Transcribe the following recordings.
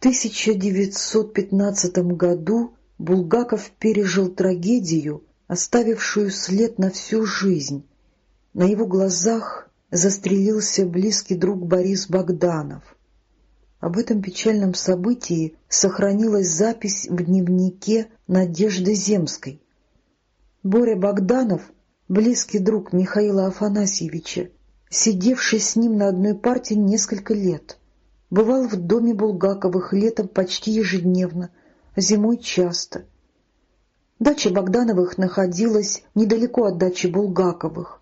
1915 году Булгаков пережил трагедию, оставившую след на всю жизнь. На его глазах застрелился близкий друг Борис Богданов. Об этом печальном событии сохранилась запись в дневнике Надежды Земской. Боря Богданов, близкий друг Михаила Афанасьевича, сидевший с ним на одной партии несколько лет, бывал в доме Булгаковых летом почти ежедневно, зимой часто. Дача Богдановых находилась недалеко от дачи Булгаковых.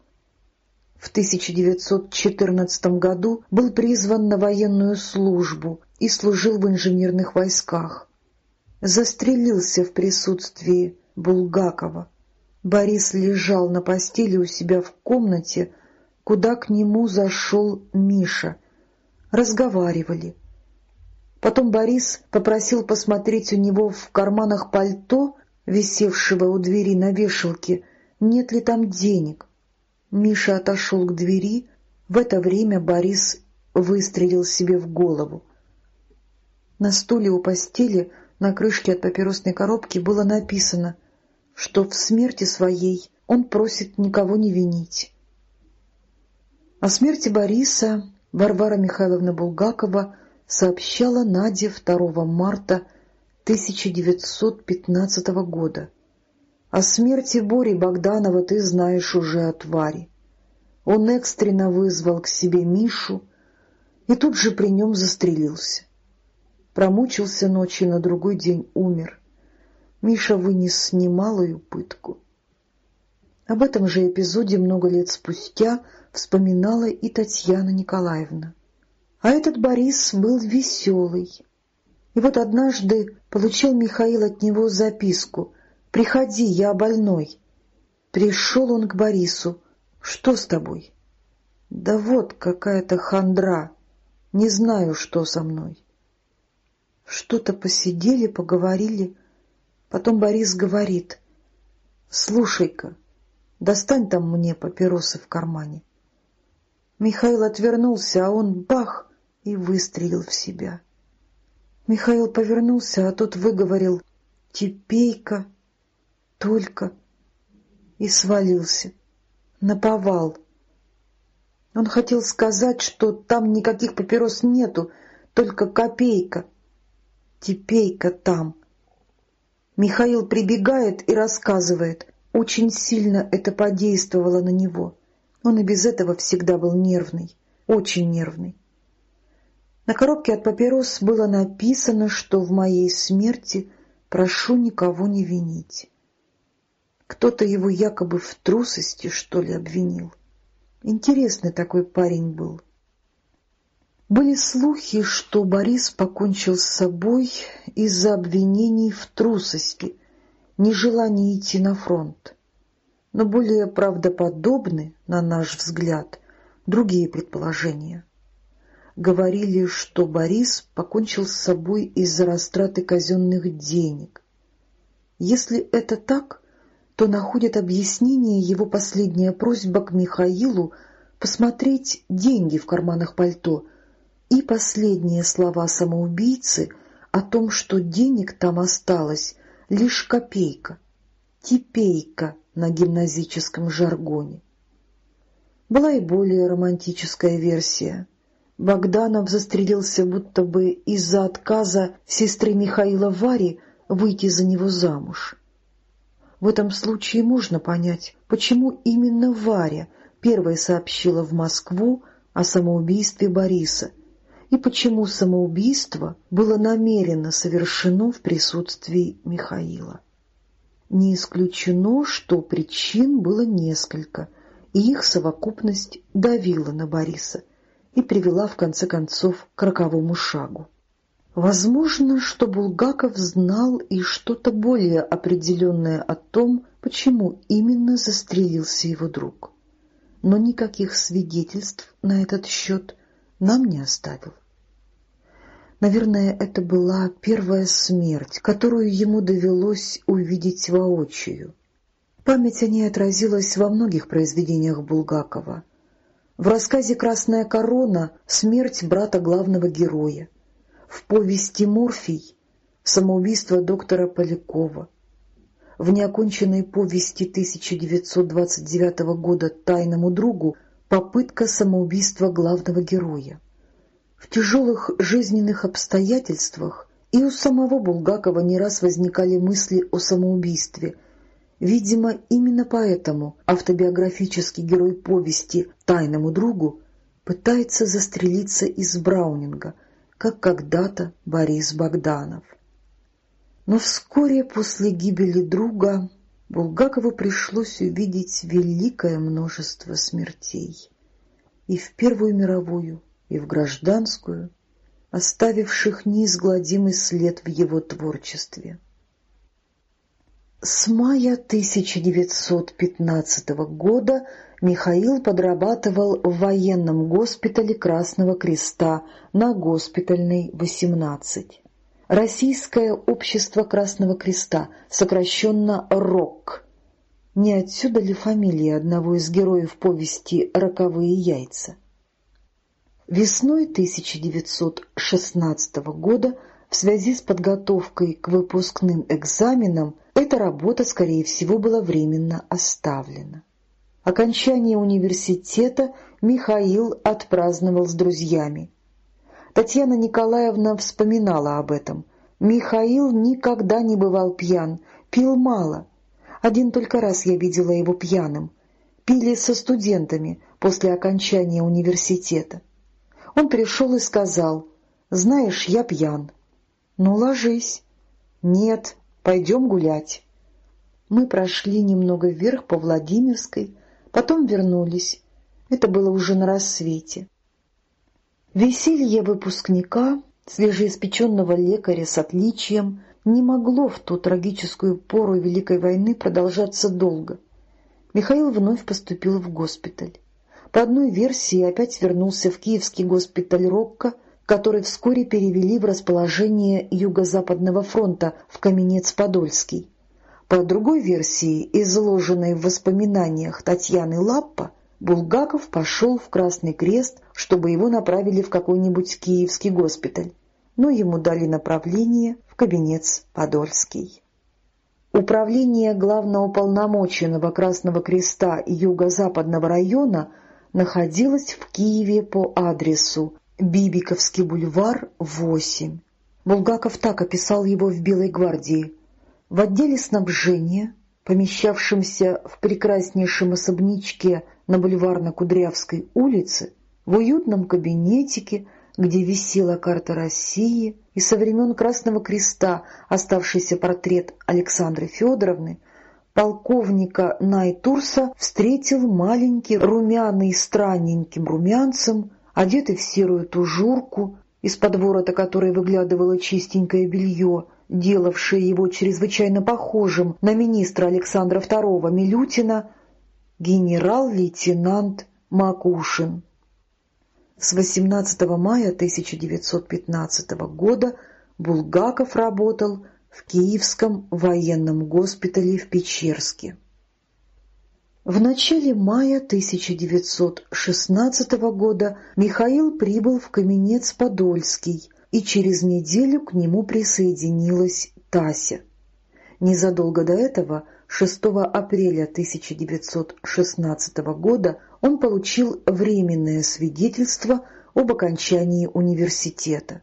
В 1914 году был призван на военную службу и служил в инженерных войсках. Застрелился в присутствии Булгакова. Борис лежал на постели у себя в комнате, куда к нему зашел Миша. Разговаривали. Потом Борис попросил посмотреть у него в карманах пальто, висевшего у двери на вешалке, нет ли там денег. Миша отошел к двери. В это время Борис выстрелил себе в голову. На стуле у постели на крышке от папиросной коробки было написано, что в смерти своей он просит никого не винить. О смерти Бориса Варвара Михайловна Булгакова сообщала Наде 2 марта 1915 года. О смерти Бори Богданова ты знаешь уже от Вари. Он экстренно вызвал к себе Мишу и тут же при нем застрелился. Промучился ночью, на другой день умер. Миша вынес немалую пытку. Об этом же эпизоде много лет спустя вспоминала и Татьяна Николаевна. А этот Борис был веселый. И вот однажды получил Михаил от него записку Приходи, я больной. Пришел он к Борису. Что с тобой? Да вот какая-то хандра. Не знаю, что со мной. Что-то посидели, поговорили. Потом Борис говорит. Слушай-ка, достань там мне папиросы в кармане. Михаил отвернулся, а он бах и выстрелил в себя. Михаил повернулся, а тот выговорил «Типейка» только и свалился. Наповал. Он хотел сказать, что там никаких папирос нету, только копейка. Тепейка там. Михаил прибегает и рассказывает. Очень сильно это подействовало на него. Он и без этого всегда был нервный, очень нервный. На коробке от папирос было написано, что в моей смерти прошу никого не винить. Кто-то его якобы в трусости, что ли, обвинил. Интересный такой парень был. Были слухи, что Борис покончил с собой из-за обвинений в трусости, нежелании идти на фронт. Но более правдоподобны, на наш взгляд, другие предположения. Говорили, что Борис покончил с собой из-за растраты казенных денег. Если это так, то находит объяснение его последняя просьба к Михаилу посмотреть деньги в карманах пальто и последние слова самоубийцы о том, что денег там осталось лишь копейка, типейка на гимназическом жаргоне. Была и более романтическая версия. Богданов застрелился будто бы из-за отказа сестры Михаила Вари выйти за него замуж. В этом случае можно понять, почему именно Варя первой сообщила в Москву о самоубийстве Бориса и почему самоубийство было намеренно совершено в присутствии Михаила. Не исключено, что причин было несколько, и их совокупность давила на Бориса и привела в конце концов к роковому шагу. Возможно, что Булгаков знал и что-то более определенное о том, почему именно застрелился его друг. Но никаких свидетельств на этот счет нам не оставил. Наверное, это была первая смерть, которую ему довелось увидеть воочию. Память о ней отразилась во многих произведениях Булгакова. В рассказе «Красная корона» смерть брата главного героя, в повести «Морфий» самоубийство доктора Полякова, в неоконченной повести 1929 года «Тайному другу» попытка самоубийства главного героя. В тяжелых жизненных обстоятельствах и у самого Булгакова не раз возникали мысли о самоубийстве. Видимо, именно поэтому автобиографический герой повести «Тайному другу» пытается застрелиться из Браунинга, как когда-то Борис Богданов. Но вскоре после гибели друга Булгакову пришлось увидеть великое множество смертей. И в Первую мировую, и в гражданскую, оставивших неизгладимый след в его творчестве. С мая 1915 года Михаил подрабатывал в военном госпитале Красного Креста на госпитальной 18. Российское общество Красного Креста, сокращенно РОК. Не отсюда ли фамилия одного из героев повести «Роковые яйца»? Весной 1916 года в связи с подготовкой к выпускным экзаменам эта работа, скорее всего, была временно оставлена. Окончание университета Михаил отпраздновал с друзьями. Татьяна Николаевна вспоминала об этом. Михаил никогда не бывал пьян, пил мало. Один только раз я видела его пьяным. Пили со студентами после окончания университета. Он пришел и сказал, «Знаешь, я пьян». «Ну, ложись». «Нет, пойдем гулять». Мы прошли немного вверх по Владимирской, потом вернулись. Это было уже на рассвете. Веселье выпускника, свежеиспеченного лекаря с отличием, не могло в ту трагическую пору Великой войны продолжаться долго. Михаил вновь поступил в госпиталь. По одной версии опять вернулся в киевский госпиталь Рокко, который вскоре перевели в расположение Юго-Западного фронта в Каменец-Подольский. По другой версии, изложенной в воспоминаниях Татьяны Лаппа, Булгаков пошел в Красный Крест, чтобы его направили в какой-нибудь киевский госпиталь, но ему дали направление в кабинет Подольский. Управление главного полномоченного Красного Креста Юго-Западного района находилось в Киеве по адресу Бибиковский бульвар, 8. Булгаков так описал его в «Белой гвардии». В отделе снабжения, помещавшемся в прекраснейшем особнячке на Бульварно-Кудрявской улице, в уютном кабинетике, где висела карта России и со времен Красного Креста оставшийся портрет Александры Федоровны, полковника Найтурса встретил маленький, румяный, странненьким румянцем, одетый в серую тужурку, из-под ворота которой выглядывало чистенькое белье, делавшее его чрезвычайно похожим на министра Александра II Милютина, генерал-лейтенант Макушин. С 18 мая 1915 года Булгаков работал в Киевском военном госпитале в Печерске. В начале мая 1916 года Михаил прибыл в Каменец-Подольский, и через неделю к нему присоединилась Тася. Незадолго до этого 6 апреля 1916 года он получил временное свидетельство об окончании университета.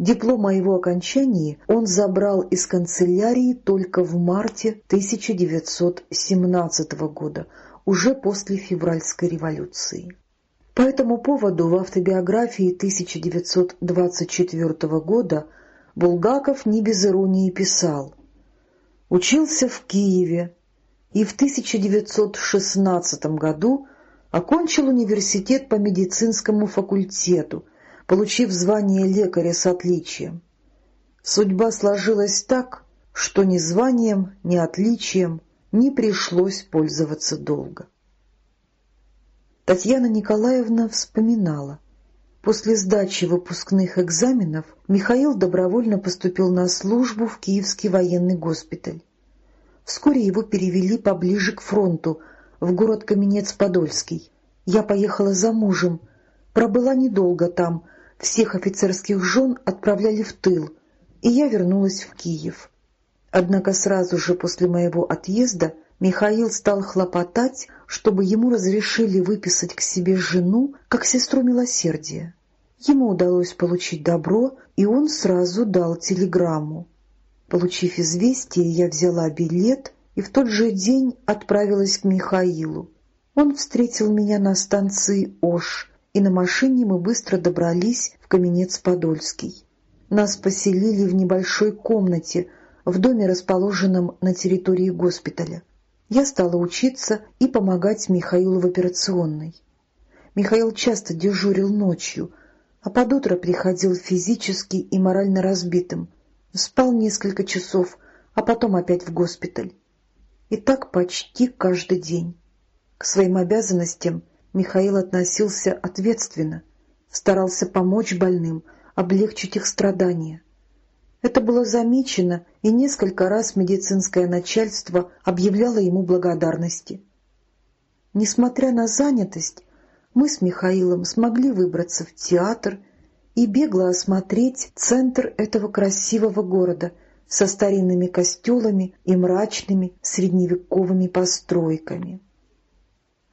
Диплом о его окончании он забрал из канцелярии только в марте 1917 года, уже после февральской революции. По этому поводу в автобиографии 1924 года Булгаков не без иронии писал – учился в Киеве и в 1916 году окончил университет по медицинскому факультету, получив звание лекаря с отличием. Судьба сложилась так, что ни званием, ни отличием не пришлось пользоваться долго. Татьяна Николаевна вспоминала. После сдачи выпускных экзаменов Михаил добровольно поступил на службу в Киевский военный госпиталь. Вскоре его перевели поближе к фронту, в город Каменец-Подольский. Я поехала за мужем, пробыла недолго там, Всех офицерских жен отправляли в тыл, и я вернулась в Киев. Однако сразу же после моего отъезда Михаил стал хлопотать, чтобы ему разрешили выписать к себе жену как сестру милосердия. Ему удалось получить добро, и он сразу дал телеграмму. Получив известие, я взяла билет и в тот же день отправилась к Михаилу. Он встретил меня на станции Ош, и на машине мы быстро добрались в Каменец-Подольский. Нас поселили в небольшой комнате в доме, расположенном на территории госпиталя. Я стала учиться и помогать Михаилу в операционной. Михаил часто дежурил ночью, а под утро приходил физически и морально разбитым. Спал несколько часов, а потом опять в госпиталь. И так почти каждый день. К своим обязанностям Михаил относился ответственно, старался помочь больным, облегчить их страдания. Это было замечено, и несколько раз медицинское начальство объявляло ему благодарности. Несмотря на занятость, мы с Михаилом смогли выбраться в театр и бегло осмотреть центр этого красивого города со старинными костелами и мрачными средневековыми постройками.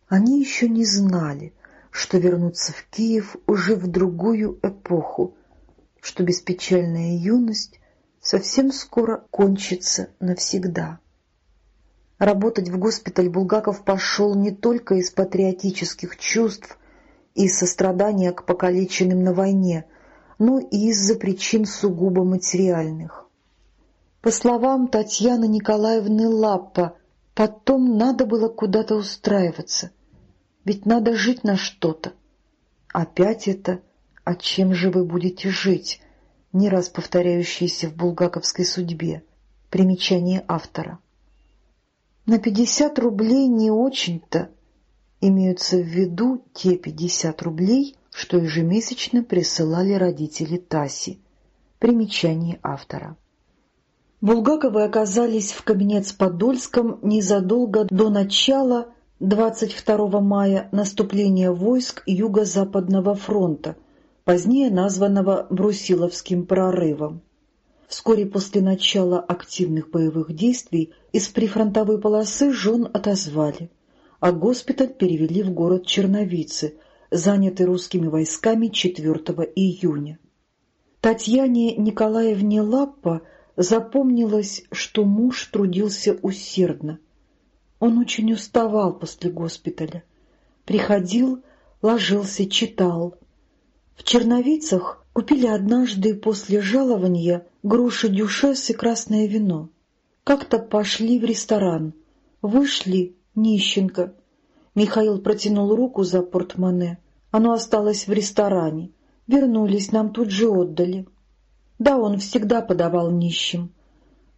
Они еще не знали, что вернуться в Киев уже в другую эпоху, что беспечальная юность совсем скоро кончится навсегда. Работать в госпиталь Булгаков пошел не только из патриотических чувств и сострадания к покалеченным на войне, но и из-за причин сугубо материальных. По словам Татьяны Николаевны Лаппа, потом надо было куда-то устраиваться, ведь надо жить на что-то. Опять это «А чем же вы будете жить?» не раз повторяющееся в булгаковской судьбе. Примечание автора. На 50 рублей не очень-то имеются в виду те 50 рублей, что ежемесячно присылали родители Таси. Примечание автора. Булгаковы оказались в Каменец-Подольском незадолго до начала 22 мая наступления войск Юго-Западного фронта, позднее названного Брусиловским прорывом. Вскоре после начала активных боевых действий из прифронтовой полосы жен отозвали, а госпиталь перевели в город Черновицы, занятый русскими войсками 4 июня. Татьяне Николаевне Лаппа запомнилось, что муж трудился усердно. Он очень уставал после госпиталя. Приходил, ложился, читал. В Черновицах купили однажды после жалования груши дюшес и красное вино. Как-то пошли в ресторан. Вышли нищенко. Михаил протянул руку за портмоне. Оно осталось в ресторане. Вернулись, нам тут же отдали. Да, он всегда подавал нищим.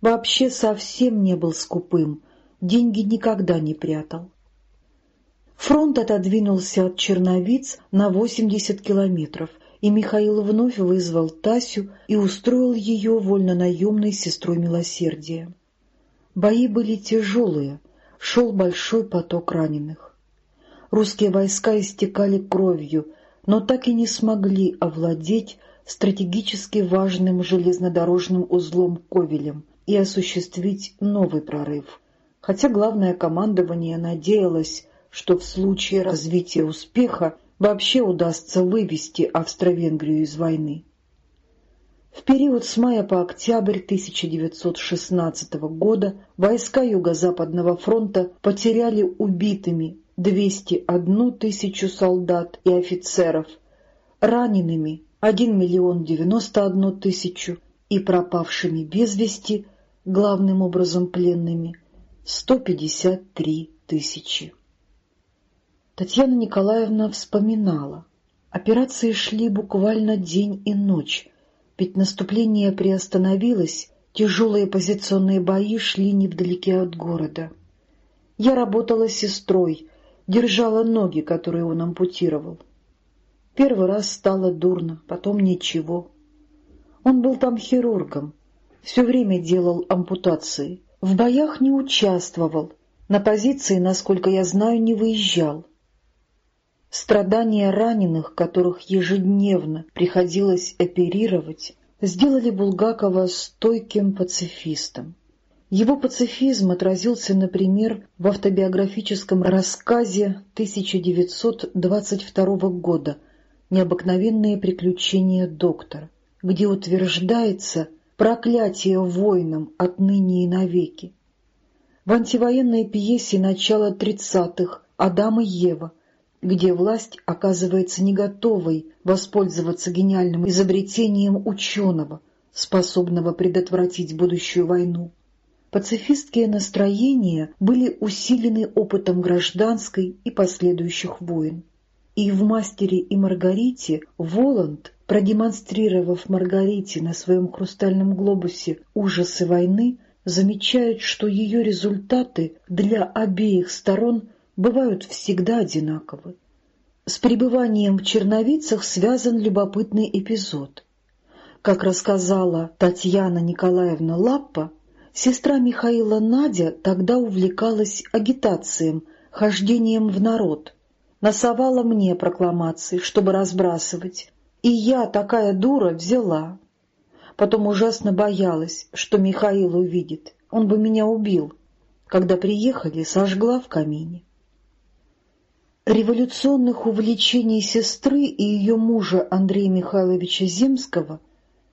Вообще совсем не был скупым, деньги никогда не прятал. Фронт отодвинулся от Черновиц на 80 километров, и Михаил вновь вызвал Тасю и устроил ее вольнонаемной сестрой милосердия. Бои были тяжелые, шел большой поток раненых. Русские войска истекали кровью, но так и не смогли овладеть стратегически важным железнодорожным узлом Ковелем и осуществить новый прорыв, хотя главное командование надеялось, что в случае развития успеха вообще удастся вывести Австро-Венгрию из войны. В период с мая по октябрь 1916 года войска Юго-Западного фронта потеряли убитыми 201 тысячу солдат и офицеров, ранеными 1 миллион 91 тысячу и пропавшими без вести, главным образом пленными, 153 тысячи. Татьяна Николаевна вспоминала. Операции шли буквально день и ночь, ведь наступление приостановилось, тяжелые позиционные бои шли невдалеке от города. Я работала сестрой, держала ноги, которые он ампутировал. Первый раз стало дурно, потом ничего. Он был там хирургом, все время делал ампутации. В боях не участвовал, на позиции, насколько я знаю, не выезжал. Страдания раненых, которых ежедневно приходилось оперировать, сделали Булгакова стойким пацифистом. Его пацифизм отразился, например, в автобиографическом рассказе 1922 года «Необыкновенные приключения доктора», где утверждается «проклятие воинам отныне и навеки». В антивоенной пьесе начала 30-х «Адам и Ева», где власть оказывается не готовой воспользоваться гениальным изобретением ученого, способного предотвратить будущую войну. Пацифистские настроения были усилены опытом гражданской и последующих войн. И в «Мастере и Маргарите» Воланд, продемонстрировав Маргарите на своем хрустальном глобусе ужасы войны, замечает, что ее результаты для обеих сторон бывают всегда одинаковы. С пребыванием в Черновицах связан любопытный эпизод. Как рассказала Татьяна Николаевна Лаппа, Сестра Михаила Надя тогда увлекалась агитацией, хождением в народ. Насовала мне прокламации, чтобы разбрасывать. И я, такая дура, взяла. Потом ужасно боялась, что Михаил увидит. Он бы меня убил. Когда приехали, сожгла в камине. Революционных увлечений сестры и ее мужа Андрея Михайловича Земского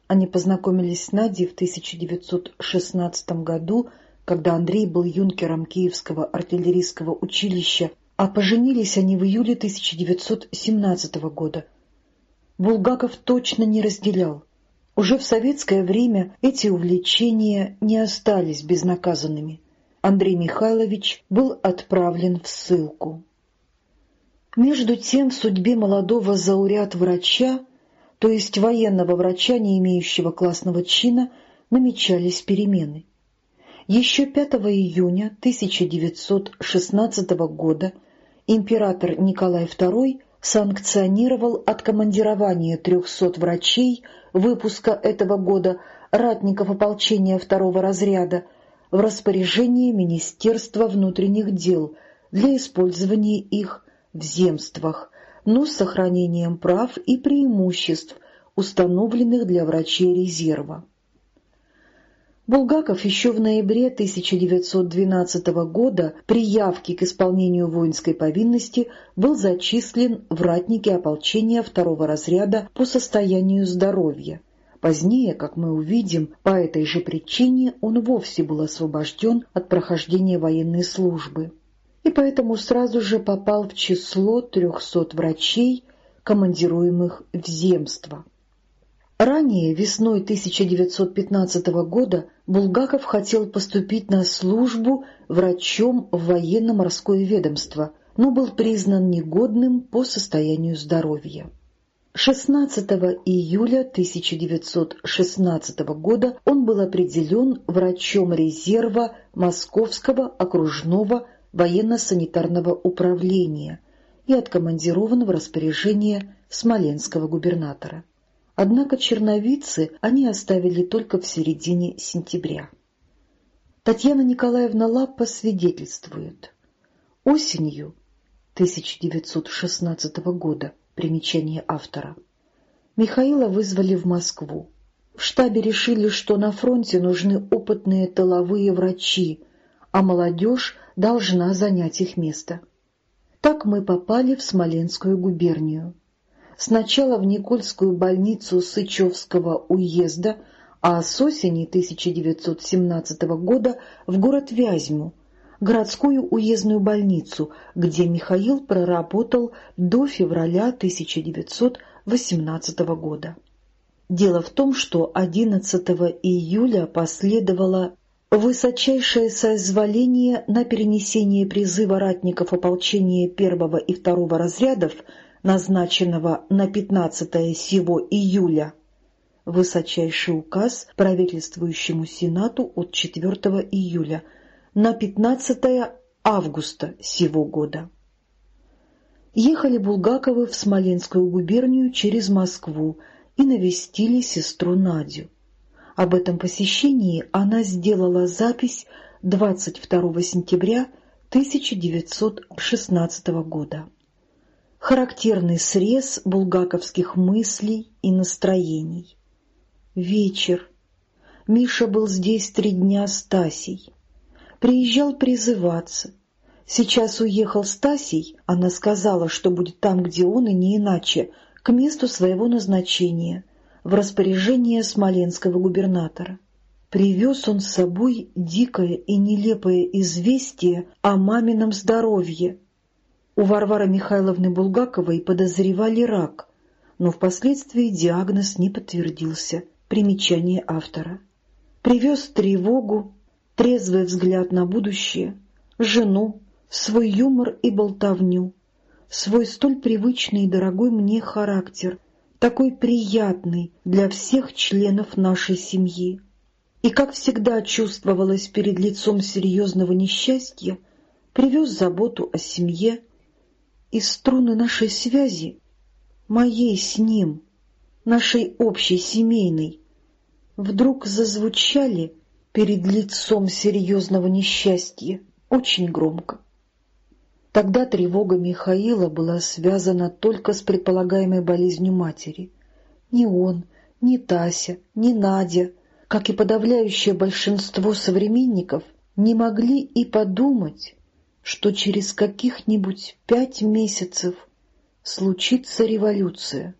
они познакомились с Надей в 1916 году, когда Андрей был юнкером Киевского артиллерийского училища, а поженились они в июле 1917 года. Булгаков точно не разделял. Уже в советское время эти увлечения не остались безнаказанными. Андрей Михайлович был отправлен в ссылку. Между тем в судьбе молодого зауряд-врача то есть военного врача, не имеющего классного чина, намечались перемены. Еще 5 июня 1916 года император Николай II санкционировал откомандирование 300 врачей выпуска этого года ратников ополчения второго разряда в распоряжение Министерства внутренних дел для использования их в земствах, но с сохранением прав и преимуществ, установленных для врачей резерва. Булгаков еще в ноябре 1912 года при явке к исполнению воинской повинности был зачислен в ратники ополчения второго разряда по состоянию здоровья. Позднее, как мы увидим, по этой же причине он вовсе был освобожден от прохождения военной службы и поэтому сразу же попал в число трехсот врачей, командируемых в земство. Ранее, весной 1915 года, Булгаков хотел поступить на службу врачом в военно-морское ведомство, но был признан негодным по состоянию здоровья. 16 июля 1916 года он был определен врачом резерва Московского окружного военно-санитарного управления и откомандирован в распоряжение смоленского губернатора. Однако черновицы они оставили только в середине сентября. Татьяна Николаевна Лаппа свидетельствует. Осенью 1916 года, примечание автора, Михаила вызвали в Москву. В штабе решили, что на фронте нужны опытные тыловые врачи, а молодежь должна занять их место. Так мы попали в Смоленскую губернию. Сначала в Никольскую больницу Сычевского уезда, а с осени 1917 года в город Вязьму, городскую уездную больницу, где Михаил проработал до февраля 1918 года. Дело в том, что 11 июля последовала Высочайшее соизволение на перенесение призыва ратников ополчения первого и второго разрядов, назначенного на 15 сего июля, высочайший указ правительствующему Сенату от 4 июля на 15 августа сего года. Ехали Булгаковы в Смоленскую губернию через Москву и навестили сестру Надю. Об этом посещении она сделала запись 22 сентября 1916 года. Характерный срез булгаковских мыслей и настроений. Вечер. Миша был здесь три дня с Тасей. Приезжал призываться. Сейчас уехал с Тасей, она сказала, что будет там, где он, и не иначе, к месту своего назначения, в распоряжение смоленского губернатора. Привез он с собой дикое и нелепое известие о мамином здоровье. У Варвары Михайловны Булгаковой подозревали рак, но впоследствии диагноз не подтвердился. Примечание автора. Привез тревогу, трезвый взгляд на будущее, жену, свой юмор и болтовню, свой столь привычный и дорогой мне характер, такой приятный для всех членов нашей семьи. И, как всегда чувствовалось перед лицом серьезного несчастья, привез заботу о семье, и струны нашей связи, моей с ним, нашей общей семейной, вдруг зазвучали перед лицом серьезного несчастья очень громко. Тогда тревога Михаила была связана только с предполагаемой болезнью матери. Ни он, ни Тася, ни Надя, как и подавляющее большинство современников, не могли и подумать, что через каких-нибудь пять месяцев случится революция,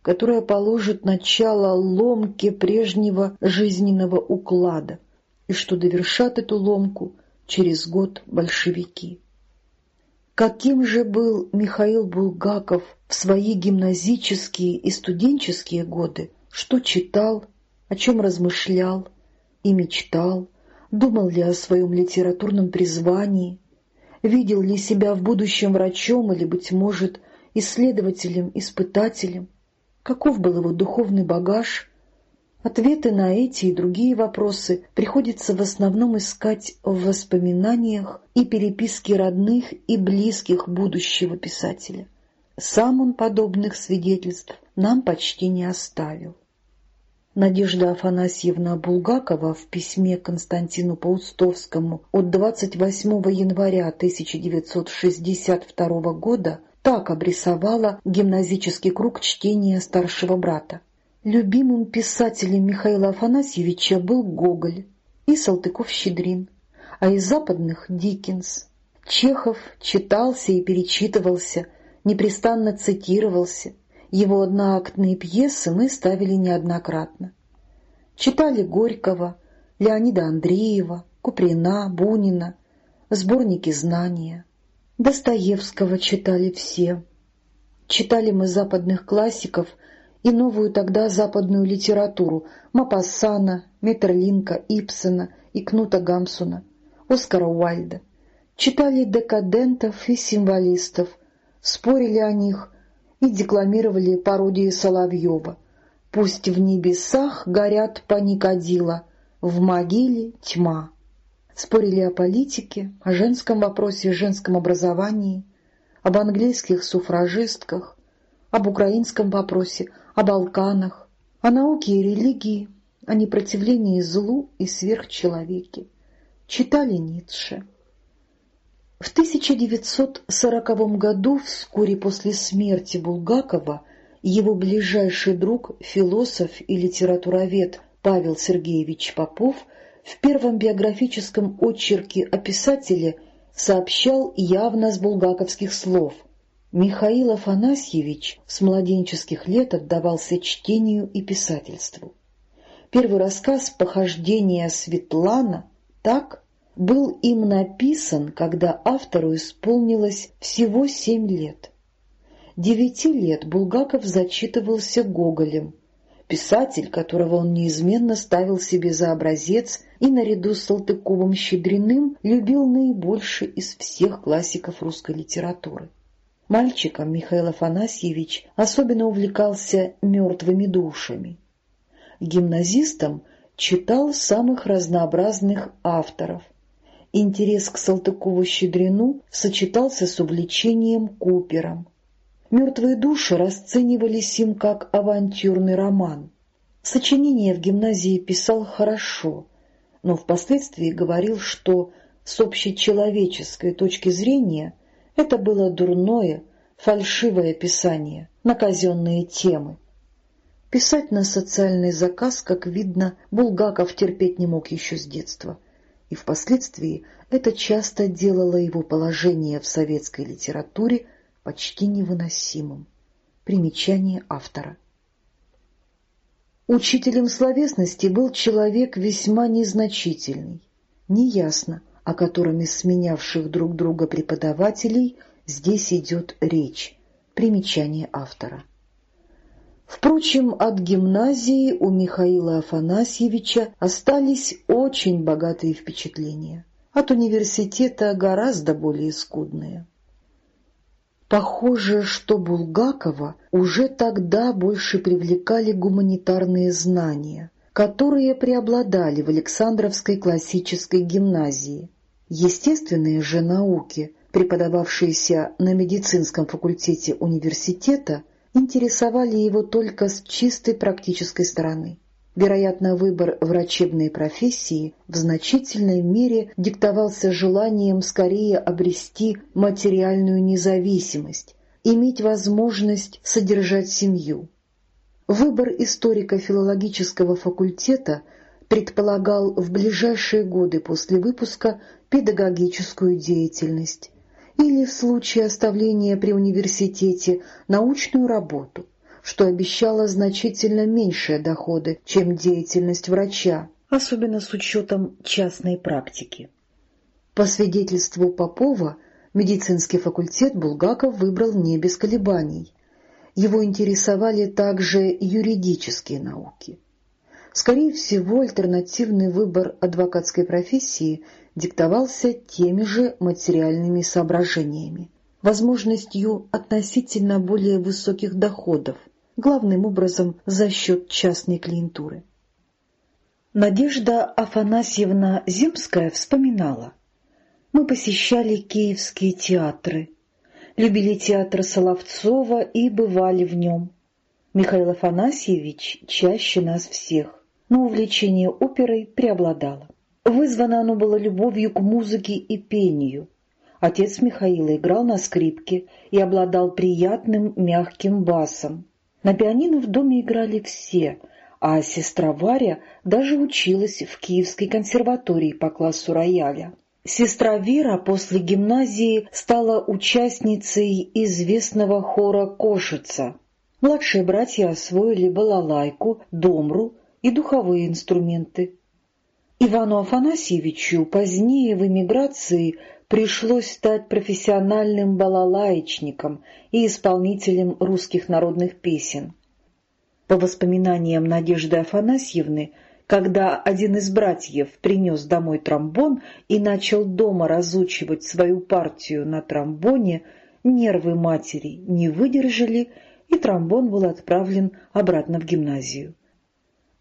которая положит начало ломке прежнего жизненного уклада, и что довершат эту ломку через год большевики. Каким же был Михаил Булгаков в свои гимназические и студенческие годы, что читал, о чем размышлял и мечтал, думал ли о своем литературном призвании, видел ли себя в будущем врачом или, быть может, исследователем, испытателем, каков был его духовный багаж, Ответы на эти и другие вопросы приходится в основном искать в воспоминаниях и переписке родных и близких будущего писателя. Сам он подобных свидетельств нам почти не оставил. Надежда Афанасьевна Булгакова в письме Константину Паустовскому от 28 января 1962 года так обрисовала гимназический круг чтения старшего брата. Любимым писателем Михаила Афанасьевича был Гоголь и Салтыков-Щедрин, а из западных — Диккенс. Чехов читался и перечитывался, непрестанно цитировался. Его одноактные пьесы мы ставили неоднократно. Читали Горького, Леонида Андреева, Куприна, Бунина, сборники знания. Достоевского читали все. Читали мы западных классиков — и новую тогда западную литературу Мапассана, Метерлинка, Ипсена и Кнута Гамсуна, Оскара Уальда. Читали декадентов и символистов, спорили о них и декламировали пародии Соловьева. «Пусть в небесах горят паникадила, в могиле тьма». Спорили о политике, о женском вопросе, женском образовании, об английских суфражистках, об украинском вопросе, о Балканах, о науке и религии, о непротивлении злу и сверхчеловеке. Читали Ницше. В 1940 году, вскоре после смерти Булгакова, его ближайший друг, философ и литературовед Павел Сергеевич Попов в первом биографическом очерке о писателе сообщал явно с булгаковских слов – Михаил Афанасьевич с младенческих лет отдавался чтению и писательству. Первый рассказ «Похождение Светлана» так был им написан, когда автору исполнилось всего семь лет. Девяти лет Булгаков зачитывался Гоголем, писатель, которого он неизменно ставил себе за образец и наряду с Салтыковым-Щедриным любил наибольше из всех классиков русской литературы. Мальчиком Михаил Афанасьевич особенно увлекался мертвыми душами. Гимназистом читал самых разнообразных авторов. Интерес к Салтыкову-Щедрину сочетался с увлечением Купером. «Мертвые души» расценивались им как авантюрный роман. Сочинение в гимназии писал хорошо, но впоследствии говорил, что с общечеловеческой точки зрения это было дурное, фальшивое писание на казенные темы. Писать на социальный заказ, как видно, Булгаков терпеть не мог еще с детства, и впоследствии это часто делало его положение в советской литературе почти невыносимым. Примечание автора. Учителем словесности был человек весьма незначительный. Неясно, о котором из сменявших друг друга преподавателей здесь идет речь. Примечание автора. Впрочем, от гимназии у Михаила Афанасьевича остались очень богатые впечатления, от университета гораздо более скудные. Похоже, что Булгакова уже тогда больше привлекали гуманитарные знания, которые преобладали в Александровской классической гимназии. Естественные же науки, преподававшиеся на медицинском факультете университета, интересовали его только с чистой практической стороны. Вероятно, выбор врачебной профессии в значительной мере диктовался желанием скорее обрести материальную независимость, иметь возможность содержать семью. Выбор историко-филологического факультета предполагал в ближайшие годы после выпуска педагогическую деятельность или в случае оставления при университете научную работу – что обещало значительно меньшие доходы, чем деятельность врача, особенно с учетом частной практики. По свидетельству Попова, медицинский факультет Булгаков выбрал не без колебаний. Его интересовали также юридические науки. Скорее всего, альтернативный выбор адвокатской профессии диктовался теми же материальными соображениями, возможностью относительно более высоких доходов, главным образом за счет частной клиентуры. Надежда Афанасьевна Земская вспоминала. Мы посещали киевские театры, любили театр Соловцова и бывали в нем. Михаил Афанасьевич чаще нас всех, но увлечение оперой преобладало. Вызвано оно было любовью к музыке и пению. Отец Михаила играл на скрипке и обладал приятным мягким басом. На пианино в доме играли все, а сестра Варя даже училась в Киевской консерватории по классу рояля. Сестра Вера после гимназии стала участницей известного хора «Кошица». Младшие братья освоили балалайку, домру и духовые инструменты. Ивану Афанасьевичу позднее в эмиграции пришлось стать профессиональным балалаечником и исполнителем русских народных песен. По воспоминаниям Надежды Афанасьевны, когда один из братьев принес домой тромбон и начал дома разучивать свою партию на тромбоне, нервы матери не выдержали, и тромбон был отправлен обратно в гимназию.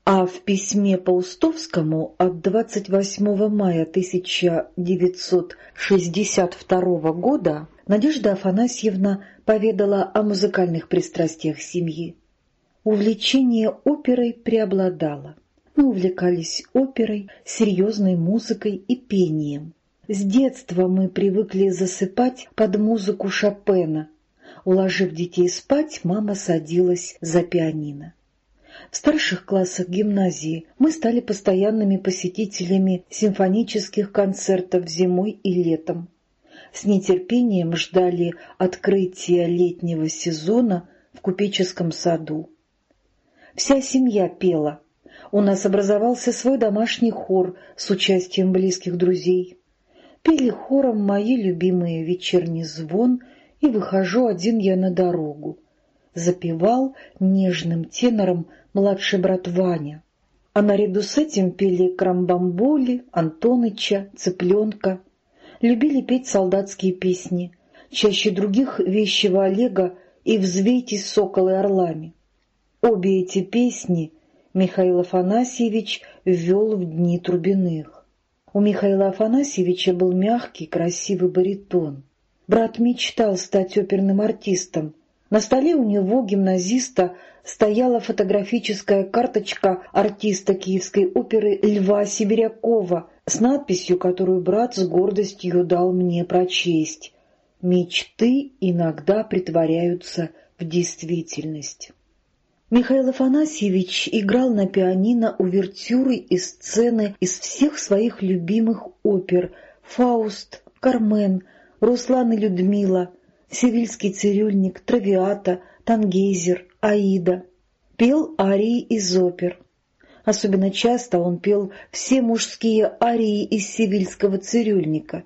А в письме Паустовскому от 28 мая 1962 года Надежда Афанасьевна поведала о музыкальных пристрастиях семьи. Увлечение оперой преобладало. Мы увлекались оперой, серьезной музыкой и пением. С детства мы привыкли засыпать под музыку Шопена. Уложив детей спать, мама садилась за пианино. В старших классах гимназии мы стали постоянными посетителями симфонических концертов зимой и летом. С нетерпением ждали открытия летнего сезона в купеческом саду. Вся семья пела. У нас образовался свой домашний хор с участием близких друзей. Пели хором мои любимые «Вечерний звон» и «Выхожу один я на дорогу». Запевал нежным тенором младший брат Ваня. А наряду с этим пели Крамбамболи, Антоныча, Цыпленка. Любили петь солдатские песни, чаще других вещего Олега и «Взвейтесь, соколы, орлами». Обе эти песни Михаил Афанасьевич ввел в дни Трубиных. У Михаила Афанасьевича был мягкий, красивый баритон. Брат мечтал стать оперным артистом. На столе у него, гимназиста, стояла фотографическая карточка артиста Киевской оперы Льва Сибирякова с надписью, которую брат с гордостью дал мне прочесть. Мечты иногда притворяются в действительность. Михаил Афанасьевич играл на пианино увертюры и сцены из всех своих любимых опер «Фауст», «Кармен», «Руслан и Людмила», «Севильский цирюльник», «Травиата», «Тангейзер», «Аида». Пел арии из опер. Особенно часто он пел все мужские арии из «Севильского цирюльника»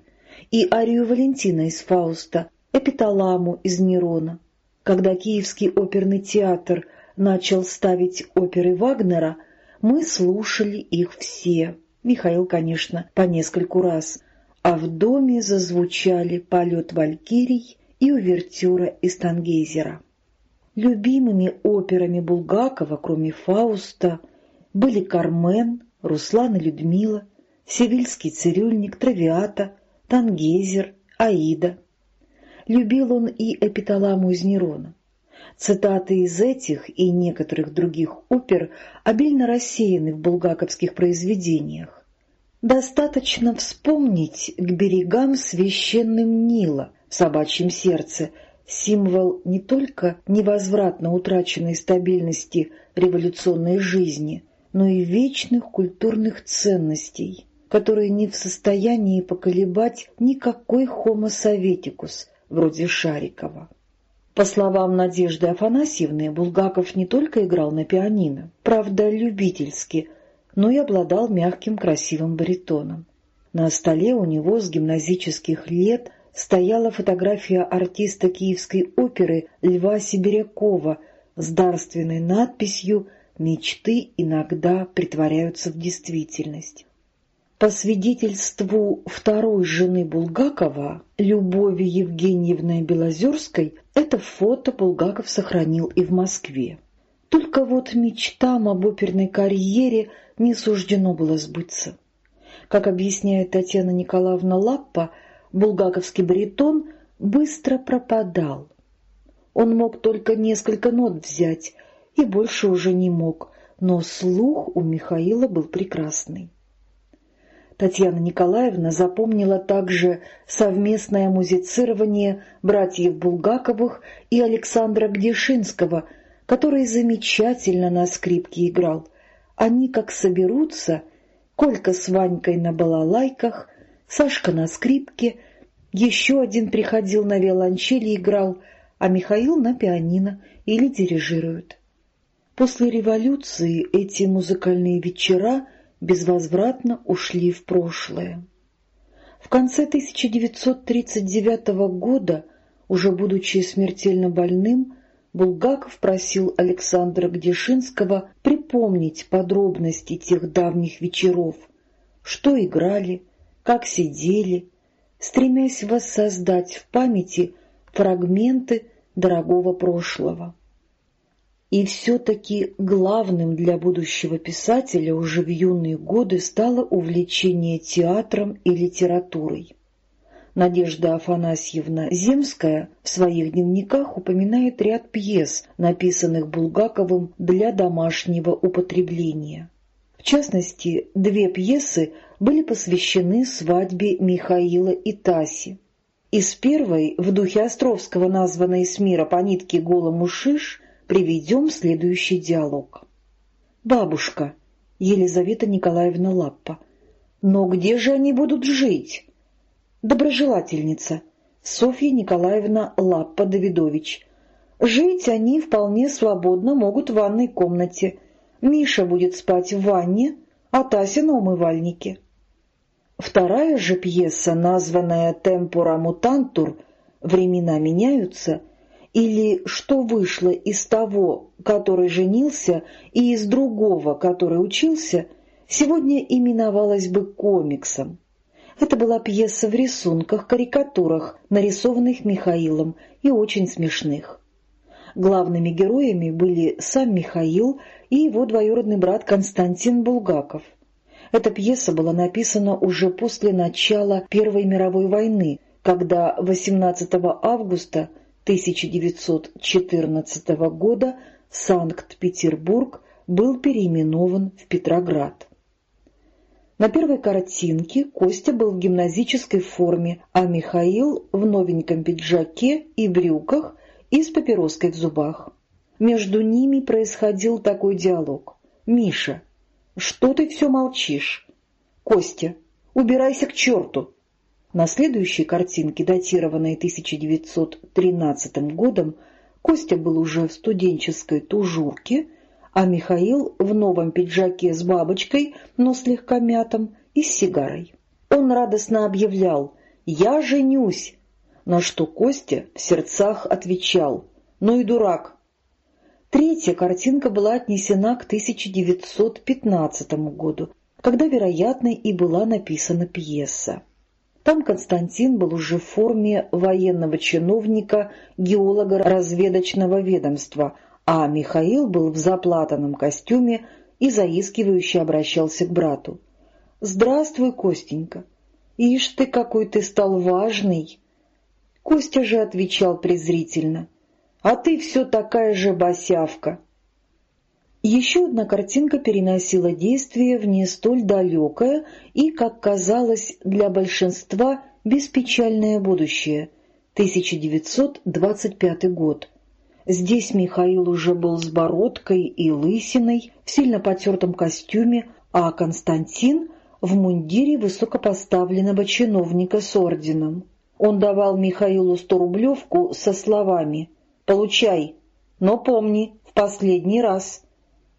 и арию Валентина из «Фауста», «Эпиталаму» из «Нерона». Когда Киевский оперный театр начал ставить оперы Вагнера, мы слушали их все. Михаил, конечно, по нескольку раз. А в доме зазвучали «Полет валькирий» и «Увертюра» из Тангейзера. Любимыми операми Булгакова, кроме «Фауста», были «Кармен», «Руслан и Людмила», «Севильский цирюльник», «Травиата», «Тангейзер», «Аида». Любил он и «Эпиталаму из Нерона». Цитаты из этих и некоторых других опер обильно рассеяны в булгаковских произведениях. Достаточно вспомнить к берегам священным Нила в собачьем сердце, символ не только невозвратно утраченной стабильности революционной жизни, но и вечных культурных ценностей, которые не в состоянии поколебать никакой homo советикус вроде Шарикова. По словам Надежды Афанасьевны, Булгаков не только играл на пианино, правда, любительски, но и обладал мягким красивым баритоном. На столе у него с гимназических лет стояла фотография артиста Киевской оперы Льва Сибирякова с дарственной надписью «Мечты иногда притворяются в действительность». По свидетельству второй жены Булгакова, Любови Евгеньевны Белозерской, это фото Булгаков сохранил и в Москве. Только вот мечтам об оперной карьере не суждено было сбыться. Как объясняет Татьяна Николаевна Лаппа, булгаковский баритон быстро пропадал. Он мог только несколько нот взять и больше уже не мог, но слух у Михаила был прекрасный. Татьяна Николаевна запомнила также совместное музицирование братьев Булгаковых и Александра Гдешинского, который замечательно на скрипке играл. Они как соберутся, Колька с Ванькой на балалайках, Сашка на скрипке, еще один приходил на виолончели и играл, а Михаил на пианино или дирижирует. После революции эти музыкальные вечера безвозвратно ушли в прошлое. В конце 1939 года, уже будучи смертельно больным, Булгаков просил Александра Гдешинского припомнить подробности тех давних вечеров, что играли, как сидели, стремясь воссоздать в памяти фрагменты дорогого прошлого. И все-таки главным для будущего писателя уже в юные годы стало увлечение театром и литературой. Надежда Афанасьевна Земская в своих дневниках упоминает ряд пьес, написанных Булгаковым для домашнего употребления. В частности, две пьесы были посвящены свадьбе Михаила и Таси. Из первой, в духе Островского, названной «С мира по нитке голому шиш», приведем следующий диалог. «Бабушка, Елизавета Николаевна Лаппа, но где же они будут жить?» Доброжелательница, Софья Николаевна Лаппа-Давидович. Жить они вполне свободно могут в ванной комнате. Миша будет спать в ванне, а Тася на умывальнике. Вторая же пьеса, названная «Темпора мутантур», «Времена меняются», или что вышло из того, который женился, и из другого, который учился, сегодня именовалось бы комиксом. Это была пьеса в рисунках, карикатурах, нарисованных Михаилом и очень смешных. Главными героями были сам Михаил и его двоюродный брат Константин Булгаков. Эта пьеса была написана уже после начала Первой мировой войны, когда 18 августа 1914 года Санкт-Петербург был переименован в Петроград. На первой картинке Костя был в гимназической форме, а Михаил в новеньком пиджаке и брюках и с папироской в зубах. Между ними происходил такой диалог. «Миша, что ты все молчишь?» «Костя, убирайся к черту!» На следующей картинке, датированной 1913 годом, Костя был уже в студенческой тужурке, а Михаил в новом пиджаке с бабочкой, но слегка мятом, и с сигарой. Он радостно объявлял «Я женюсь!», на что Костя в сердцах отвечал «Ну и дурак!». Третья картинка была отнесена к 1915 году, когда, вероятно, и была написана пьеса. Там Константин был уже в форме военного чиновника, геолога разведочного ведомства, а Михаил был в заплатанном костюме и заискивающе обращался к брату. «Здравствуй, Костенька! Ишь ты, какой ты стал важный!» Костя же отвечал презрительно. «А ты все такая же босявка!» Еще одна картинка переносила действие в не столь далекое и, как казалось, для большинства беспечальное будущее — 1925 год. Здесь Михаил уже был с бородкой и лысиной, в сильно потертом костюме, а Константин — в мундире высокопоставленного чиновника с орденом. Он давал Михаилу сто-рублевку со словами «Получай, но помни, в последний раз».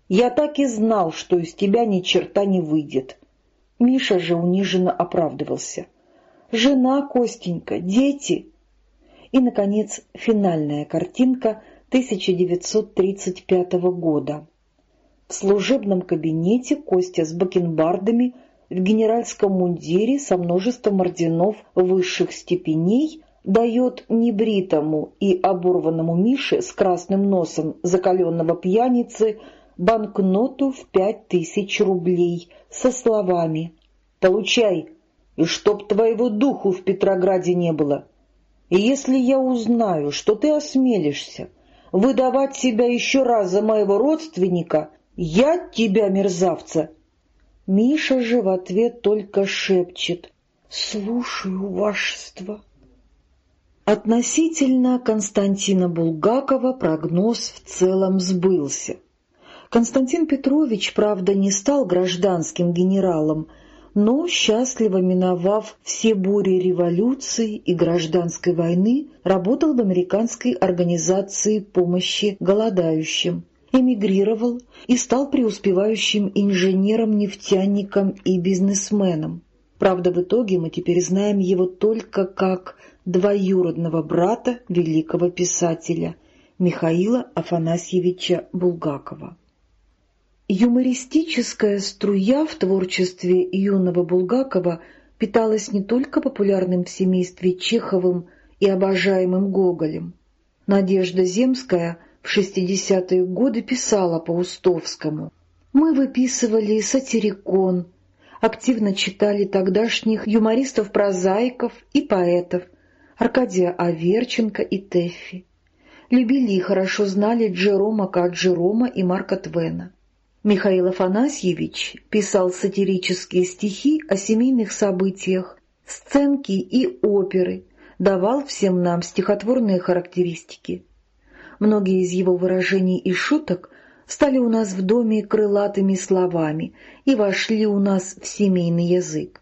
Я так и знал, что из тебя ни черта не выйдет. Миша же униженно оправдывался. Жена, Костенька, дети. И, наконец, финальная картинка 1935 года. В служебном кабинете Костя с бакенбардами в генеральском мундире со множеством орденов высших степеней дает небритому и оборванному Мише с красным носом закаленного пьяницы банкноту в пять тысяч рублей со словами «Получай, и чтоб твоего духу в Петрограде не было. И если я узнаю, что ты осмелишься выдавать себя еще раз за моего родственника, я тебя, мерзавца!» Миша же в ответ только шепчет «Слушаю, вашество». Относительно Константина Булгакова прогноз в целом сбылся. Константин Петрович, правда, не стал гражданским генералом, но, счастливо миновав все бури революции и гражданской войны, работал в американской организации помощи голодающим, эмигрировал и стал преуспевающим инженером-нефтяником и бизнесменом. Правда, в итоге мы теперь знаем его только как двоюродного брата великого писателя Михаила Афанасьевича Булгакова. Юмористическая струя в творчестве юного Булгакова питалась не только популярным в семействе Чеховым и обожаемым Гоголем. Надежда Земская в 60-е годы писала по Устовскому. «Мы выписывали сатирикон, активно читали тогдашних юмористов-прозаиков и поэтов Аркадия Аверченко и Теффи. Любили и хорошо знали Джерома Каджерома и Марка Твена. Михаил Афанасьевич писал сатирические стихи о семейных событиях, сценки и оперы, давал всем нам стихотворные характеристики. Многие из его выражений и шуток стали у нас в доме крылатыми словами и вошли у нас в семейный язык.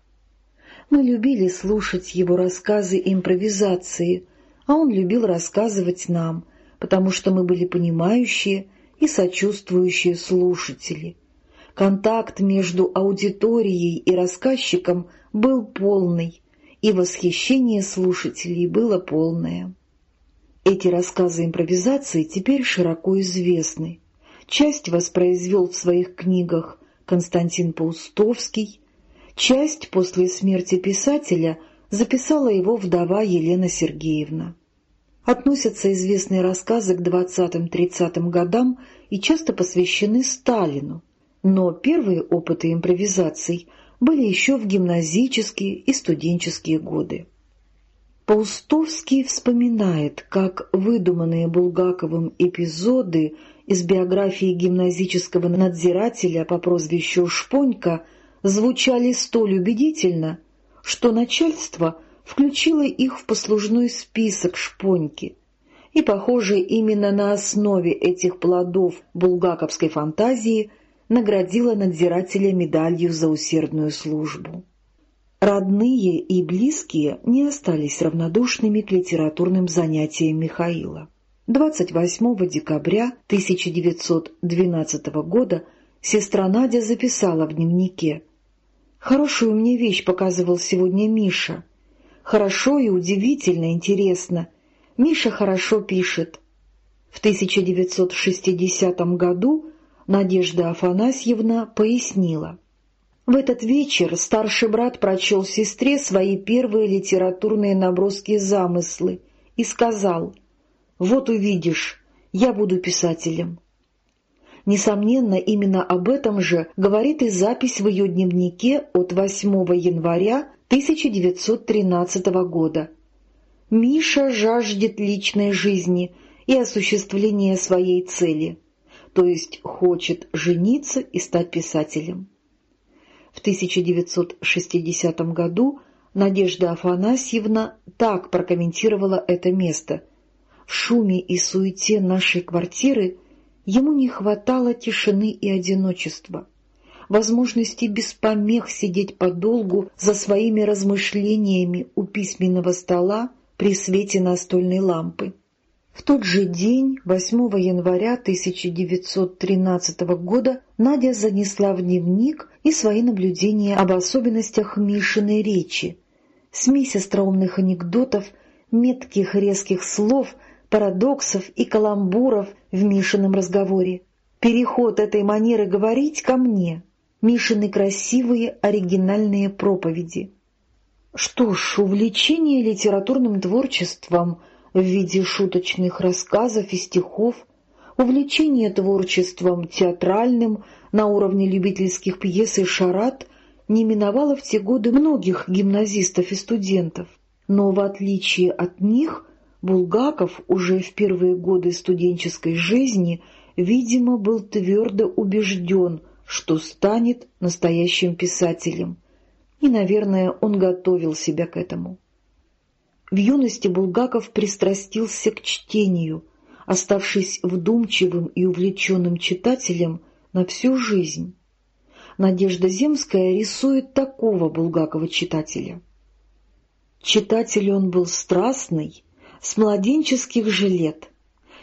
Мы любили слушать его рассказы и импровизации, а он любил рассказывать нам, потому что мы были понимающие и сочувствующие слушатели. Контакт между аудиторией и рассказчиком был полный, и восхищение слушателей было полное. Эти рассказы импровизации теперь широко известны. Часть воспроизвел в своих книгах Константин Паустовский, часть после смерти писателя записала его вдова Елена Сергеевна относятся известные рассказы к 20-30 годам и часто посвящены Сталину, но первые опыты импровизаций были еще в гимназические и студенческие годы. Паустовский вспоминает, как выдуманные Булгаковым эпизоды из биографии гимназического надзирателя по прозвищу Шпонька звучали столь убедительно, что начальство включило их в послужной список шпоньки. И, похоже, именно на основе этих плодов булгаковской фантазии наградила надзирателя медалью за усердную службу. Родные и близкие не остались равнодушными к литературным занятиям Михаила. 28 декабря 1912 года сестра Надя записала в дневнике «Хорошую мне вещь показывал сегодня Миша. Хорошо и удивительно интересно. Миша хорошо пишет». В 1960 году Надежда Афанасьевна пояснила. В этот вечер старший брат прочел сестре свои первые литературные наброски замыслы и сказал «Вот увидишь, я буду писателем». Несомненно, именно об этом же говорит и запись в ее дневнике от 8 января 1913 года. Миша жаждет личной жизни и осуществления своей цели, то есть хочет жениться и стать писателем. В 1960 году Надежда Афанасьевна так прокомментировала это место. В шуме и суете нашей квартиры ему не хватало тишины и одиночества, возможности без помех сидеть подолгу за своими размышлениями у письменного стола при свете настольной лампы. В тот же день, 8 января 1913 года, Надя занесла в дневник и свои наблюдения об особенностях Мишиной речи. Смесь остроумных анекдотов, метких резких слов, парадоксов и каламбуров в Мишином разговоре. Переход этой манеры говорить ко мне. Мишины красивые оригинальные проповеди. Что ж, увлечение литературным творчеством — в виде шуточных рассказов и стихов, увлечение творчеством театральным на уровне любительских пьес и шарат не миновало в те годы многих гимназистов и студентов. Но в отличие от них, Булгаков уже в первые годы студенческой жизни, видимо, был твердо убежден, что станет настоящим писателем. И, наверное, он готовил себя к этому. В юности Булгаков пристрастился к чтению, оставшись вдумчивым и увлеченным читателем на всю жизнь. Надежда Земская рисует такого Булгакова читателя. Читатель он был страстный, с младенческих же лет,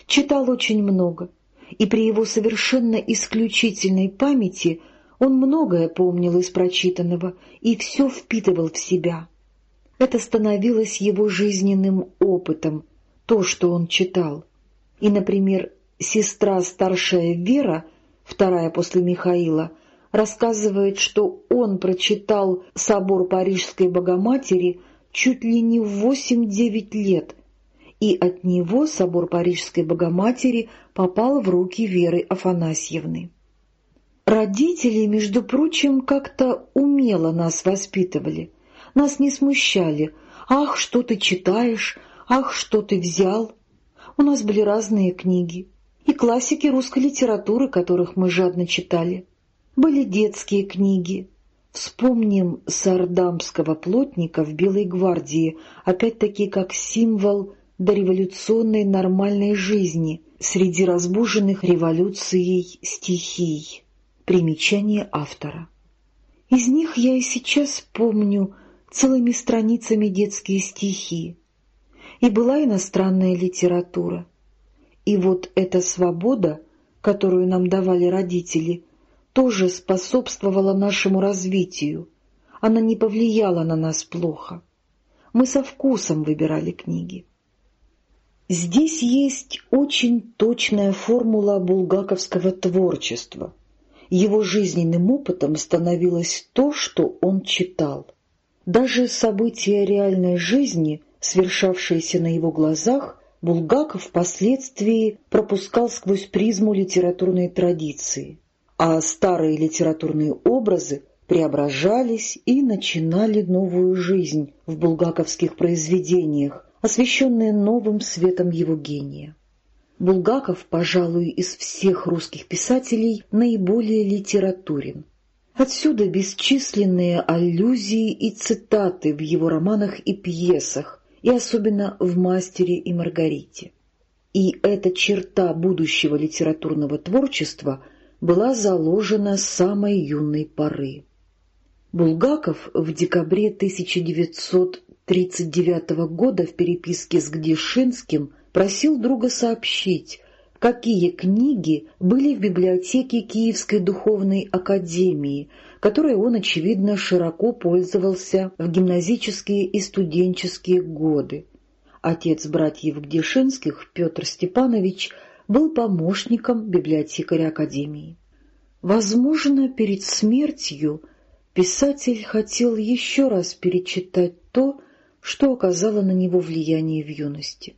читал очень много, и при его совершенно исключительной памяти он многое помнил из прочитанного и все впитывал в себя. Это становилось его жизненным опытом, то, что он читал. И, например, сестра старшая Вера, вторая после Михаила, рассказывает, что он прочитал собор Парижской Богоматери чуть ли не в 8-9 лет, и от него собор Парижской Богоматери попал в руки Веры Афанасьевны. Родители, между прочим, как-то умело нас воспитывали — нас не смущали. «Ах, что ты читаешь! Ах, что ты взял!» У нас были разные книги. И классики русской литературы, которых мы жадно читали. Были детские книги. Вспомним сардамского плотника в Белой гвардии, опять-таки как символ дореволюционной нормальной жизни среди разбуженных революцией стихий. Примечание автора. Из них я и сейчас помню целыми страницами детские стихи. И была иностранная литература. И вот эта свобода, которую нам давали родители, тоже способствовала нашему развитию. Она не повлияла на нас плохо. Мы со вкусом выбирали книги. Здесь есть очень точная формула булгаковского творчества. Его жизненным опытом становилось то, что он читал. Даже события реальной жизни, свершавшиеся на его глазах, Булгаков впоследствии пропускал сквозь призму литературной традиции, а старые литературные образы преображались и начинали новую жизнь в булгаковских произведениях, освещенные новым светом его гения. Булгаков, пожалуй, из всех русских писателей наиболее литературен. Отсюда бесчисленные аллюзии и цитаты в его романах и пьесах, и особенно в «Мастере и Маргарите». И эта черта будущего литературного творчества была заложена с самой юной поры. Булгаков в декабре 1939 года в переписке с Гдешинским просил друга сообщить, какие книги были в библиотеке Киевской духовной академии, которой он, очевидно, широко пользовался в гимназические и студенческие годы. Отец братьев Гдешинских, Петр Степанович, был помощником библиотекаря академии. Возможно, перед смертью писатель хотел еще раз перечитать то, что оказало на него влияние в юности.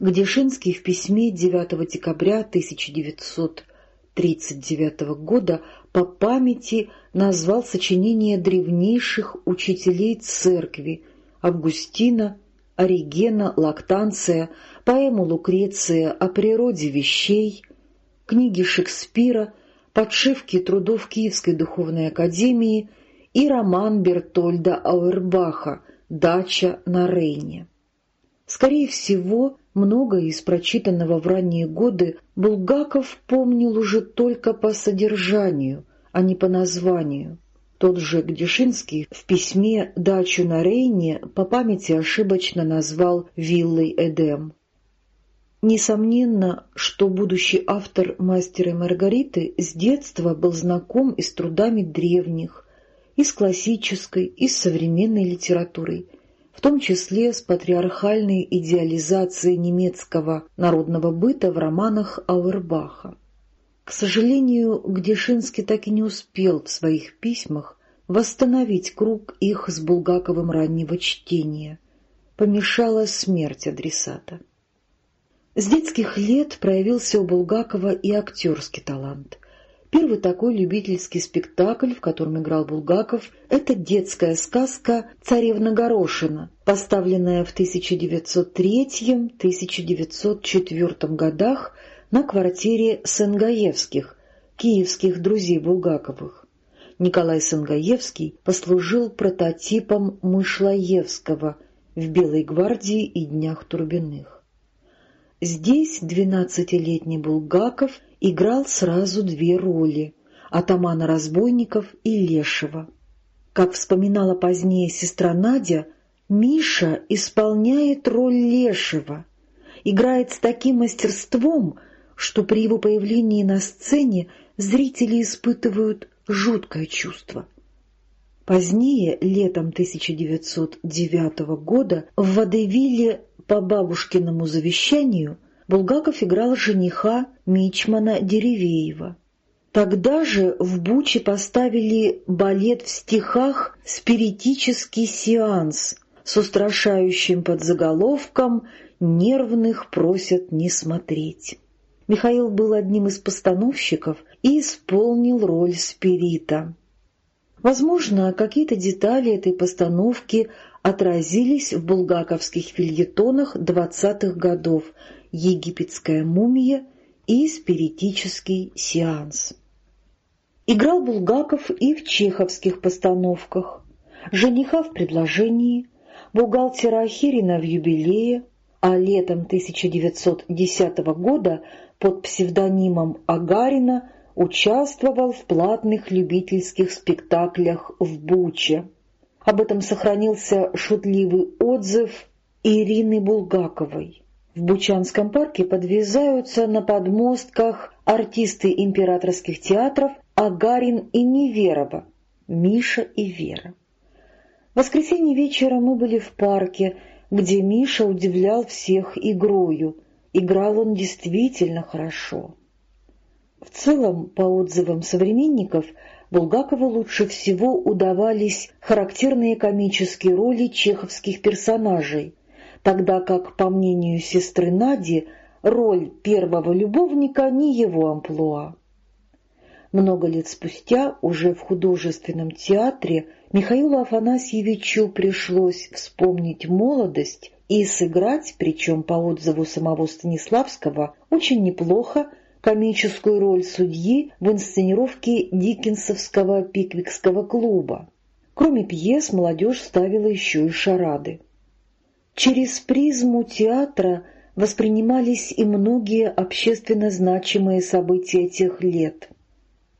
Гдешинский в письме 9 декабря 1939 года по памяти назвал сочинение древнейших учителей церкви Августина, Оригена, Лактанция, поэму Лукреция о природе вещей, книги Шекспира, подшивки трудов Киевской духовной академии и роман Бертольда Ауэрбаха «Дача на Рейне». Скорее всего, Многое из прочитанного в ранние годы Булгаков помнил уже только по содержанию, а не по названию. Тот же Гдешинский в письме «Дачу на Рейне» по памяти ошибочно назвал «Виллой Эдем». Несомненно, что будущий автор «Мастера и Маргариты» с детства был знаком и с трудами древних, и с классической, и с современной литературой – в том числе с патриархальной идеализацией немецкого народного быта в романах Ауэрбаха. К сожалению, Гдешинский так и не успел в своих письмах восстановить круг их с Булгаковым раннего чтения. Помешала смерть адресата. С детских лет проявился у Булгакова и актерский талант. Первый такой любительский спектакль, в котором играл Булгаков, это детская сказка «Царевна Горошина», поставленная в 1903-1904 годах на квартире Сенгаевских, киевских друзей Булгаковых. Николай Сенгаевский послужил прототипом Мышлаевского в «Белой гвардии» и «Днях Турбиных». Здесь двенадцатилетний Булгаков – играл сразу две роли — атамана разбойников и лешего. Как вспоминала позднее сестра Надя, Миша исполняет роль лешего, играет с таким мастерством, что при его появлении на сцене зрители испытывают жуткое чувство. Позднее, летом 1909 года, в Водевиле по бабушкиному завещанию Булгаков играл жениха Мичмана Деревеева. Тогда же в Буче поставили балет в стихах «Спиритический сеанс» с устрашающим подзаголовком «Нервных просят не смотреть». Михаил был одним из постановщиков и исполнил роль спирита. Возможно, какие-то детали этой постановки отразились в булгаковских фильетонах двадцатых годов «Египетская мумия» и «Спиритический сеанс». Играл Булгаков и в чеховских постановках «Жениха в предложении», «Бухгалтера Ахирина в юбилее», а летом 1910 года под псевдонимом Агарина участвовал в платных любительских спектаклях в Буче. Об этом сохранился шутливый отзыв Ирины Булгаковой. В Бучанском парке подвязаются на подмостках артисты императорских театров Агарин и Неверова, Миша и Вера. В воскресенье вечером мы были в парке, где Миша удивлял всех игрою. Играл он действительно хорошо. В целом, по отзывам современников, Булгакову лучше всего удавались характерные комические роли чеховских персонажей — тогда как, по мнению сестры Нади, роль первого любовника не его амплуа. Много лет спустя, уже в художественном театре, Михаилу Афанасьевичу пришлось вспомнить молодость и сыграть, причем по отзыву самого Станиславского, очень неплохо комическую роль судьи в инсценировке Диккенсовского пиквикского клуба. Кроме пьес, молодежь ставила еще и шарады. Через призму театра воспринимались и многие общественно значимые события тех лет.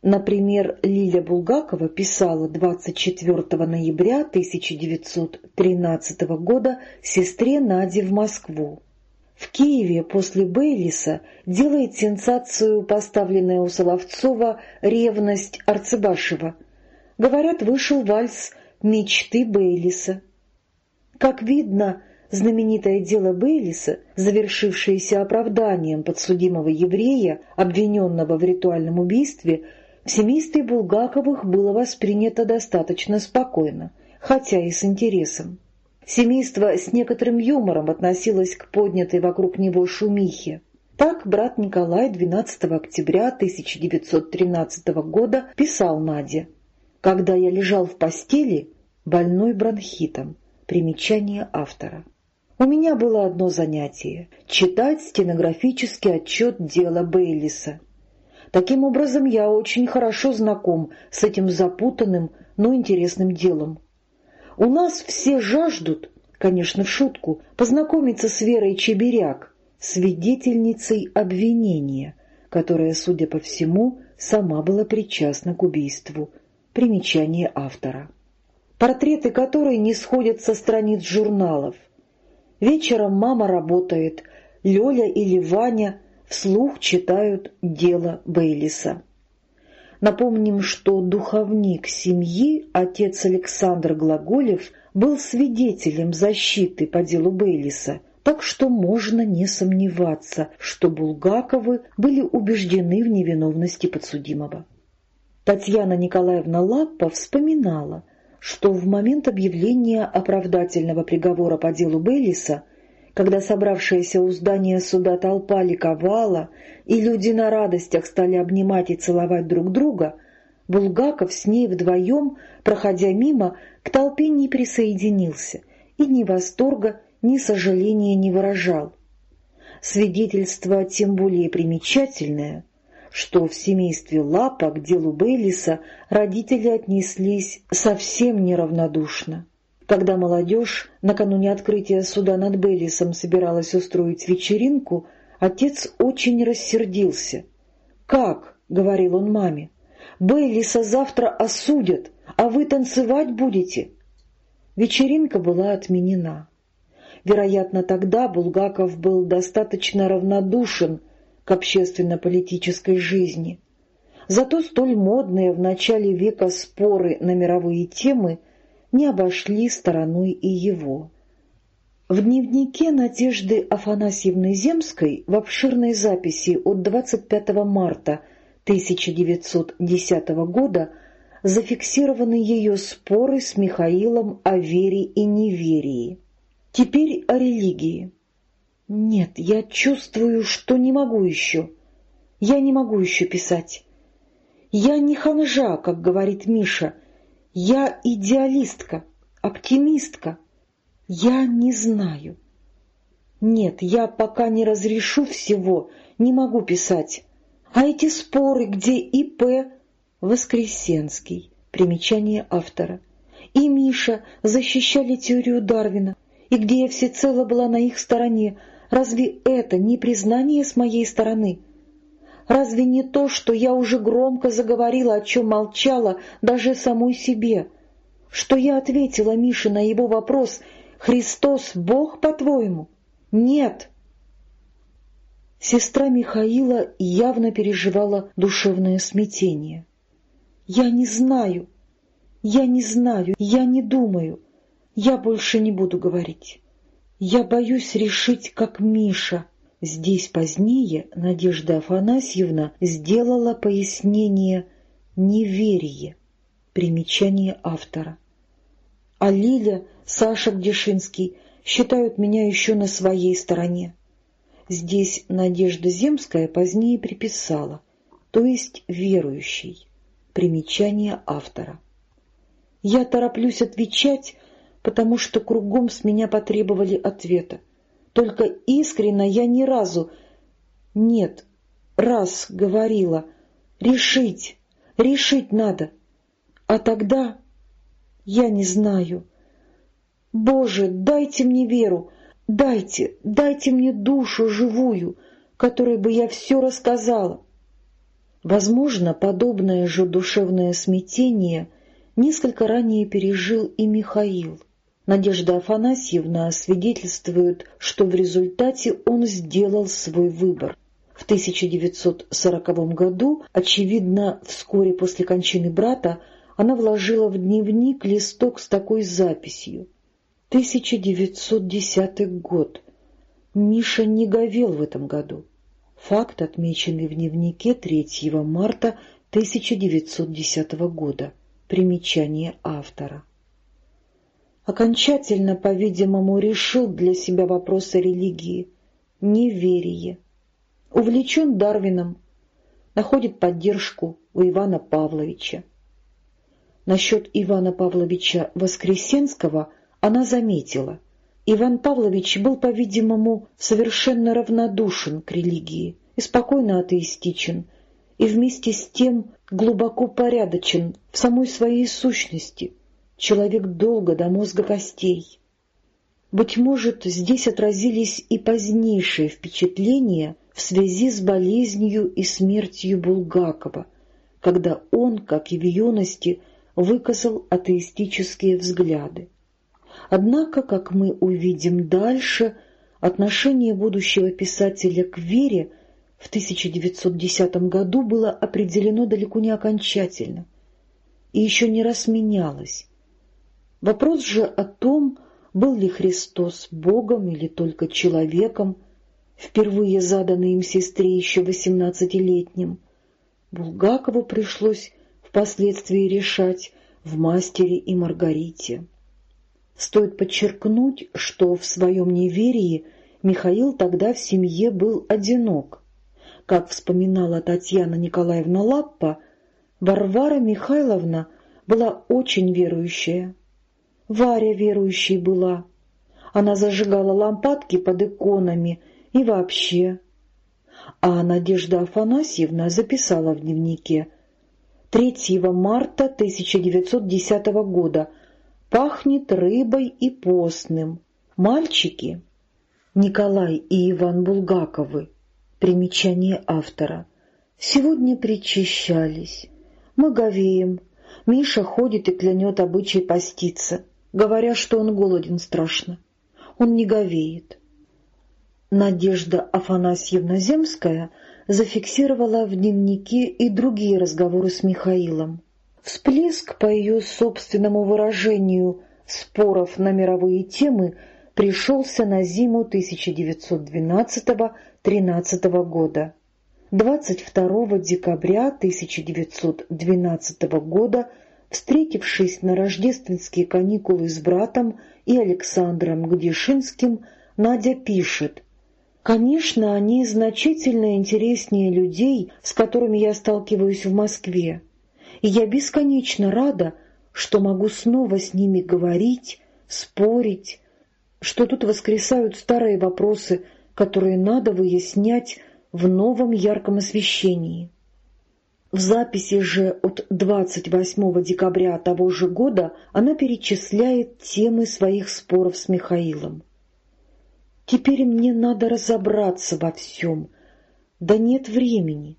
Например, Лиля Булгакова писала 24 ноября 1913 года сестре Наде в Москву. В Киеве после Бейлиса делает сенсацию поставленная у Соловцова «Ревность Арцебашева». Говорят, вышел вальс «Мечты Бейлиса». Как видно, знаменитое дело Бейлиса, завершившееся оправданием подсудимого еврея, обвиненного в ритуальном убийстве, в семействе Булгаковых было воспринято достаточно спокойно, хотя и с интересом. Семейство с некоторым юмором относилось к поднятой вокруг него шумихе. Так брат Николай 12 октября 1913 года писал Наде «Когда я лежал в постели, больной бронхитом». Примечание автора. У меня было одно занятие — читать стенографический отчет дела Бейлиса. Таким образом, я очень хорошо знаком с этим запутанным, но интересным делом. У нас все жаждут, конечно, в шутку, познакомиться с Верой Чеберяк, свидетельницей обвинения, которая, судя по всему, сама была причастна к убийству. Примечание автора. Портреты которой не сходят со страниц журналов. Вечером мама работает, Лёля или Ваня вслух читают дело Бейлиса. Напомним, что духовник семьи, отец Александр Глаголев, был свидетелем защиты по делу Бейлиса, так что можно не сомневаться, что Булгаковы были убеждены в невиновности подсудимого. Татьяна Николаевна Лаппа вспоминала, что в момент объявления оправдательного приговора по делу Бейлиса когда собравшаяся у здания суда толпа ликовала, и люди на радостях стали обнимать и целовать друг друга, Булгаков с ней вдвоем, проходя мимо, к толпе не присоединился и ни восторга, ни сожаления не выражал. Свидетельство тем более примечательное, что в семействе Лапа к делу Бейлиса родители отнеслись совсем неравнодушно. Когда молодежь накануне открытия суда над Беллисом собиралась устроить вечеринку, отец очень рассердился. «Как?» — говорил он маме. «Беллиса завтра осудят, а вы танцевать будете?» Вечеринка была отменена. Вероятно, тогда Булгаков был достаточно равнодушен к общественно-политической жизни. Зато столь модные в начале века споры на мировые темы — не обошли стороной и его. В дневнике Надежды Афанасьевны Земской в обширной записи от 25 марта 1910 года зафиксированы ее споры с Михаилом о вере и неверии. Теперь о религии. Нет, я чувствую, что не могу еще. Я не могу еще писать. Я не ханжа, как говорит Миша, я идеалистка, оптимистка. Я не знаю. Нет, я пока не разрешу всего, не могу писать. А эти споры, где ИП Воскресенский, примечание автора, и Миша защищали теорию Дарвина, и где я всецело была на их стороне, разве это не признание с моей стороны? Разве не то, что я уже громко заговорила, о чем молчала даже самой себе? Что я ответила Мише на его вопрос «Христос Бог, по-твоему?» «Нет». Сестра Михаила явно переживала душевное смятение. «Я не знаю, я не знаю, я не думаю, я больше не буду говорить. Я боюсь решить, как Миша». Здесь позднее Надежда Афанасьевна сделала пояснение «неверие», примечание автора. А Лиля, Саша Гдешинский считают меня еще на своей стороне. Здесь Надежда Земская позднее приписала, то есть верующий, примечание автора. Я тороплюсь отвечать, потому что кругом с меня потребовали ответа. Только искренно я ни разу... Нет, раз говорила, решить, решить надо. А тогда я не знаю. Боже, дайте мне веру, дайте, дайте мне душу живую, которой бы я все рассказала. Возможно, подобное же душевное смятение несколько ранее пережил и Михаил. Надежда Афанасьевна свидетельствует, что в результате он сделал свой выбор. В 1940 году, очевидно, вскоре после кончины брата, она вложила в дневник листок с такой записью. 1910 год. Миша не говел в этом году. Факт, отмеченный в дневнике 3 марта 1910 года. Примечание автора. Окончательно, по-видимому, решил для себя вопрос о религии, неверие. Увлечен Дарвином, находит поддержку у Ивана Павловича. Насчет Ивана Павловича Воскресенского она заметила — Иван Павлович был, по-видимому, совершенно равнодушен к религии и спокойно атеистичен, и вместе с тем глубоко порядочен в самой своей сущности, человек долго до мозга костей. Быть может, здесь отразились и позднейшие впечатления в связи с болезнью и смертью Булгакова, когда он, как и в юности, выказал атеистические взгляды. Однако, как мы увидим дальше, отношение будущего писателя к вере в 1910 году было определено далеко не окончательно и еще не раз менялось. Вопрос же о том, был ли Христос Богом или только человеком, впервые заданный им сестре еще восемнадцатилетним, Булгакову пришлось впоследствии решать в «Мастере и Маргарите». Стоит подчеркнуть, что в своем неверии Михаил тогда в семье был одинок. Как вспоминала Татьяна Николаевна Лаппа, Варвара Михайловна была очень верующая. Варя верующей была. Она зажигала лампадки под иконами и вообще. А Надежда Афанасьевна записала в дневнике 3 марта 1910 года – пахнет рыбой и постным. Мальчики Николай и Иван Булгаковы. Примечание автора. Сегодня причащались. Мы говеем. Миша ходит и клянет обычай поститься, говоря, что он голоден страшно. Он не говеет. Надежда Афанасьевна Земская зафиксировала в дневнике и другие разговоры с Михаилом. Всплеск, по ее собственному выражению, споров на мировые темы пришелся на зиму 1912-13 года. 22 декабря 1912 года, встретившись на рождественские каникулы с братом и Александром Гдешинским, Надя пишет «Конечно, они значительно интереснее людей, с которыми я сталкиваюсь в Москве и я бесконечно рада, что могу снова с ними говорить, спорить, что тут воскресают старые вопросы, которые надо выяснять в новом ярком освещении. В записи же от 28 декабря того же года она перечисляет темы своих споров с Михаилом. «Теперь мне надо разобраться во всем. Да нет времени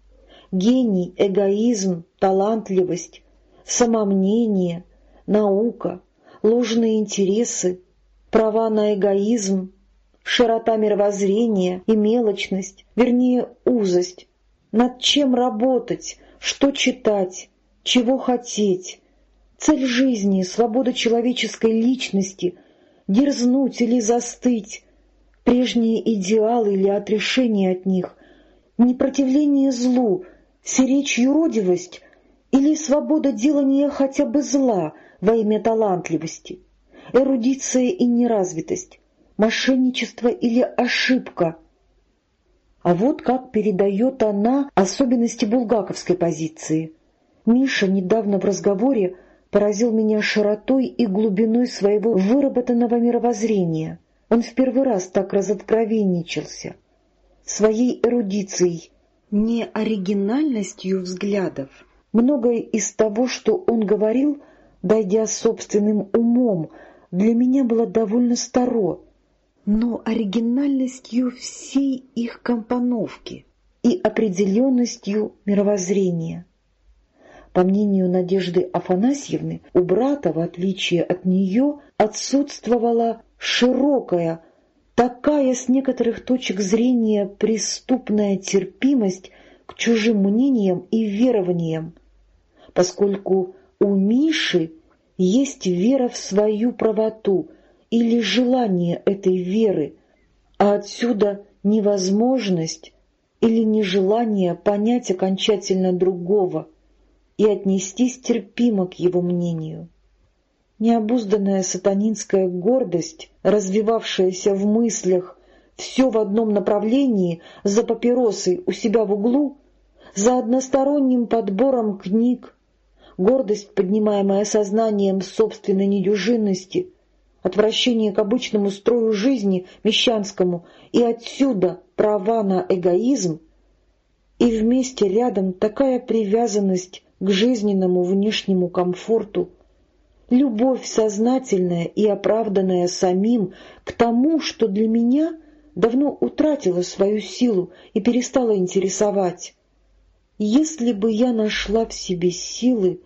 гений, эгоизм, талантливость, самомнение, наука, ложные интересы, права на эгоизм, широта мировоззрения и мелочность, вернее, узость, над чем работать, что читать, чего хотеть, цель жизни, свобода человеческой личности, дерзнуть или застыть, прежние идеалы или отрешение от них, непротивление злу, Серечь юродивость или свобода делания хотя бы зла во имя талантливости, эрудиция и неразвитость, мошенничество или ошибка. А вот как передает она особенности булгаковской позиции. Миша недавно в разговоре поразил меня широтой и глубиной своего выработанного мировоззрения. Он в первый раз так разоткровенничался. Своей эрудицией, не оригинальностью взглядов. Многое из того, что он говорил, дойдя собственным умом, для меня было довольно старо, но оригинальностью всей их компоновки и определенностью мировоззрения. По мнению Надежды Афанасьевны, у брата, в отличие от нее, отсутствовала широкая, такая с некоторых точек зрения преступная терпимость к чужим мнениям и верованиям, поскольку у Миши есть вера в свою правоту или желание этой веры, а отсюда невозможность или нежелание понять окончательно другого и отнестись терпимо к его мнению. Необузданная сатанинская гордость, развивавшаяся в мыслях все в одном направлении, за папиросой у себя в углу, за односторонним подбором книг, гордость, поднимаемая сознанием собственной недюжинности, отвращение к обычному строю жизни, мещанскому, и отсюда права на эгоизм, и вместе рядом такая привязанность к жизненному внешнему комфорту, любовь сознательная и оправданная самим к тому, что для меня давно утратила свою силу и перестала интересовать. Если бы я нашла в себе силы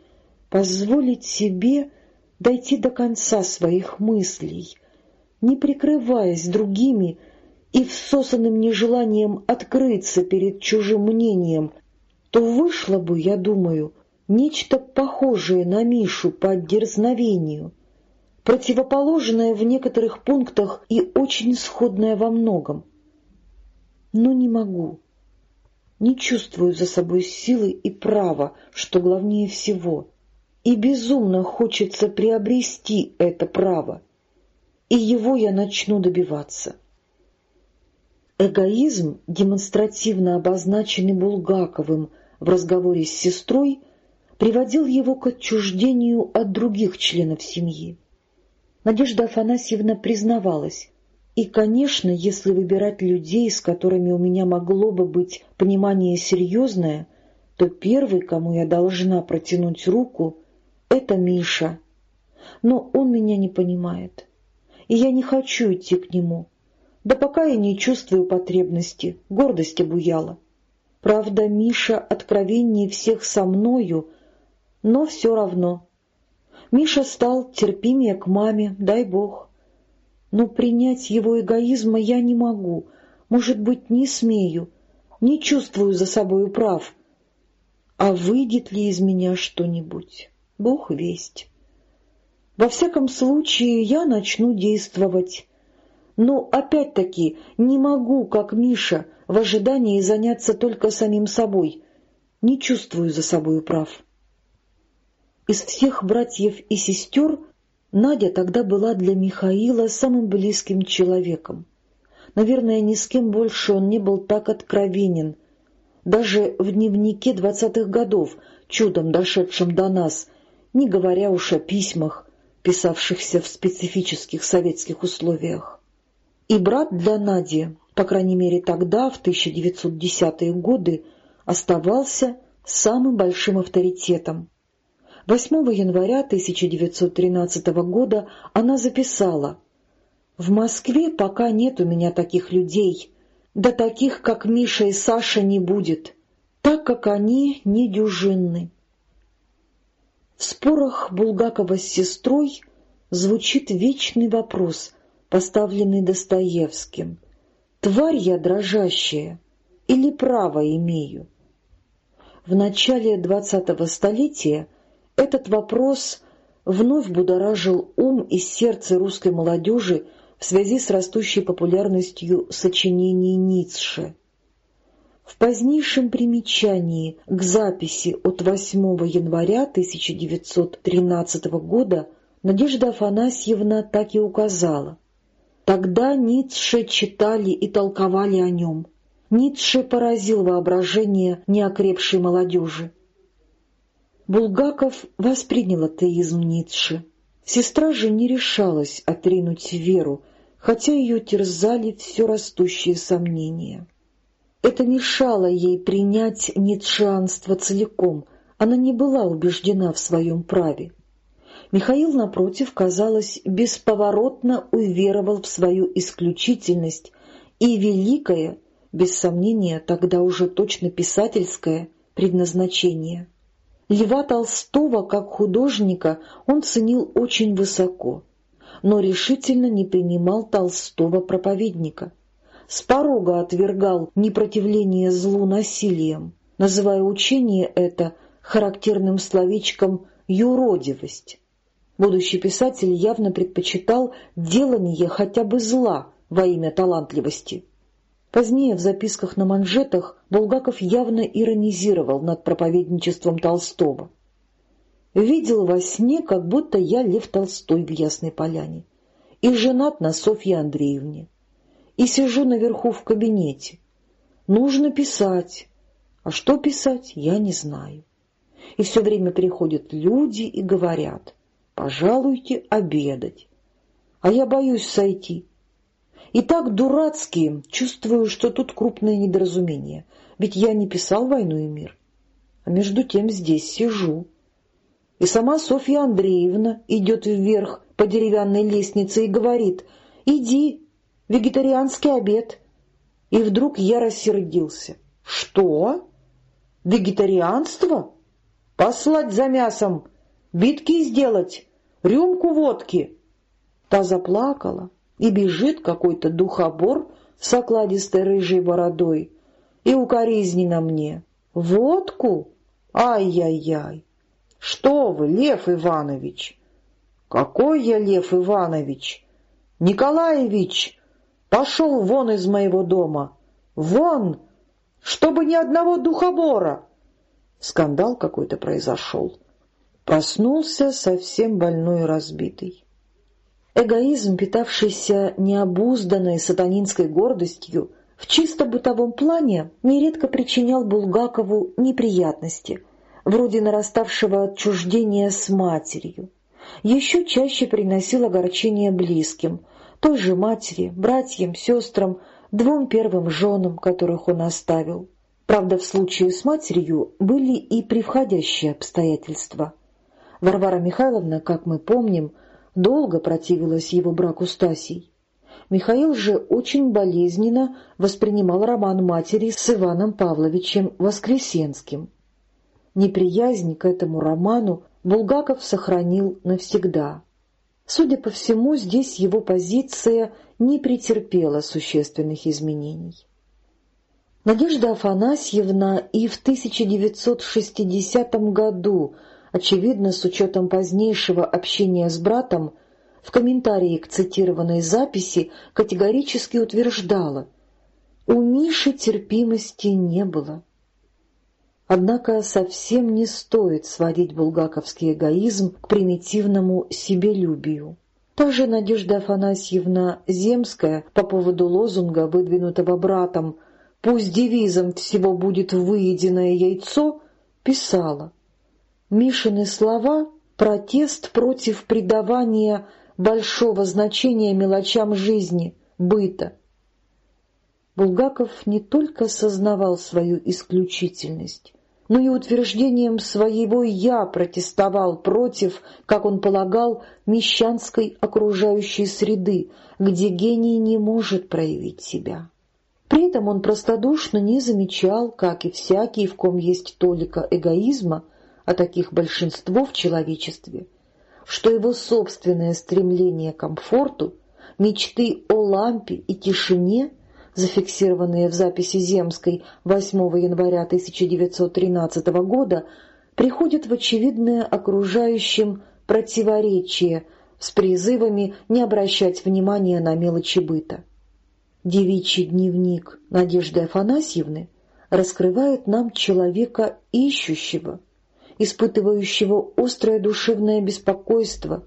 позволить себе дойти до конца своих мыслей, не прикрываясь другими и всосанным нежеланием открыться перед чужим мнением, то вышло бы, я думаю, нечто похожее на Мишу по дерзновению, противоположное в некоторых пунктах и очень сходное во многом. Но не могу, не чувствую за собой силы и права, что главнее всего, и безумно хочется приобрести это право, и его я начну добиваться. Эгоизм, демонстративно обозначенный Булгаковым в разговоре с сестрой, приводил его к отчуждению от других членов семьи. Надежда Афанасьевна признавалась, и, конечно, если выбирать людей, с которыми у меня могло бы быть понимание серьезное, то первый, кому я должна протянуть руку, — это Миша. Но он меня не понимает, и я не хочу идти к нему. Да пока я не чувствую потребности, гордость обуяла. Правда, Миша откровеннее всех со мною, но все равно. Миша стал терпимее к маме, дай бог. Но принять его эгоизма я не могу, может быть, не смею, не чувствую за собою прав. А выйдет ли из меня что-нибудь? Бог весть. Во всяком случае, я начну действовать. Но опять-таки не могу, как Миша, в ожидании заняться только самим собой. Не чувствую за собою прав. Из всех братьев и сестер Надя тогда была для Михаила самым близким человеком. Наверное, ни с кем больше он не был так откровенен. Даже в дневнике двадцатых годов, чудом дошедшем до нас, не говоря уж о письмах, писавшихся в специфических советских условиях. И брат для Нади, по крайней мере тогда, в 1910-е годы, оставался самым большим авторитетом. 8 января 1913 года она записала «В Москве пока нет у меня таких людей, да таких, как Миша и Саша, не будет, так как они недюжинны». В спорах Булгакова с сестрой звучит вечный вопрос, поставленный Достоевским. «Тварь я дрожащая или право имею?» В начале двадцатого столетия этот вопрос вновь будоражил ум и сердце русской молодежи в связи с растущей популярностью сочинений Ницше. В позднейшем примечании к записи от 8 января 1913 года Надежда Афанасьевна так и указала. Тогда Ницше читали и толковали о нем. Ницше поразил воображение неокрепшей молодежи. Булгаков воспринял атеизм Ницше. Сестра же не решалась отринуть веру, хотя ее терзали все растущие сомнения. Это мешало ей принять ницшанство целиком, она не была убеждена в своем праве. Михаил, напротив, казалось, бесповоротно уверовал в свою исключительность и великое, без сомнения, тогда уже точно писательское, предназначение. Льва Толстого как художника он ценил очень высоко, но решительно не принимал Толстого проповедника. С порога отвергал непротивление злу насилием, называя учение это характерным словечком «юродивость». Будущий писатель явно предпочитал делание хотя бы зла во имя талантливости. Позднее в записках на манжетах Булгаков явно иронизировал над проповедничеством Толстого. «Видел во сне, как будто я Лев Толстой в Ясной Поляне, и женат на Софье Андреевне, и сижу наверху в кабинете. Нужно писать, а что писать, я не знаю. И все время приходят люди и говорят, пожалуйте обедать. А я боюсь сойти. И так дурацкие, чувствую, что тут крупное недоразумение, ведь я не писал «Войну и мир». А между тем здесь сижу. И сама Софья Андреевна идет вверх по деревянной лестнице и говорит «Иди, вегетарианский обед». И вдруг я рассердился. «Что? Вегетарианство? Послать за мясом? Битки сделать? рюмку водки. Та заплакала, и бежит какой-то духобор с окладистой рыжей бородой и укоризненно мне. Водку? Ай-яй-яй! Что вы, Лев Иванович? Какой я Лев Иванович? Николаевич, пошел вон из моего дома! Вон! Чтобы ни одного духобора! Скандал какой-то произошел. Проснулся совсем больной и разбитый. Эгоизм, питавшийся необузданной сатанинской гордостью, в чисто бытовом плане нередко причинял Булгакову неприятности, вроде нараставшего отчуждения с матерью. Еще чаще приносил огорчение близким, той же матери, братьям, сестрам, двум первым женам, которых он оставил. Правда, в случае с матерью были и превходящие обстоятельства — Варвара Михайловна, как мы помним, долго противилась его браку с Тасей. Михаил же очень болезненно воспринимал роман матери с Иваном Павловичем Воскресенским. Неприязнь к этому роману Булгаков сохранил навсегда. Судя по всему, здесь его позиция не претерпела существенных изменений. Надежда Афанасьевна и в 1960 году очевидно, с учетом позднейшего общения с братом, в комментарии к цитированной записи категорически утверждала «У Миши терпимости не было». Однако совсем не стоит сводить булгаковский эгоизм к примитивному себелюбию. Та же Надежда Афанасьевна Земская по поводу лозунга, выдвинутого братом «Пусть девизом всего будет выеденное яйцо», писала Мишины слова — протест против придавания большого значения мелочам жизни, быта. Булгаков не только сознавал свою исключительность, но и утверждением своего «я» протестовал против, как он полагал, мещанской окружающей среды, где гений не может проявить себя. При этом он простодушно не замечал, как и всякий, в ком есть толика эгоизма, а таких большинство в человечестве, что его собственное стремление к комфорту, мечты о лампе и тишине, зафиксированные в записи Земской 8 января 1913 года, приходят в очевидное окружающим противоречие с призывами не обращать внимания на мелочи быта. Девичий дневник Надежды Афанасьевны раскрывает нам человека ищущего, испытывающего острое душевное беспокойство,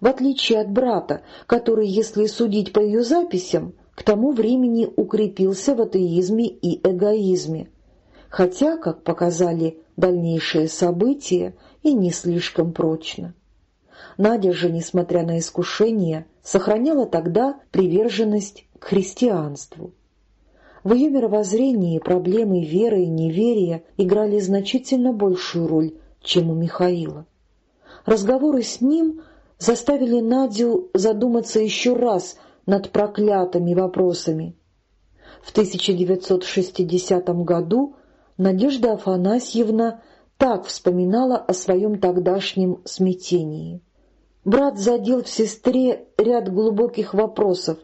в отличие от брата, который, если судить по ее записям, к тому времени укрепился в атеизме и эгоизме, хотя, как показали дальнейшие события, и не слишком прочно. Надя же, несмотря на искушение, сохраняла тогда приверженность к христианству. В ее мировоззрении проблемы веры и неверия играли значительно большую роль, чем у Михаила. Разговоры с ним заставили Надю задуматься еще раз над проклятыми вопросами. В 1960 году Надежда Афанасьевна так вспоминала о своем тогдашнем смятении. Брат задел в сестре ряд глубоких вопросов,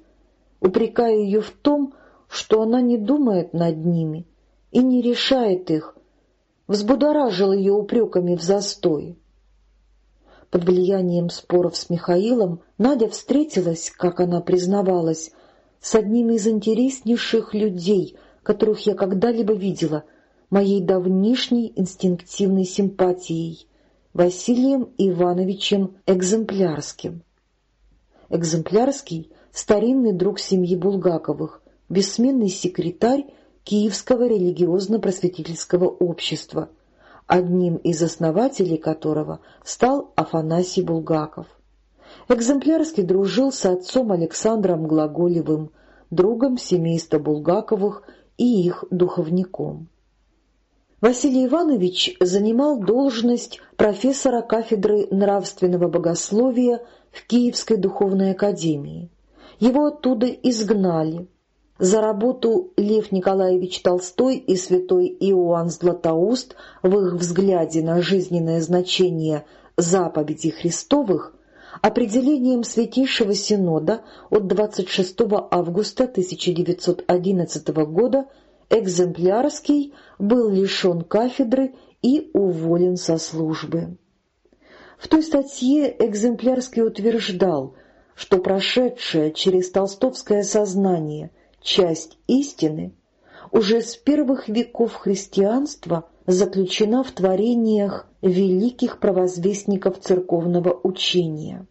упрекая ее в том, что она не думает над ними и не решает их, взбудоражил ее упреками в застой. Под влиянием споров с Михаилом Надя встретилась, как она признавалась, с одним из интереснейших людей, которых я когда-либо видела, моей давнишней инстинктивной симпатией, Василием Ивановичем Экземплярским. Экземплярский — старинный друг семьи Булгаковых, бессменный секретарь Киевского религиозно-просветительского общества, одним из основателей которого стал Афанасий Булгаков. Экземплярский дружил с отцом Александром Глаголевым, другом семейства Булгаковых и их духовником. Василий Иванович занимал должность профессора кафедры нравственного богословия в Киевской духовной академии. Его оттуда изгнали, за работу Лев Николаевич Толстой и святой Иоанн Златоуст в их взгляде на жизненное значение заповедей Христовых определением Святейшего Синода от 26 августа 1911 года экземплярский был лишен кафедры и уволен со службы. В той статье экземплярский утверждал, что прошедшее через толстовское сознание – часть истины уже с первых веков христианства заключена в творениях великих провозвестников церковного учения.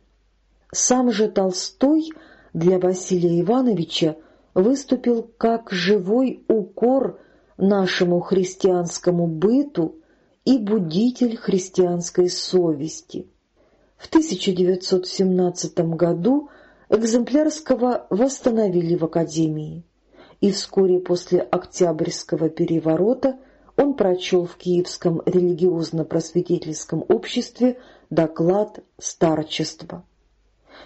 Сам же Толстой для Василия Ивановича выступил как живой укор нашему христианскому быту и будитель христианской совести. В 1917 году Экземплярского восстановили в Академии, и вскоре после Октябрьского переворота он прочел в Киевском религиозно-просветительском обществе доклад старчества.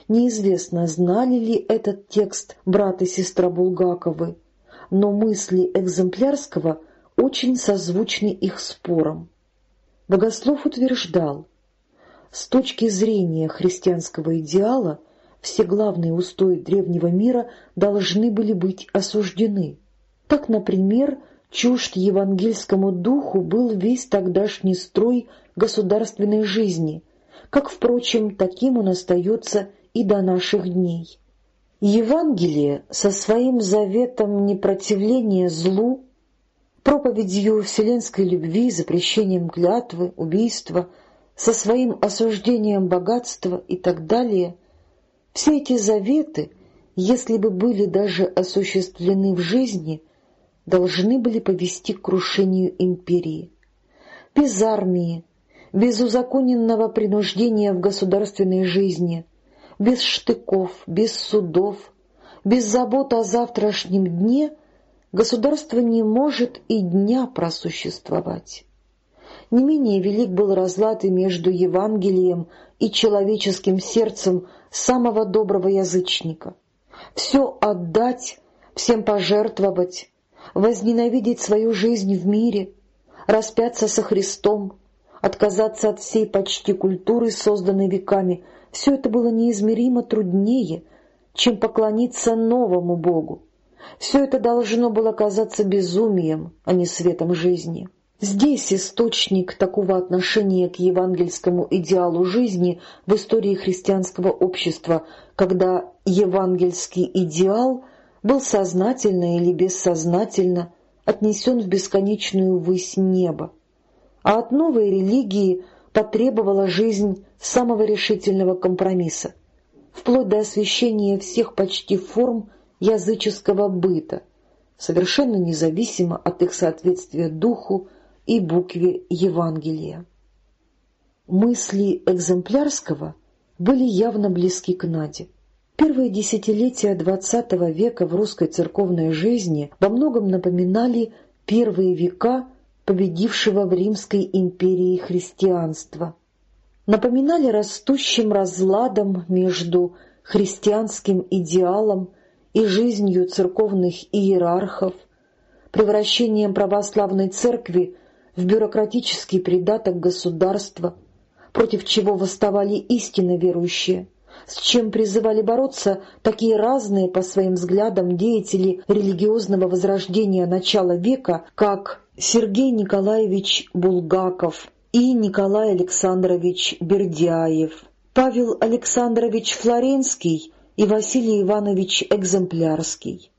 Неизвестно, знали ли этот текст брат и сестра Булгаковы, но мысли Экземплярского очень созвучны их спорам. Богослов утверждал, с точки зрения христианского идеала – все главные устои древнего мира должны были быть осуждены. Так, например, чужд евангельскому духу был весь тогдашний строй государственной жизни, как, впрочем, таким он остается и до наших дней. Евангелие со своим заветом непротивления злу, проповедью вселенской любви, запрещением клятвы, убийства, со своим осуждением богатства и так далее – все эти заветы, если бы были даже осуществлены в жизни, должны были повести к крушению империи. Без армии, без узаконенного принуждения в государственной жизни, без штыков, без судов, без забот о завтрашнем дне государство не может и дня просуществовать. Не менее велик был разлад и между Евангелием и человеческим сердцем самого доброго язычника. Все отдать, всем пожертвовать, возненавидеть свою жизнь в мире, распяться со Христом, отказаться от всей почти культуры, созданной веками, все это было неизмеримо труднее, чем поклониться новому Богу. Все это должно было казаться безумием, а не светом жизни. Здесь источник такого отношения к евангельскому идеалу жизни в истории христианского общества, когда евангельский идеал был сознательно или бессознательно отнесен в бесконечную высь неба, а от новой религии потребовала жизнь самого решительного компромисса, вплоть до освящения всех почти форм языческого быта, совершенно независимо от их соответствия духу, и букве Евангелия. Мысли экземплярского были явно близки к Наде. Первые десятилетия XX века в русской церковной жизни во многом напоминали первые века победившего в Римской империи христианства. Напоминали растущим разладом между христианским идеалом и жизнью церковных иерархов, превращением православной церкви в бюрократический придаток государства, против чего восставали истинно верующие – с чем призывали бороться такие разные по своим взглядам деятели религиозного возрождения начала века, как Сергей Николаевич Булгаков и Николай Александрович Бердяев, Павел Александрович Флоренский и Василий Иванович Экземплярский.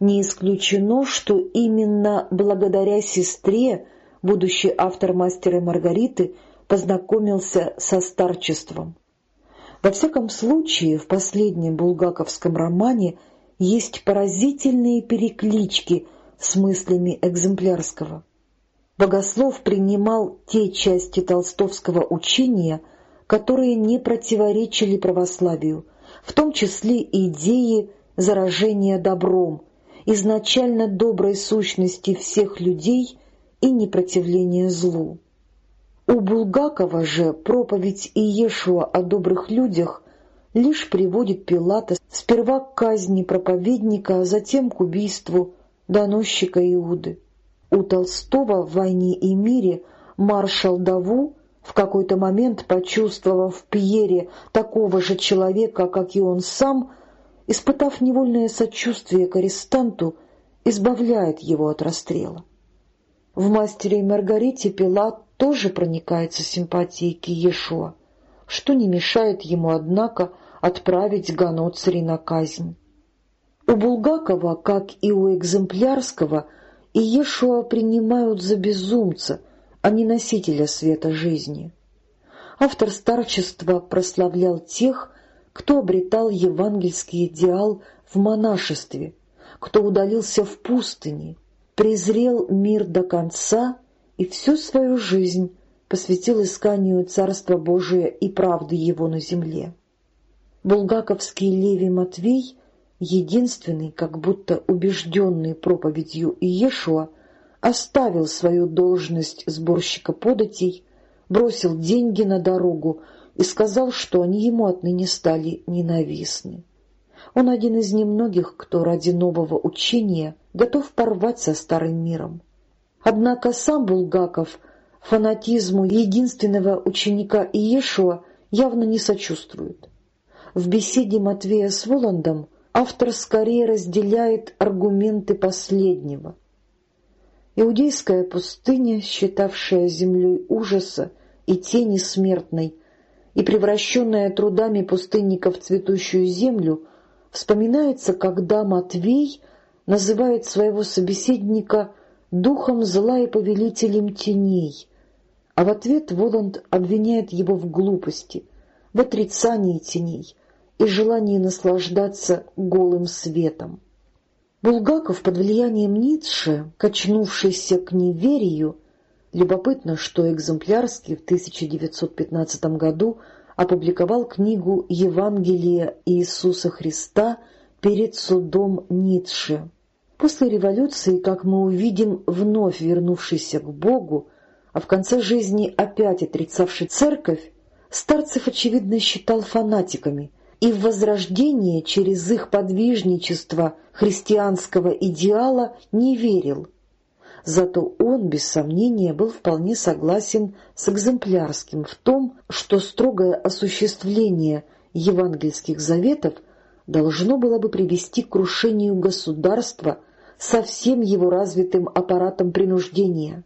Не исключено, что именно благодаря сестре будущий автор «Мастера и Маргариты» познакомился со старчеством. Во всяком случае, в последнем булгаковском романе есть поразительные переклички с мыслями экземплярского. Богослов принимал те части толстовского учения, которые не противоречили православию, в том числе идеи заражения добром, изначально доброй сущности всех людей и непротивления злу. У Булгакова же проповедь Иешуа о добрых людях лишь приводит Пилата сперва к казни проповедника, а затем к убийству доносчика Иуды. У Толстого в «Войне и мире» маршал Даву, в какой-то момент почувствовав в Пьере такого же человека, как и он сам, испытав невольное сочувствие к арестанту, избавляет его от расстрела. В «Мастере и Маргарите» Пилат тоже проникается симпатией к Иешуа, что не мешает ему, однако, отправить Ганоцари на казнь. У Булгакова, как и у Экземплярского, Иешуа принимают за безумца, а не носителя света жизни. Автор старчества прославлял тех, кто обретал евангельский идеал в монашестве, кто удалился в пустыне, презрел мир до конца — и всю свою жизнь посвятил исканию Царства Божия и правды Его на земле. Булгаковский Левий Матвей, единственный, как будто убежденный проповедью Иешуа, оставил свою должность сборщика податей, бросил деньги на дорогу и сказал, что они ему отныне стали ненавистны. Он один из немногих, кто ради нового учения готов порвать со старым миром. Однако сам Булгаков фанатизму единственного ученика Иешуа явно не сочувствует. В беседе Матвея с Воландом автор скорее разделяет аргументы последнего. Иудейская пустыня, считавшая землей ужаса и тени смертной, и превращенная трудами пустынников в цветущую землю, вспоминается, когда Матвей называет своего собеседника духом зла и повелителем теней, а в ответ Воланд обвиняет его в глупости, в отрицании теней и желании наслаждаться голым светом. Булгаков под влиянием Ницше, качнувшийся к неверию, любопытно, что экземплярский в 1915 году опубликовал книгу «Евангелие Иисуса Христа перед судом Ницше». После революции, как мы увидим, вновь вернувшийся к Богу, а в конце жизни опять отрицавший церковь, Старцев, очевидно, считал фанатиками и в возрождение через их подвижничество христианского идеала не верил. Зато он, без сомнения, был вполне согласен с экземплярским в том, что строгое осуществление евангельских заветов должно было бы привести к крушению государства – со всем его развитым аппаратом принуждения.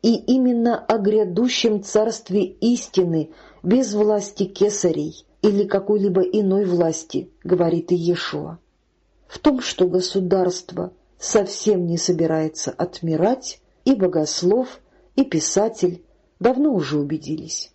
И именно о грядущем царстве истины без власти кесарей или какой-либо иной власти, говорит Иешуа. В том, что государство совсем не собирается отмирать, и богослов, и писатель давно уже убедились.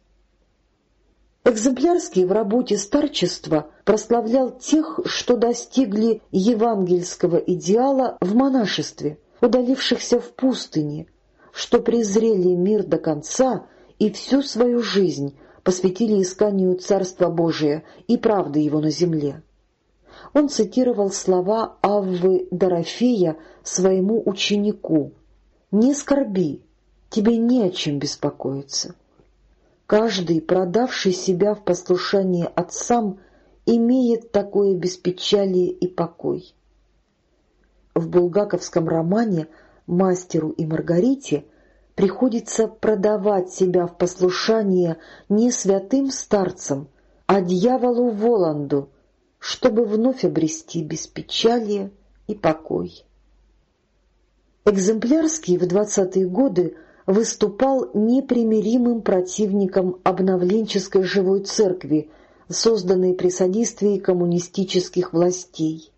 Экземплярский в работе старчества прославлял тех, что достигли евангельского идеала в монашестве, удалившихся в пустыне, что презрели мир до конца и всю свою жизнь посвятили исканию Царства Божия и правды его на земле. Он цитировал слова Аввы Дорофея своему ученику «Не скорби, тебе не о чем беспокоиться». Каждый, продавший себя в послушание отцам, имеет такое беспечалие и покой. В булгаковском романе «Мастеру и Маргарите» приходится продавать себя в послушание не святым старцам, а дьяволу Воланду, чтобы вновь обрести беспечалие и покой. Экземплярский в двадцатые годы выступал непримиримым противником обновленческой живой церкви, созданной при содействии коммунистических властей.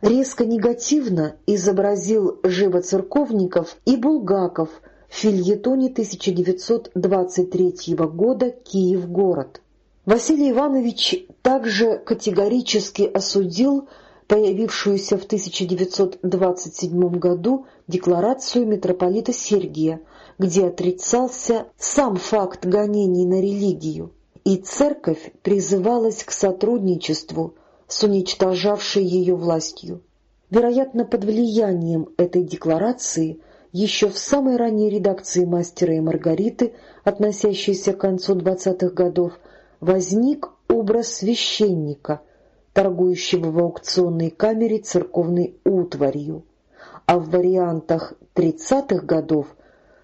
Резко негативно изобразил живоцерковников и булгаков в фильетоне 1923 года «Киев-город». Василий Иванович также категорически осудил появившуюся в 1927 году декларацию митрополита Сергия, где отрицался сам факт гонений на религию, и церковь призывалась к сотрудничеству с уничтожавшей ее властью. Вероятно, под влиянием этой декларации еще в самой ранней редакции «Мастера и Маргариты», относящейся к концу 20-х годов, возник образ священника, торгующего в аукционной камере церковной утварью, а в вариантах 30-х годов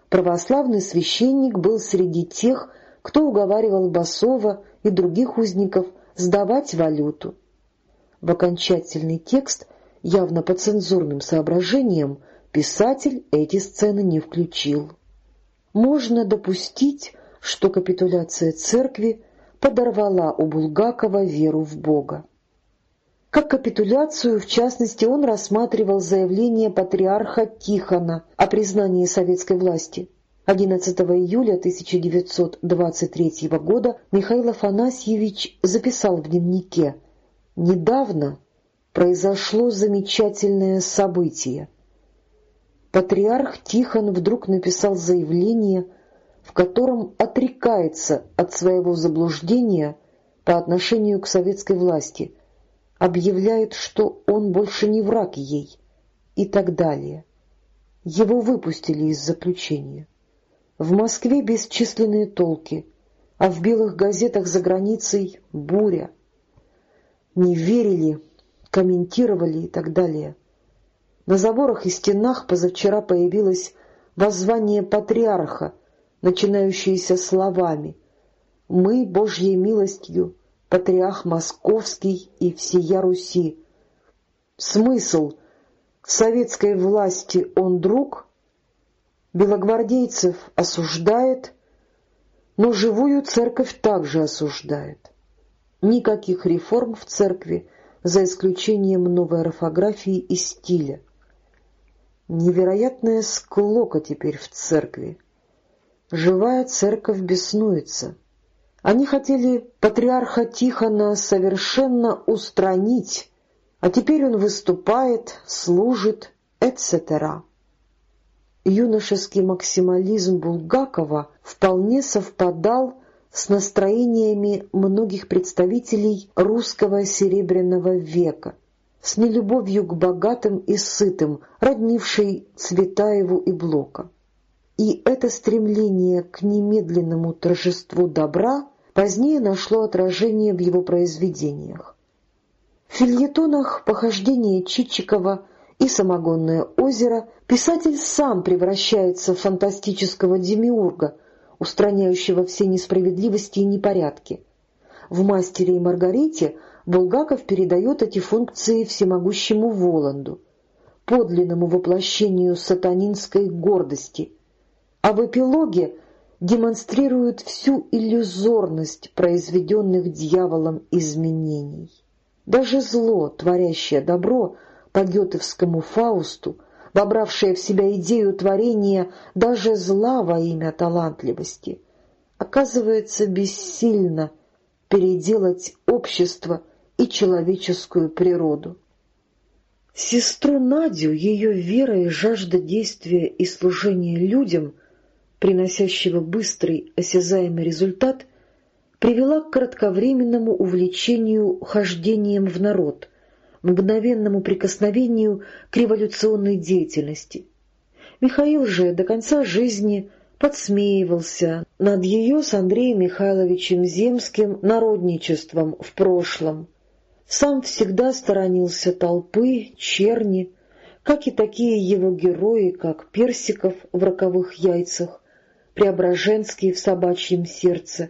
православный священник был среди тех, кто уговаривал Басова и других узников сдавать валюту. В окончательный текст, явно по цензурным соображениям, писатель эти сцены не включил. Можно допустить, что капитуляция церкви подорвала у Булгакова веру в Бога. Как капитуляцию, в частности, он рассматривал заявление патриарха Тихона о признании советской власти. 11 июля 1923 года Михаил Афанасьевич записал в дневнике «Недавно произошло замечательное событие. Патриарх Тихон вдруг написал заявление, в котором отрекается от своего заблуждения по отношению к советской власти, объявляет, что он больше не враг ей и так далее. Его выпустили из заключения. В Москве бесчисленные толки, а в белых газетах за границей — буря. Не верили, комментировали и так далее. На заборах и стенах позавчера появилось воззвание патриарха — начинающиеся словами «Мы, Божьей милостью, патриарх Московский и всея Руси». Смысл советской власти он друг, белогвардейцев осуждает, но живую церковь также осуждает. Никаких реформ в церкви, за исключением новой орфографии и стиля. Невероятная склока теперь в церкви. Живая церковь беснуется. Они хотели патриарха Тихона совершенно устранить, а теперь он выступает, служит, etc. Юношеский максимализм Булгакова вполне совпадал с настроениями многих представителей русского серебряного века, с нелюбовью к богатым и сытым, роднившей Цветаеву и Блока. И это стремление к немедленному торжеству добра позднее нашло отражение в его произведениях. В фильетонах «Похождение Чичикова» и «Самогонное озеро» писатель сам превращается в фантастического демиурга, устраняющего все несправедливости и непорядки. В «Мастере и Маргарите» Булгаков передает эти функции всемогущему Воланду, подлинному воплощению сатанинской гордости, а в эпилоге демонстрирует всю иллюзорность произведенных дьяволом изменений. Даже зло, творящее добро, по гетовскому Фаусту, вобравшее в себя идею творения даже зла во имя талантливости, оказывается бессильно переделать общество и человеческую природу. Сестру Надю ее вера и жажда действия и служения людям – приносящего быстрый осязаемый результат, привела к кратковременному увлечению хождением в народ, мгновенному прикосновению к революционной деятельности. Михаил же до конца жизни подсмеивался над ее с Андреем Михайловичем Земским народничеством в прошлом. Сам всегда сторонился толпы, черни, как и такие его герои, как Персиков в «Роковых яйцах», Преображенский в «Собачьем сердце»,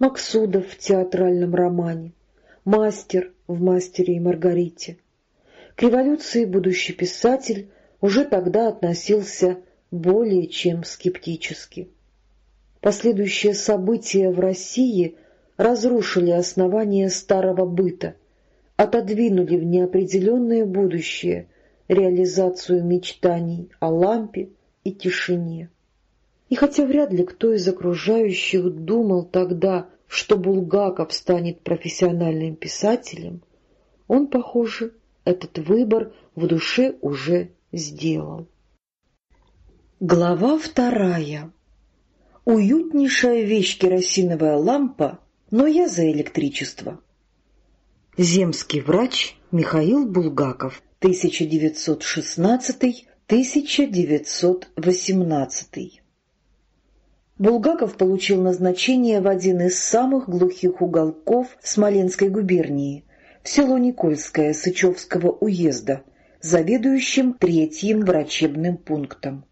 Максудов в театральном романе, Мастер в «Мастере и Маргарите». К революции будущий писатель уже тогда относился более чем скептически. Последующие события в России разрушили основания старого быта, отодвинули в неопределенное будущее реализацию мечтаний о лампе и тишине. И хотя вряд ли кто из окружающих думал тогда, что Булгаков станет профессиональным писателем, он, похоже, этот выбор в душе уже сделал. Глава вторая. Уютнейшая вещь керосиновая лампа, но я за электричество. Земский врач Михаил Булгаков, 1916-1918. Булгаков получил назначение в один из самых глухих уголков Смоленской губернии, в село Никольское Сычевского уезда, заведующим третьим врачебным пунктом.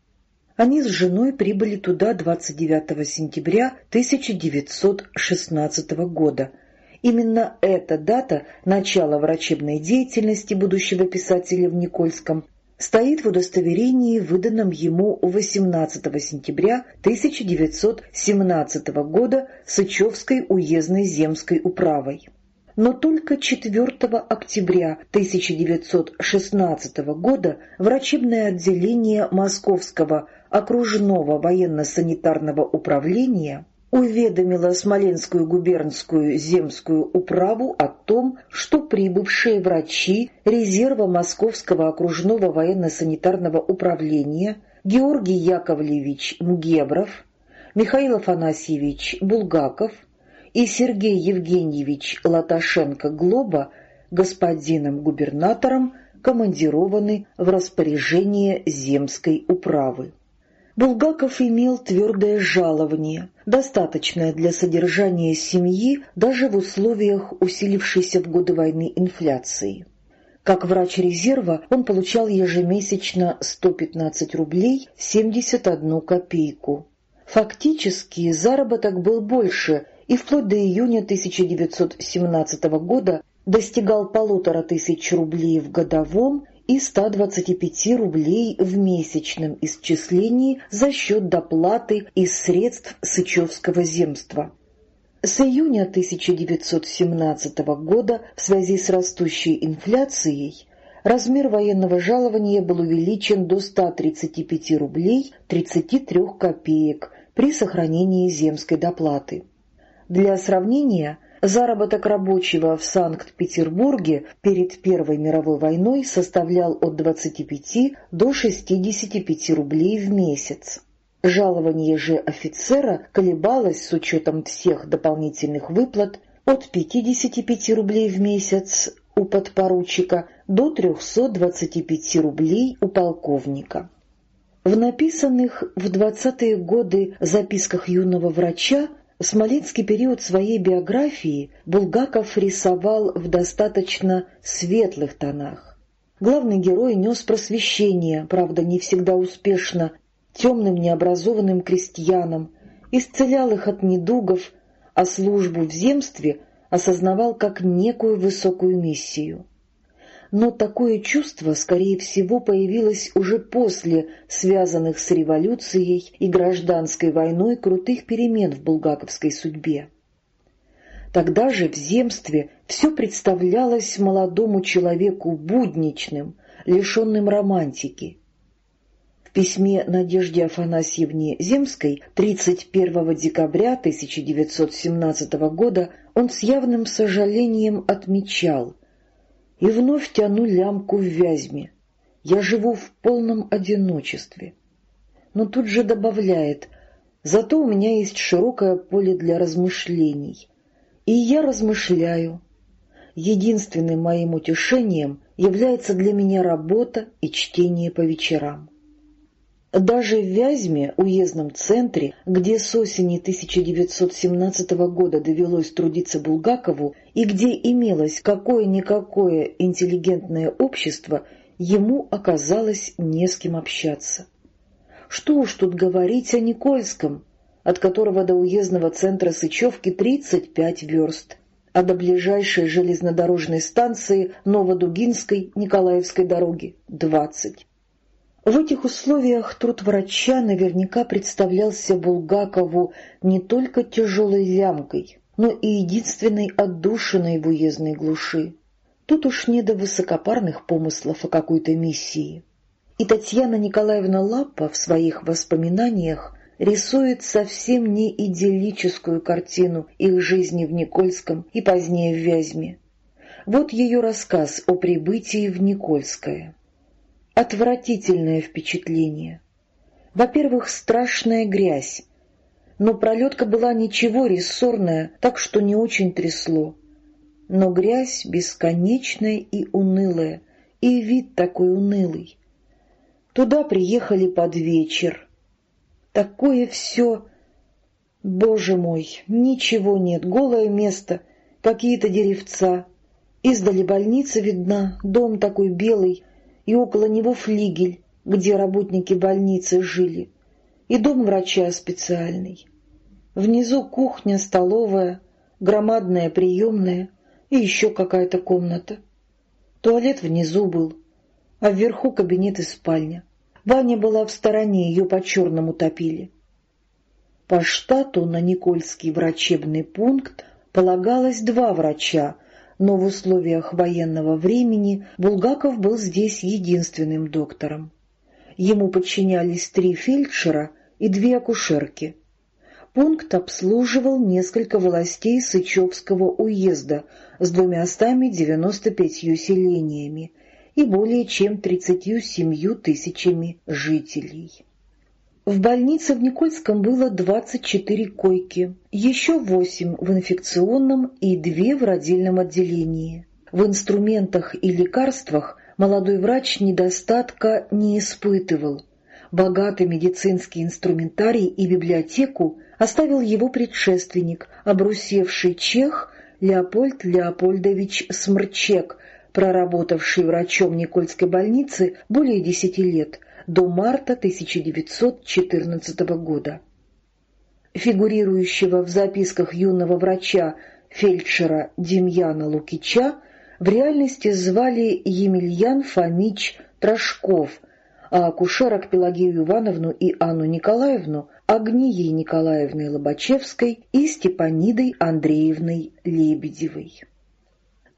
Они с женой прибыли туда 29 сентября 1916 года. Именно эта дата начала врачебной деятельности будущего писателя в Никольском стоит в удостоверении, выданном ему 18 сентября 1917 года Сычевской уездной земской управой. Но только 4 октября 1916 года врачебное отделение Московского окружного военно-санитарного управления уведомила Смоленскую губернскую земскую управу о том, что прибывшие врачи резерва Московского окружного военно-санитарного управления Георгий Яковлевич Мгебров, Михаил Афанасьевич Булгаков и Сергей Евгеньевич Латашенко-Глоба господином губернатором командированы в распоряжение земской управы. Булгаков имел твердое жалование, достаточное для содержания семьи даже в условиях усилившейся в годы войны инфляции. Как врач резерва он получал ежемесячно 115 рублей 71 копейку. Фактически заработок был больше и вплоть до июня 1917 года достигал полутора тысяч рублей в годовом и 125 рублей в месячном исчислении за счет доплаты из средств Сычевского земства. С июня 1917 года в связи с растущей инфляцией размер военного жалования был увеличен до 135 рублей 33 копеек при сохранении земской доплаты. Для сравнения – Заработок рабочего в Санкт-Петербурге перед Первой мировой войной составлял от 25 до 65 рублей в месяц. Жалование же офицера колебалось с учетом всех дополнительных выплат от 55 рублей в месяц у подпоручика до 325 рублей у полковника. В написанных в 20-е годы записках юного врача в смоленский период своей биографии Булгаков рисовал в достаточно светлых тонах. Главный герой нес просвещение, правда, не всегда успешно, темным необразованным крестьянам, исцелял их от недугов, а службу в земстве осознавал как некую высокую миссию но такое чувство, скорее всего, появилось уже после связанных с революцией и гражданской войной крутых перемен в булгаковской судьбе. Тогда же в земстве все представлялось молодому человеку будничным, лишенным романтики. В письме Надежде Афанасьевне Земской 31 декабря 1917 года он с явным сожалением отмечал – и вновь тяну лямку в Вязьме. Я живу в полном одиночестве. Но тут же добавляет, зато у меня есть широкое поле для размышлений. И я размышляю. Единственным моим утешением является для меня работа и чтение по вечерам. Даже в Вязьме, уездном центре, где с осени 1917 года довелось трудиться Булгакову и где имелось какое-никакое интеллигентное общество, ему оказалось не с кем общаться. Что уж тут говорить о Никольском, от которого до уездного центра Сычевки 35 верст, а до ближайшей железнодорожной станции Новодугинской Николаевской дороги — 20. В этих условиях труд врача наверняка представлялся Булгакову не только тяжелой лямкой, но и единственной отдушиной в уездной глуши. Тут уж не до высокопарных помыслов о какой-то миссии. И Татьяна Николаевна Лаппа в своих воспоминаниях рисует совсем не идиллическую картину их жизни в Никольском и позднее в Вязьме. Вот ее рассказ о прибытии в Никольское. Отвратительное впечатление. Во-первых, страшная грязь, но пролетка была ничего рессорная, так что не очень трясло. Но грязь бесконечная и унылая, и вид такой унылый. Туда приехали под вечер. Такое все... Боже мой, ничего нет, голое место, какие-то деревца. Издали больница видна, дом такой белый, и около него флигель, где работники больницы жили, и дом врача специальный. Внизу кухня, столовая, громадная приемная и еще какая-то комната. Туалет внизу был, а вверху кабинет и спальня. Ваня была в стороне, ее по-черному топили. По штату на Никольский врачебный пункт полагалось два врача, но в условиях военного времени Булгаков был здесь единственным доктором. Ему подчинялись три фельдшера и две акушерки. Пункт обслуживал несколько властей Сычевского уезда с двумястами девяносто пятью селениями и более чем тридцатью семью тысячами жителей. В больнице в Никольском было 24 койки, еще 8 в инфекционном и 2 в родильном отделении. В инструментах и лекарствах молодой врач недостатка не испытывал. Богатый медицинский инструментарий и библиотеку оставил его предшественник, обрусевший чех Леопольд Леопольдович Смрчек, проработавший врачом Никольской больницы более десяти лет – до марта 1914 года. Фигурирующего в записках юного врача фельдшера Демьяна Лукича в реальности звали Емельян Фомич Трошков, а акушерок Пелагею Ивановну и Анну Николаевну Агнией Николаевной Лобачевской и Степанидой Андреевной Лебедевой.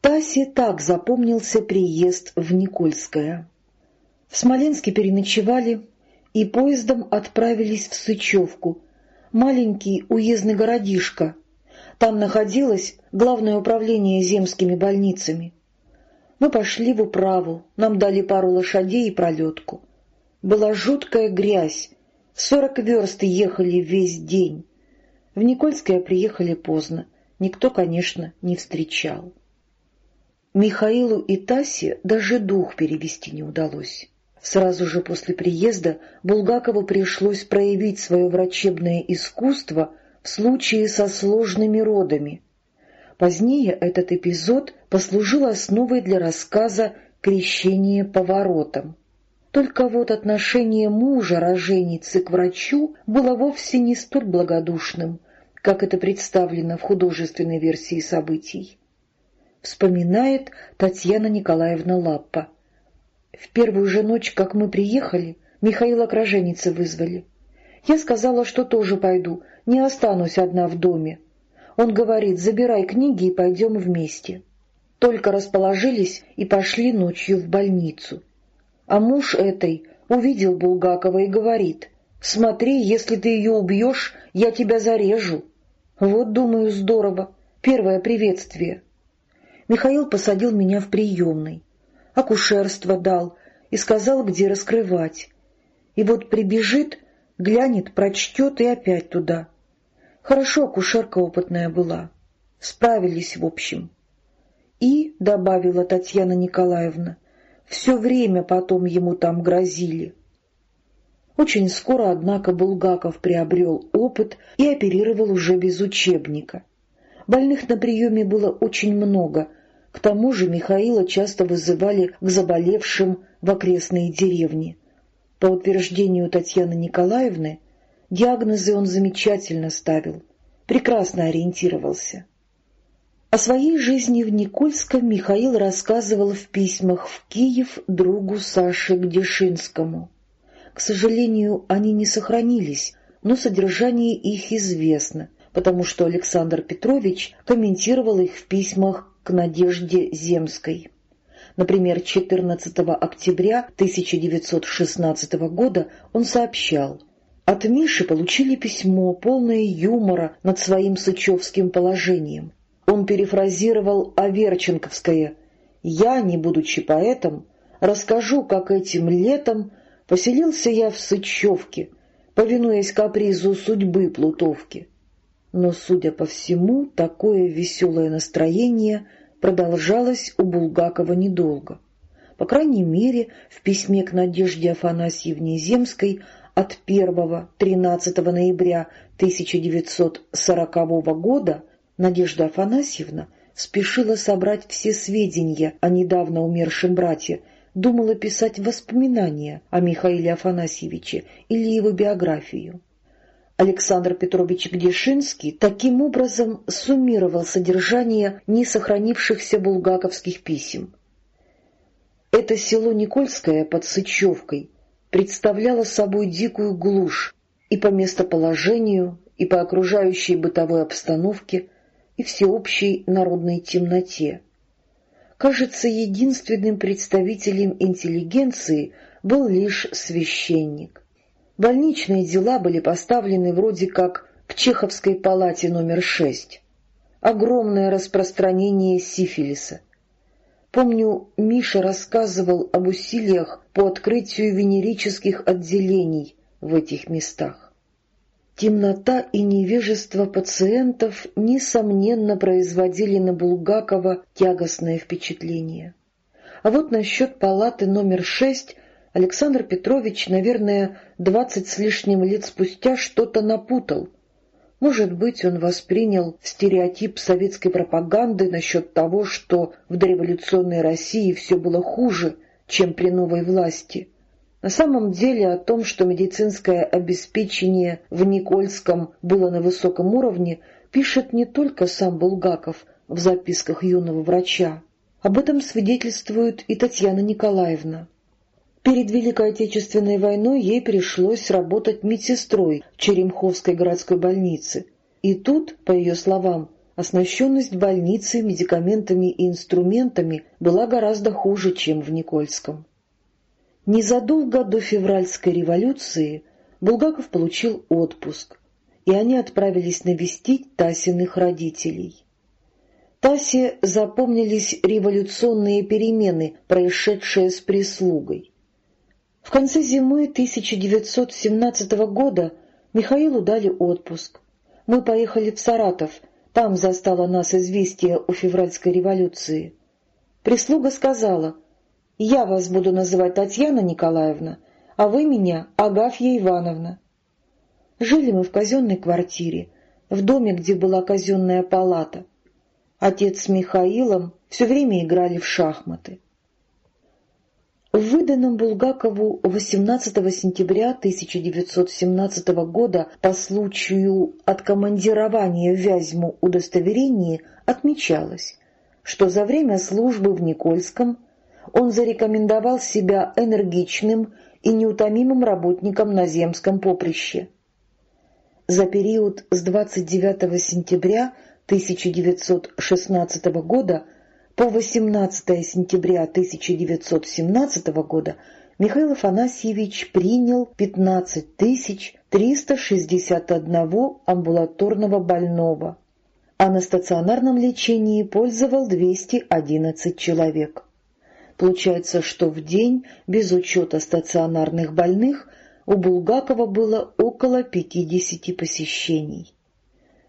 Тасе так запомнился приезд в Никольское. В Смоленске переночевали и поездом отправились в Сычевку, маленький уездный городишко. Там находилось главное управление земскими больницами. Мы пошли в управу, нам дали пару лошадей и пролетку. Была жуткая грязь, сорок верст ехали весь день. В Никольское приехали поздно, никто, конечно, не встречал. Михаилу и Тасе даже дух перевести не удалось. Сразу же после приезда Булгакову пришлось проявить свое врачебное искусство в случае со сложными родами. Позднее этот эпизод послужил основой для рассказа «Крещение поворотом». Только вот отношение мужа роженицы к врачу было вовсе не столь благодушным, как это представлено в художественной версии событий. Вспоминает Татьяна Николаевна Лаппа. В первую же ночь, как мы приехали, Михаила к роженице вызвали. Я сказала, что тоже пойду, не останусь одна в доме. Он говорит, забирай книги и пойдем вместе. Только расположились и пошли ночью в больницу. А муж этой увидел Булгакова и говорит, «Смотри, если ты ее убьешь, я тебя зарежу». Вот, думаю, здорово. Первое приветствие. Михаил посадил меня в приемной акушерство дал и сказал, где раскрывать. И вот прибежит, глянет, прочтет и опять туда. Хорошо акушерка опытная была. Справились, в общем. И, — добавила Татьяна Николаевна, все время потом ему там грозили. Очень скоро, однако, Булгаков приобрел опыт и оперировал уже без учебника. Больных на приеме было очень много, к тому же Михаила часто вызывали к заболевшим в окрестные деревни. По утверждению Татьяны Николаевны, диагнозы он замечательно ставил, прекрасно ориентировался. О своей жизни в Никольском Михаил рассказывал в письмах в Киев другу Саше Гдешинскому. К сожалению, они не сохранились, но содержание их известно, потому что Александр Петрович комментировал их в письмах к Надежде Земской. Например, 14 октября 1916 года он сообщал «От Миши получили письмо, полное юмора над своим сычевским положением. Он перефразировал Аверченковское «Я, не будучи поэтом, расскажу, как этим летом Поселился я в Сычевке, повинуясь капризу судьбы Плутовки. Но, судя по всему, такое веселое настроение продолжалось у Булгакова недолго. По крайней мере, в письме к Надежде Афанасьевне Земской от 1-13 ноября 1940 года Надежда Афанасьевна спешила собрать все сведения о недавно умершем брате думала писать воспоминания о Михаиле Афанасьевиче или его биографию. Александр Петрович Гдешинский таким образом суммировал содержание несохранившихся булгаковских писем. Это село Никольское под Сычевкой представляло собой дикую глушь и по местоположению, и по окружающей бытовой обстановке, и всеобщей народной темноте кажется, единственным представителем интеллигенции был лишь священник. Больничные дела были поставлены вроде как в Чеховской палате номер шесть. Огромное распространение сифилиса. Помню, Миша рассказывал об усилиях по открытию венерических отделений в этих местах. Темнота и невежество пациентов, несомненно, производили на Булгакова тягостное впечатление. А вот насчет палаты номер шесть Александр Петрович, наверное, двадцать с лишним лет спустя что-то напутал. Может быть, он воспринял стереотип советской пропаганды насчет того, что в дореволюционной России все было хуже, чем при новой власти — на самом деле о том, что медицинское обеспечение в Никольском было на высоком уровне, пишет не только сам Булгаков в записках юного врача. Об этом свидетельствует и Татьяна Николаевна. Перед Великой Отечественной войной ей пришлось работать медсестрой в Черемховской городской больнице. И тут, по ее словам, оснащенность больницы медикаментами и инструментами была гораздо хуже, чем в Никольском. Незадолго до февральской революции Булгаков получил отпуск, и они отправились навестить Тасиных родителей. Тасе запомнились революционные перемены, происшедшие с прислугой. В конце зимы 1917 года Михаилу дали отпуск. Мы поехали в Саратов, там застало нас известие о февральской революции. Прислуга сказала — я вас буду называть Татьяна Николаевна, а вы меня Агафья Ивановна. Жили мы в казенной квартире, в доме, где была казенная палата. Отец с Михаилом все время играли в шахматы. В выданном Булгакову 18 сентября 1917 года по случаю откомандирования в Вязьму удостоверении отмечалось, что за время службы в Никольском он зарекомендовал себя энергичным и неутомимым работником на земском поприще. За период с 29 сентября 1916 года по 18 сентября 1917 года Михаил Афанасьевич принял 15 361 амбулаторного больного, а на стационарном лечении пользовал 211 человек. Получается, что в день, без учета стационарных больных, у Булгакова было около 50 посещений.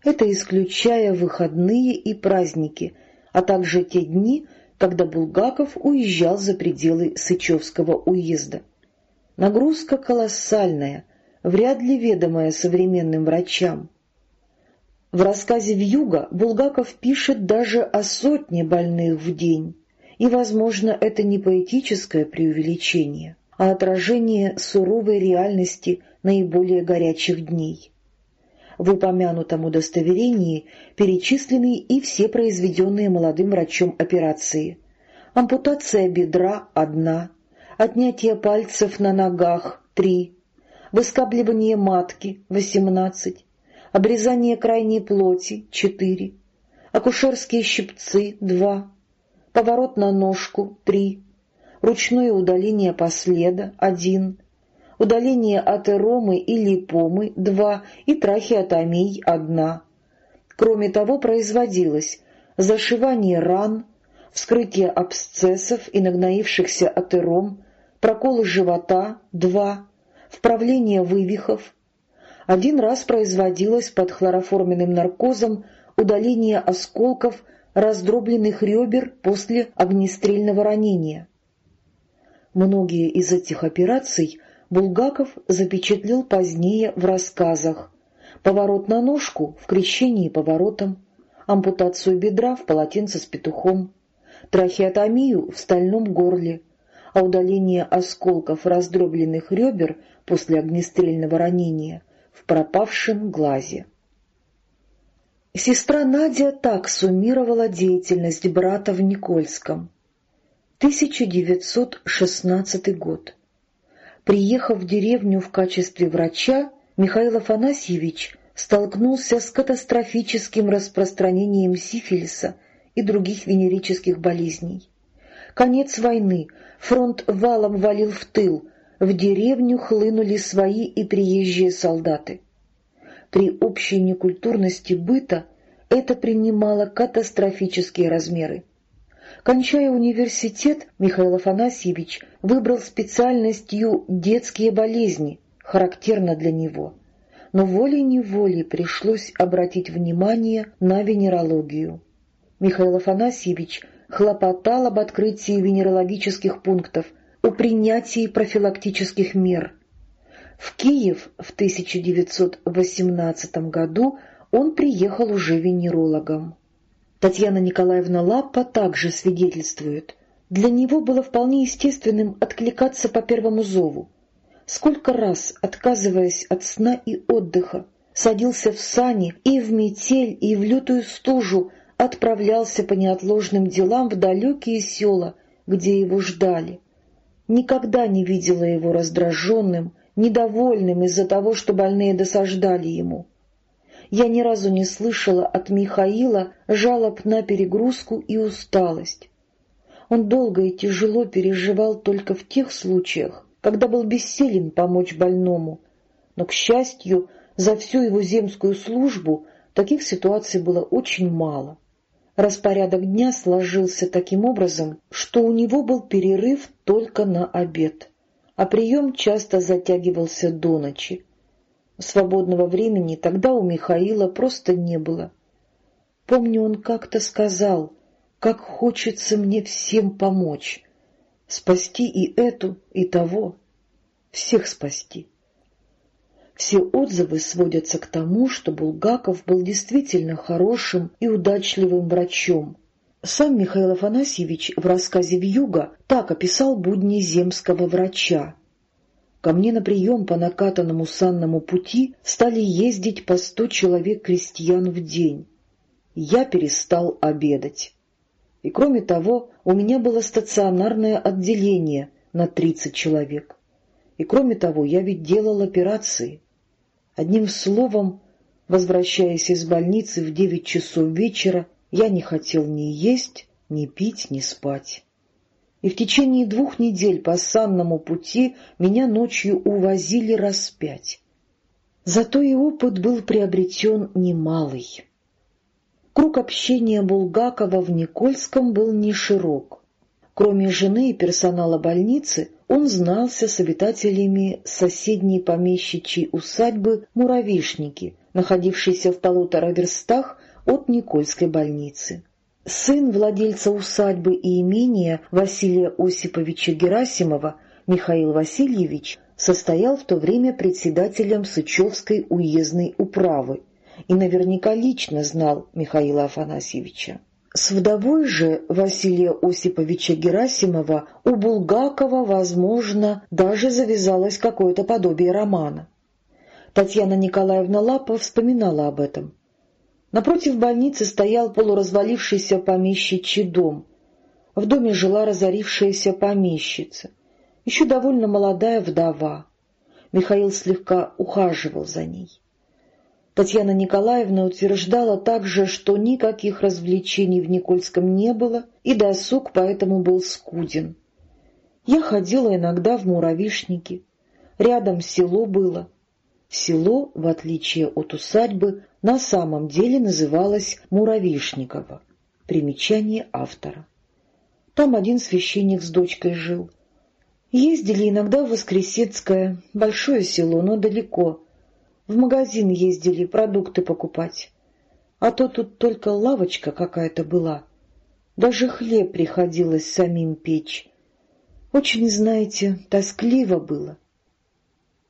Это исключая выходные и праздники, а также те дни, когда Булгаков уезжал за пределы Сычевского уезда. Нагрузка колоссальная, вряд ли ведомая современным врачам. В рассказе «Вьюга» Булгаков пишет даже о сотне больных в день, и, возможно, это не поэтическое преувеличение, а отражение суровой реальности наиболее горячих дней. В упомянутом удостоверении перечислены и все произведенные молодым врачом операции. Ампутация бедра – одна, отнятие пальцев на ногах – три, выскабливание матки – восемнадцать, обрезание крайней плоти – четыре, акушерские щипцы – два, поворот на ножку – три, ручное удаление последа – один, удаление атеромы и липомы – два и трахеотомий – одна. Кроме того, производилось зашивание ран, вскрытие абсцессов и нагноившихся атером, проколы живота – два, вправление вывихов. Один раз производилось под хлороформенным наркозом удаление осколков раздробленных ребер после огнестрельного ранения. Многие из этих операций Булгаков запечатлел позднее в рассказах «Поворот на ножку» в крещении поворотом, ампутацию бедра в полотенце с петухом, трахеотомию в стальном горле, а удаление осколков раздробленных ребер после огнестрельного ранения в пропавшем глазе. Сестра Надя так суммировала деятельность брата в Никольском. 1916 год. Приехав в деревню в качестве врача, Михаил Афанасьевич столкнулся с катастрофическим распространением сифилиса и других венерических болезней. Конец войны, фронт валом валил в тыл, в деревню хлынули свои и приезжие солдаты. При общей некультурности быта это принимало катастрофические размеры. Кончая университет, Михаил Афанасьевич выбрал специальностью детские болезни, характерно для него. Но волей-неволей пришлось обратить внимание на венерологию. Михаил Афанасьевич хлопотал об открытии венерологических пунктов, о принятии профилактических мер. В Киев в 1918 году он приехал уже венерологом. Татьяна Николаевна Лаппа также свидетельствует. Для него было вполне естественным откликаться по первому зову. Сколько раз, отказываясь от сна и отдыха, садился в сани и в метель, и в лютую стужу отправлялся по неотложным делам в далекие села, где его ждали. Никогда не видела его раздраженным, недовольным из-за того, что больные досаждали ему я ни разу не слышала от Михаила жалоб на перегрузку и усталость. Он долго и тяжело переживал только в тех случаях, когда был бессилен помочь больному, но, к счастью, за всю его земскую службу таких ситуаций было очень мало. Распорядок дня сложился таким образом, что у него был перерыв только на обед, а прием часто затягивался до ночи. Свободного времени тогда у Михаила просто не было. Помню, он как-то сказал, как хочется мне всем помочь, спасти и эту, и того, всех спасти. Все отзывы сводятся к тому, что Булгаков был действительно хорошим и удачливым врачом. Сам Михаил Афанасьевич в рассказе «Вьюга» так описал будни земского врача. Ко мне на прием по накатанному санному пути стали ездить по сто человек крестьян в день. Я перестал обедать. И кроме того, у меня было стационарное отделение на тридцать человек. И кроме того, я ведь делал операции. Одним словом, возвращаясь из больницы в девять часов вечера, я не хотел ни есть, ни пить, ни спать и в течение двух недель по санному пути меня ночью увозили раз пять. Зато и опыт был приобретен немалый. Круг общения Булгакова в Никольском был не широк. Кроме жены и персонала больницы, он знался с обитателями соседней помещичьей усадьбы Муравишники, находившейся в полутора верстах от Никольской больницы. Сын владельца усадьбы и имения Василия Осиповича Герасимова, Михаил Васильевич, состоял в то время председателем Сычевской уездной управы и наверняка лично знал Михаила Афанасьевича. С вдовой же Василия Осиповича Герасимова у Булгакова, возможно, даже завязалось какое-то подобие романа. Татьяна Николаевна Лапа вспоминала об этом. Напротив больницы стоял полуразвалившийся помещичий дом. В доме жила разорившаяся помещица, еще довольно молодая вдова. Михаил слегка ухаживал за ней. Татьяна Николаевна утверждала также, что никаких развлечений в Никольском не было, и досуг поэтому был скуден. Я ходила иногда в муравишники. Рядом село было. Село, в отличие от усадьбы, на самом деле называлась Муравишниково. Примечание автора. Там один священник с дочкой жил. Ездили иногда в Воскресецкое, большое село, но далеко. В магазин ездили продукты покупать. А то тут только лавочка какая-то была. Даже хлеб приходилось самим печь. Очень, знаете, тоскливо было.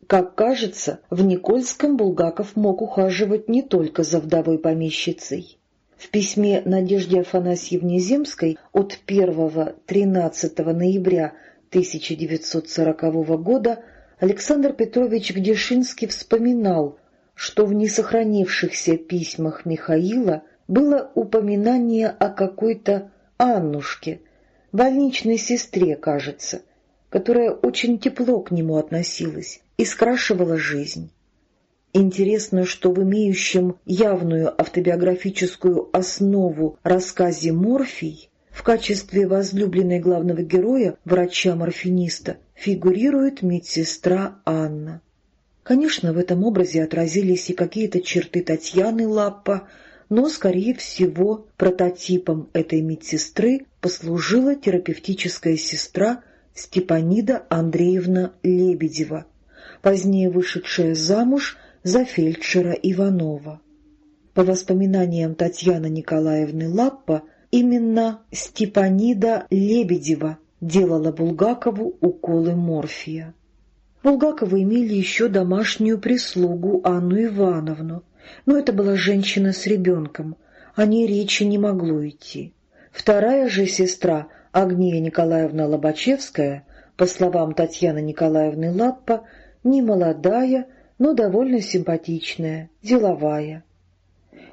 Как кажется, в Никольском Булгаков мог ухаживать не только за вдовой помещицей. В письме Надежде Афанасьевне Земской от 1-13 ноября 1940 года Александр Петрович Гдешинский вспоминал, что в несохранившихся письмах Михаила было упоминание о какой-то Аннушке, больничной сестре, кажется, которая очень тепло к нему относилась и скрашивала жизнь. Интересно, что в имеющем явную автобиографическую основу рассказе «Морфий» в качестве возлюбленной главного героя, врача-морфиниста, фигурирует медсестра Анна. Конечно, в этом образе отразились и какие-то черты Татьяны Лаппа, но, скорее всего, прототипом этой медсестры послужила терапевтическая сестра Степанида Андреевна Лебедева, позднее вышедшая замуж за фельдшера Иванова. По воспоминаниям Татьяны Николаевны Лаппа, именно Степанида Лебедева делала Булгакову уколы морфия. Булгаковы имели еще домашнюю прислугу Анну Ивановну, но это была женщина с ребенком, о ней речи не могло идти. Вторая же сестра, Агния Николаевна Лобачевская, по словам Татьяны Николаевны Лаппа, не молодая, но довольно симпатичная, деловая.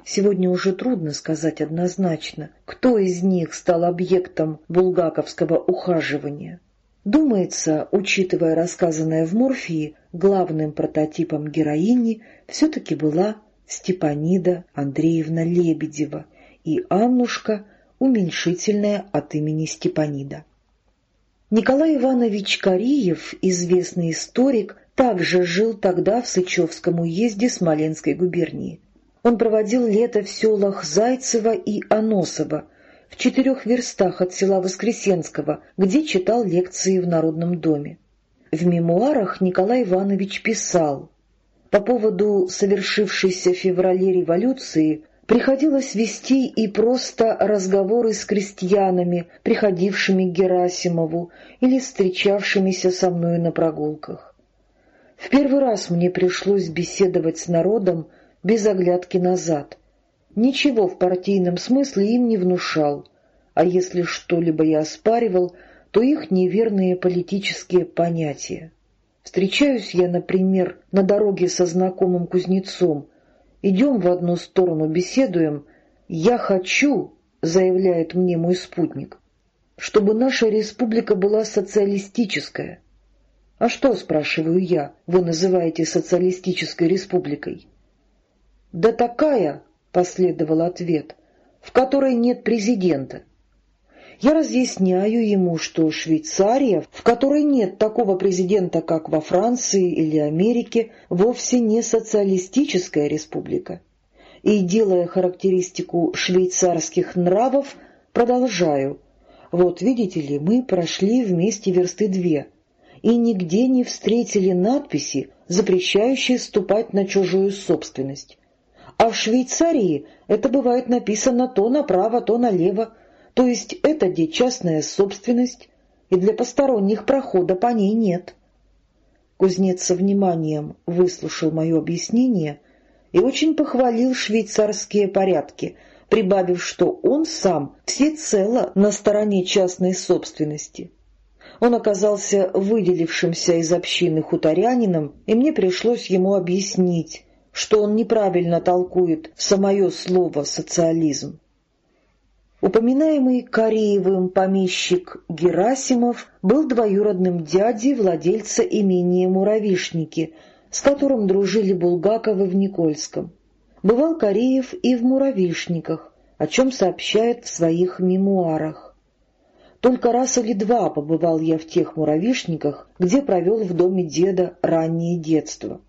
Сегодня уже трудно сказать однозначно, кто из них стал объектом булгаковского ухаживания. Думается, учитывая рассказанное в «Морфии», главным прототипом героини все-таки была Степанида Андреевна Лебедева и Аннушка, уменьшительная от имени Степанида. Николай Иванович Кариев, известный историк, также жил тогда в Сычевском уезде Смоленской губернии. Он проводил лето в селах Зайцево и Аносово, в четырех верстах от села Воскресенского, где читал лекции в Народном доме. В мемуарах Николай Иванович писал «По поводу совершившейся в феврале революции приходилось вести и просто разговоры с крестьянами, приходившими к Герасимову или встречавшимися со мной на прогулках. В первый раз мне пришлось беседовать с народом без оглядки назад. Ничего в партийном смысле им не внушал, а если что-либо я оспаривал, то их неверные политические понятия. Встречаюсь я, например, на дороге со знакомым кузнецом. Идем в одну сторону, беседуем. «Я хочу», — заявляет мне мой спутник, — «чтобы наша республика была социалистическая». «А что, — спрашиваю я, — вы называете социалистической республикой?» «Да такая, — последовал ответ, — в которой нет президента». Я разъясняю ему, что Швейцария, в которой нет такого президента, как во Франции или Америке, вовсе не социалистическая республика. И, делая характеристику швейцарских нравов, продолжаю. Вот видите ли, мы прошли вместе версты две, и нигде не встретили надписи, запрещающие ступать на чужую собственность. А в Швейцарии это бывает написано то направо, то налево, то есть это где частная собственность, и для посторонних прохода по ней нет. Кузнец со вниманием выслушал мое объяснение и очень похвалил швейцарские порядки, прибавив, что он сам всецело на стороне частной собственности. Он оказался выделившимся из общины хуторянином, и мне пришлось ему объяснить, что он неправильно толкует самое слово «социализм». Упоминаемый Кореевым помещик Герасимов был двоюродным дядей владельца имения Муравишники, с которым дружили Булгаковы в Никольском. Бывал Кореев и в Муравишниках, о чем сообщает в своих мемуарах. Только раз или два побывал я в тех муравишниках, где провел в доме деда раннее детство.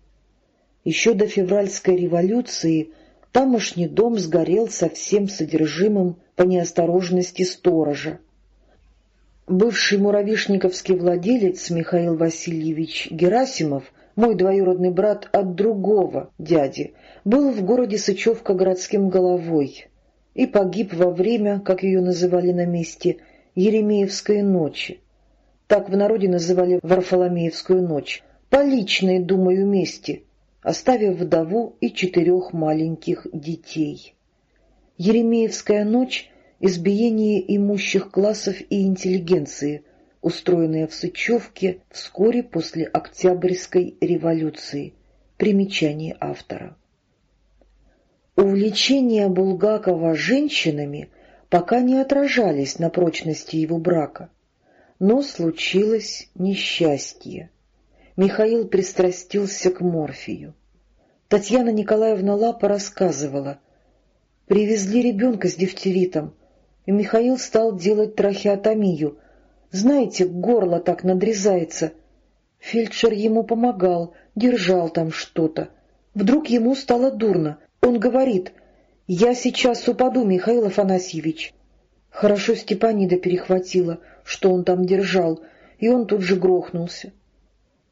Еще до февральской революции тамошний дом сгорел со всем содержимым по неосторожности сторожа. Бывший муравишниковский владелец Михаил Васильевич Герасимов, мой двоюродный брат от другого дяди, был в городе Сычевка городским головой и погиб во время, как ее называли на месте, Еремеевской ночи. Так в народе называли Варфоломеевскую ночь, по личной, думаю, мести, оставив вдову и четырех маленьких детей. Еремеевская ночь — избиение имущих классов и интеллигенции, устроенная в Сычевке вскоре после Октябрьской революции. Примечание автора. Увлечения Булгакова женщинами пока не отражались на прочности его брака, но случилось несчастье. Михаил пристрастился к морфию. Татьяна Николаевна Лапа рассказывала, Привезли ребенка с дифтеритом, и Михаил стал делать трахеотомию. Знаете, горло так надрезается. Фельдшер ему помогал, держал там что-то. Вдруг ему стало дурно. Он говорит, «Я сейчас упаду, Михаил Афанасьевич». Хорошо Степанида перехватила, что он там держал, и он тут же грохнулся.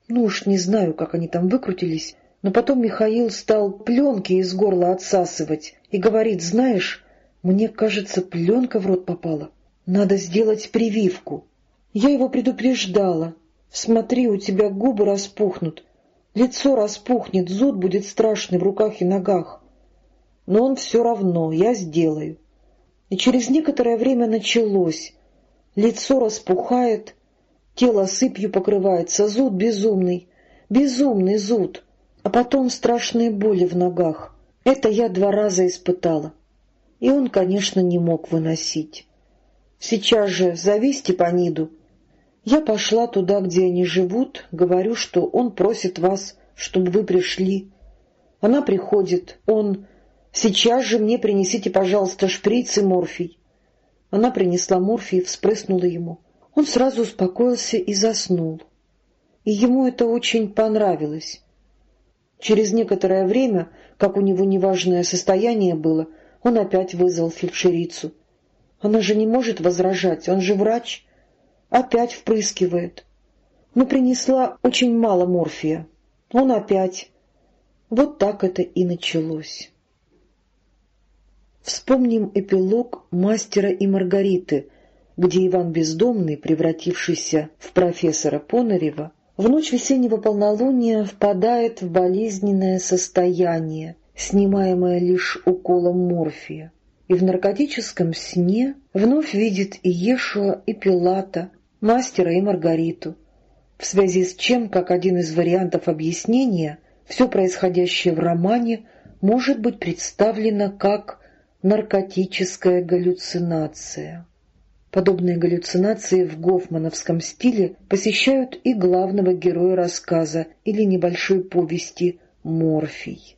Ну уж не знаю, как они там выкрутились, но потом Михаил стал пленки из горла отсасывать и говорит, знаешь, мне кажется, пленка в рот попала. Надо сделать прививку. Я его предупреждала. Смотри, у тебя губы распухнут, лицо распухнет, зуд будет страшный в руках и ногах. Но он все равно, я сделаю. И через некоторое время началось. Лицо распухает, тело сыпью покрывается, зуд безумный, безумный зуд а потом страшные боли в ногах. Это я два раза испытала. И он, конечно, не мог выносить. Сейчас же зови Степаниду. Я пошла туда, где они живут, говорю, что он просит вас, чтобы вы пришли. Она приходит, он... Сейчас же мне принесите, пожалуйста, шприц и морфий. Она принесла морфий и вспрыснула ему. Он сразу успокоился и заснул. И ему это очень понравилось. Через некоторое время, как у него неважное состояние было, он опять вызвал фельдшерицу. Она же не может возражать, он же врач. Опять впрыскивает. Но принесла очень мало морфия. Он опять. Вот так это и началось. Вспомним эпилог «Мастера и Маргариты», где Иван Бездомный, превратившийся в профессора Понарева, в ночь весеннего полнолуния впадает в болезненное состояние, снимаемое лишь уколом морфия, и в наркотическом сне вновь видит и Ешуа, и Пилата, мастера и Маргариту, в связи с чем, как один из вариантов объяснения, все происходящее в романе может быть представлено как наркотическая галлюцинация. Подобные галлюцинации в гофмановском стиле посещают и главного героя рассказа или небольшой повести «Морфий».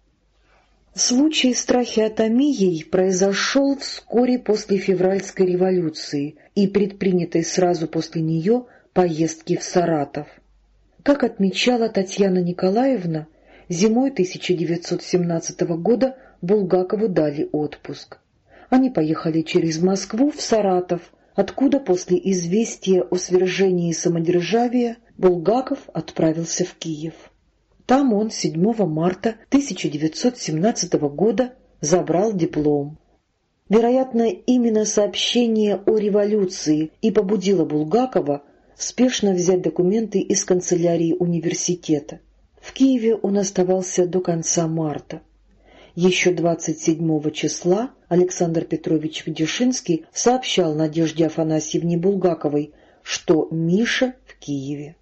Случай с трахеотомией произошел вскоре после февральской революции и предпринятой сразу после нее поездки в Саратов. Как отмечала Татьяна Николаевна, зимой 1917 года Булгакову дали отпуск. Они поехали через Москву в Саратов, откуда после известия о свержении самодержавия Булгаков отправился в Киев. Там он 7 марта 1917 года забрал диплом. Вероятно, именно сообщение о революции и побудило Булгакова спешно взять документы из канцелярии университета. В Киеве он оставался до конца марта. Еще 27 числа Александр Петрович Вдешинский сообщал Надежде Афанасьевне Булгаковой, что Миша в Киеве.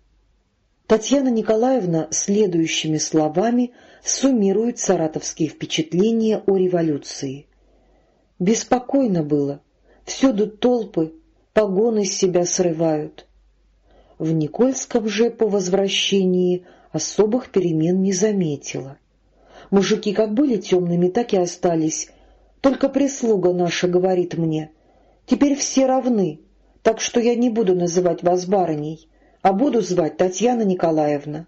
Татьяна Николаевна следующими словами суммирует саратовские впечатления о революции. «Беспокойно было. Всюду толпы, погоны с себя срывают. В Никольском же по возвращении особых перемен не заметила. Мужики как были темными, так и остались. Только прислуга наша говорит мне, теперь все равны, так что я не буду называть вас барыней, а буду звать Татьяна Николаевна.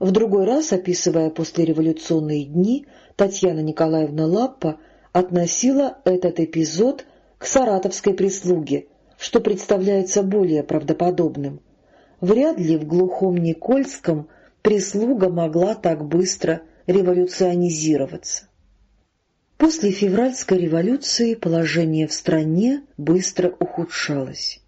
В другой раз, описывая послереволюционные дни, Татьяна Николаевна Лаппа относила этот эпизод к саратовской прислуге, что представляется более правдоподобным. Вряд ли в глухом Никольском прислуга могла так быстро революционизироваться. После февральской революции положение в стране быстро ухудшалось.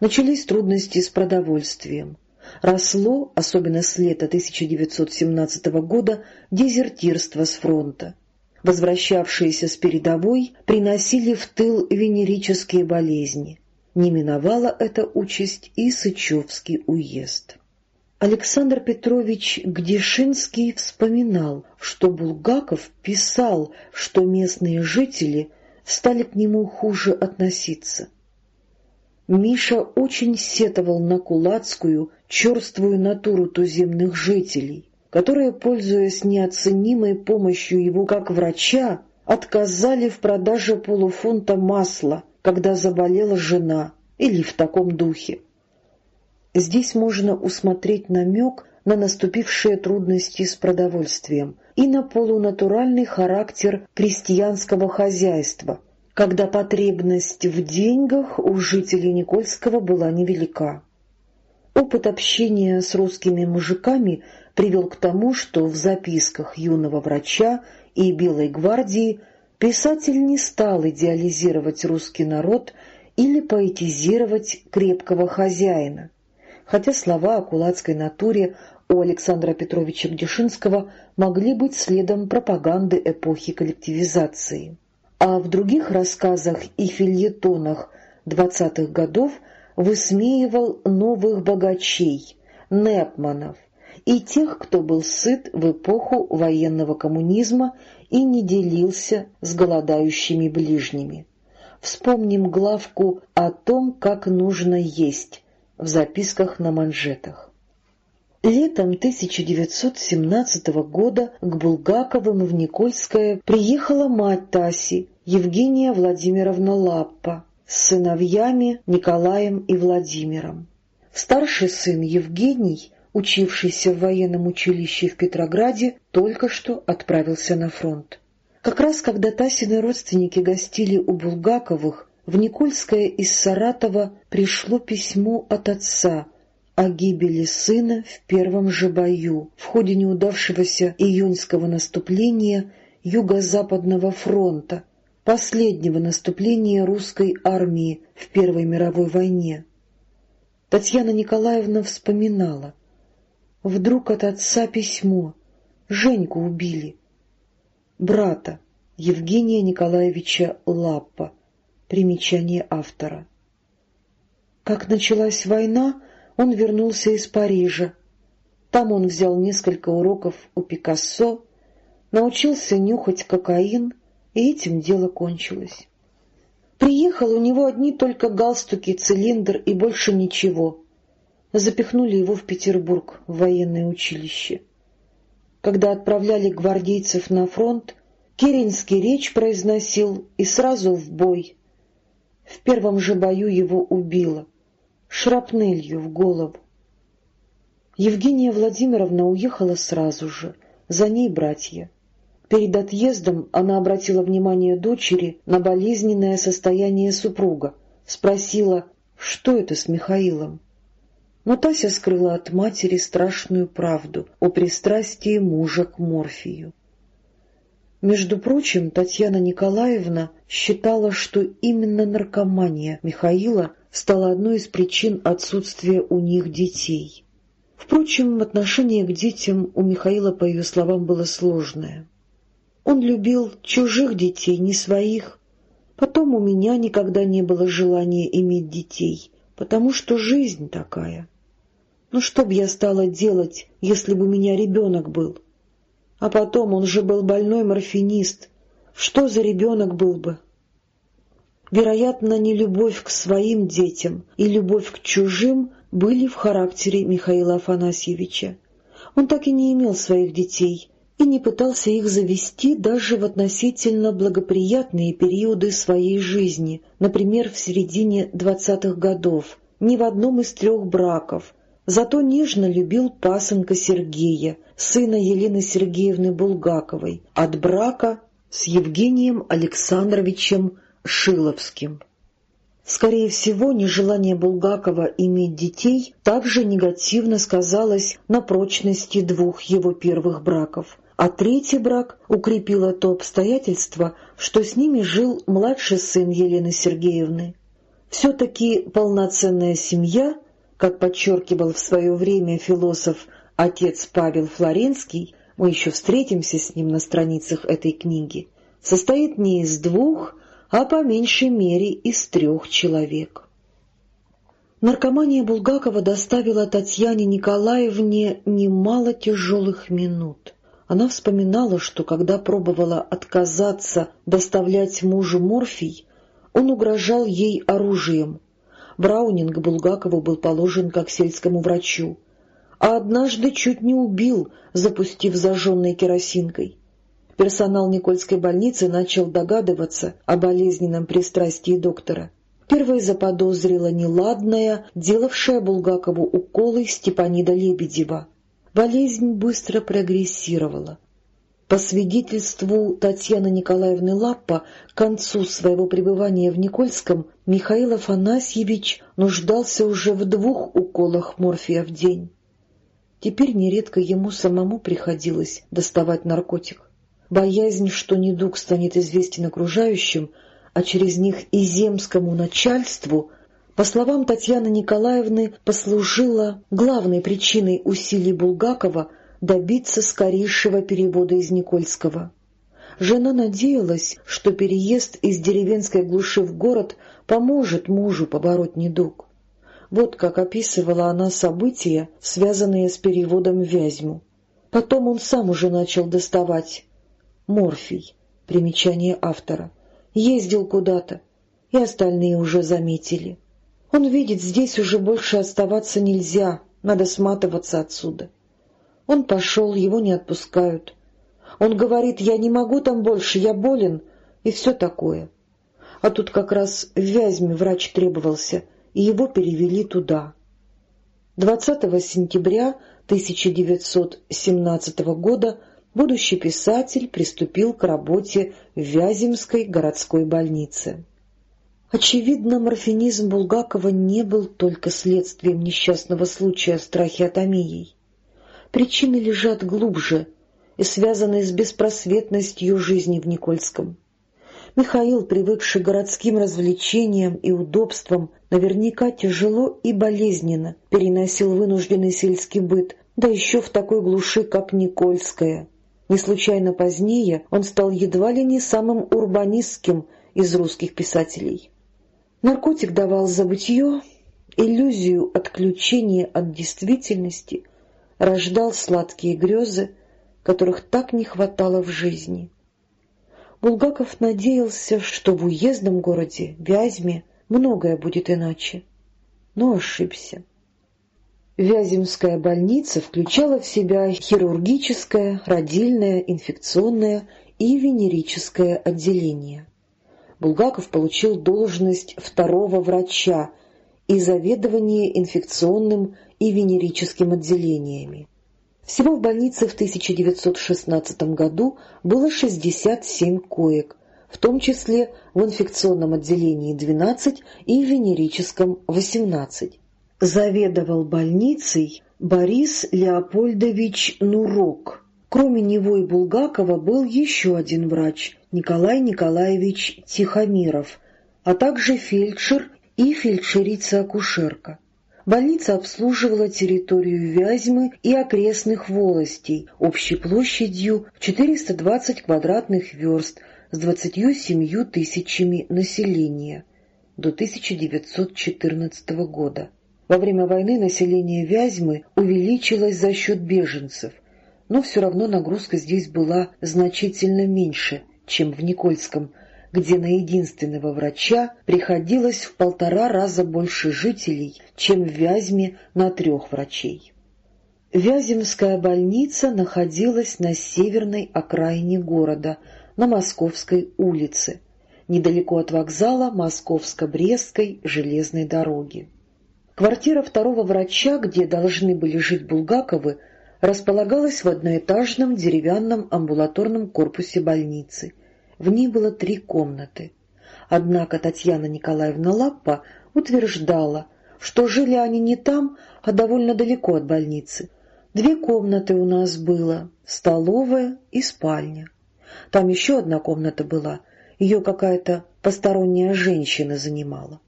Начались трудности с продовольствием. Росло, особенно с лета 1917 года, дезертирство с фронта. Возвращавшиеся с передовой приносили в тыл венерические болезни. Не миновала эта участь и Сычевский уезд. Александр Петрович Гдешинский вспоминал, что Булгаков писал, что местные жители стали к нему хуже относиться. Миша очень сетовал на кулацкую, черствую натуру туземных жителей, которые, пользуясь неоценимой помощью его как врача, отказали в продаже полуфунта масла, когда заболела жена, или в таком духе. Здесь можно усмотреть намек на наступившие трудности с продовольствием и на полунатуральный характер крестьянского хозяйства, когда потребность в деньгах у жителей Никольского была невелика. Опыт общения с русскими мужиками привел к тому, что в записках юного врача и Белой гвардии писатель не стал идеализировать русский народ или поэтизировать крепкого хозяина, хотя слова о кулацкой натуре у Александра Петровича Бдешинского могли быть следом пропаганды эпохи коллективизации. А в других рассказах и фильетонах двадцатых годов высмеивал новых богачей, Непманов, и тех, кто был сыт в эпоху военного коммунизма и не делился с голодающими ближними. Вспомним главку о том, как нужно есть, в записках на манжетах. Летом 1917 года к Булгаковым в Никольское приехала мать Таси, Евгения Владимировна Лаппа, с сыновьями Николаем и Владимиром. Старший сын Евгений, учившийся в военном училище в Петрограде, только что отправился на фронт. Как раз когда Тасины родственники гостили у Булгаковых, в Никольское из Саратова пришло письмо от отца о гибели сына в первом же бою в ходе неудавшегося июньского наступления Юго-Западного фронта, последнего наступления русской армии в Первой мировой войне. Татьяна Николаевна вспоминала. Вдруг от отца письмо. Женьку убили. Брата Евгения Николаевича Лаппа Примечание автора. Как началась война, он вернулся из Парижа. Там он взял несколько уроков у Пикассо, научился нюхать кокаин, и этим дело кончилось. Приехал, у него одни только галстуки, цилиндр и больше ничего. Запихнули его в Петербург, в военное училище. Когда отправляли гвардейцев на фронт, Керенский речь произносил и сразу в бой — в первом же бою его убило, шрапнелью в голову. Евгения Владимировна уехала сразу же, за ней братья. Перед отъездом она обратила внимание дочери на болезненное состояние супруга, спросила, что это с Михаилом. Но Тася скрыла от матери страшную правду о пристрастии мужа к морфию. Между прочим, Татьяна Николаевна считала, что именно наркомания Михаила стала одной из причин отсутствия у них детей. Впрочем, отношение к детям у Михаила, по ее словам, было сложное. Он любил чужих детей, не своих. Потом у меня никогда не было желания иметь детей, потому что жизнь такая. Ну что б я стала делать, если бы у меня ребенок был? А потом он же был больной морфинист. Что за ребенок был бы? Вероятно, не любовь к своим детям и любовь к чужим были в характере Михаила Афанасьевича. Он так и не имел своих детей и не пытался их завести даже в относительно благоприятные периоды своей жизни, например, в середине двадцатых годов, ни в одном из трех браков, зато нежно любил пасынка Сергея, сына Елены Сергеевны Булгаковой, от брака с Евгением Александровичем Шиловским. Скорее всего, нежелание Булгакова иметь детей также негативно сказалось на прочности двух его первых браков, а третий брак укрепило то обстоятельство, что с ними жил младший сын Елены Сергеевны. Все-таки полноценная семья, как подчеркивал в свое время философ отец Павел Флоренский, мы еще встретимся с ним на страницах этой книги, состоит не из двух, а по меньшей мере из трех человек. Наркомания Булгакова доставила Татьяне Николаевне немало тяжелых минут. Она вспоминала, что когда пробовала отказаться доставлять мужу морфий, он угрожал ей оружием. Браунинг Булгакову был положен как сельскому врачу а однажды чуть не убил, запустив зажженной керосинкой. Персонал Никольской больницы начал догадываться о болезненном пристрастии доктора. Первой заподозрила неладная, делавшая Булгакову уколы Степанида Лебедева. Болезнь быстро прогрессировала. По свидетельству Татьяны Николаевны Лаппа, к концу своего пребывания в Никольском Михаил Афанасьевич нуждался уже в двух уколах морфия в день. Теперь нередко ему самому приходилось доставать наркотик. Боязнь, что недуг станет известен окружающим, а через них и земскому начальству, по словам Татьяны Николаевны, послужила главной причиной усилий Булгакова добиться скорейшего перевода из Никольского. Жена надеялась, что переезд из деревенской глуши в город поможет мужу побороть недуг. Вот как описывала она события, связанные с переводом в Вязьму. Потом он сам уже начал доставать. Морфий. Примечание автора. Ездил куда-то, и остальные уже заметили. Он видит, здесь уже больше оставаться нельзя, надо сматываться отсюда. Он пошел, его не отпускают. Он говорит, я не могу там больше, я болен, и все такое. А тут как раз в Вязьме врач требовался, и его перевели туда. 20 сентября 1917 года будущий писатель приступил к работе в Вяземской городской больнице. Очевидно, морфинизм Булгакова не был только следствием несчастного случая с трахеотомией. Причины лежат глубже и связаны с беспросветностью жизни в Никольском. Михаил, привыкший к городским развлечениям и удобствам, наверняка тяжело и болезненно переносил вынужденный сельский быт, да еще в такой глуши, как Никольская. Не случайно позднее он стал едва ли не самым урбанистским из русских писателей. Наркотик давал забытье, иллюзию отключения от действительности, рождал сладкие грезы, которых так не хватало в жизни. Булгаков надеялся, что в уездном городе, Вязьме, многое будет иначе. Но ошибся. Вяземская больница включала в себя хирургическое, родильное, инфекционное и венерическое отделение. Булгаков получил должность второго врача и заведование инфекционным и венерическим отделениями. Всего в больнице в 1916 году было 67 коек, в том числе в инфекционном отделении 12 и в венерическом 18. Заведовал больницей Борис Леопольдович Нурок, Кроме него и Булгакова был еще один врач, Николай Николаевич Тихомиров, а также фельдшер и фельдшерица-акушерка. Больница обслуживала территорию Вязьмы и окрестных волостей общей площадью 420 квадратных верст с 27 тысячами населения до 1914 года. Во время войны население Вязьмы увеличилось за счет беженцев, но все равно нагрузка здесь была значительно меньше, чем в Никольском, где на единственного врача приходилось в полтора раза больше жителей, чем в Вязьме на трех врачей. Вяземская больница находилась на северной окраине города, на Московской улице, недалеко от вокзала Московско-Брестской железной дороги. Квартира второго врача, где должны были жить Булгаковы, располагалась в одноэтажном деревянном амбулаторном корпусе больницы. В ней было три комнаты. Однако Татьяна Николаевна Лаппа утверждала, что жили они не там, а довольно далеко от больницы. Две комнаты у нас было, столовая и спальня. Там еще одна комната была, ее какая-то посторонняя женщина занимала.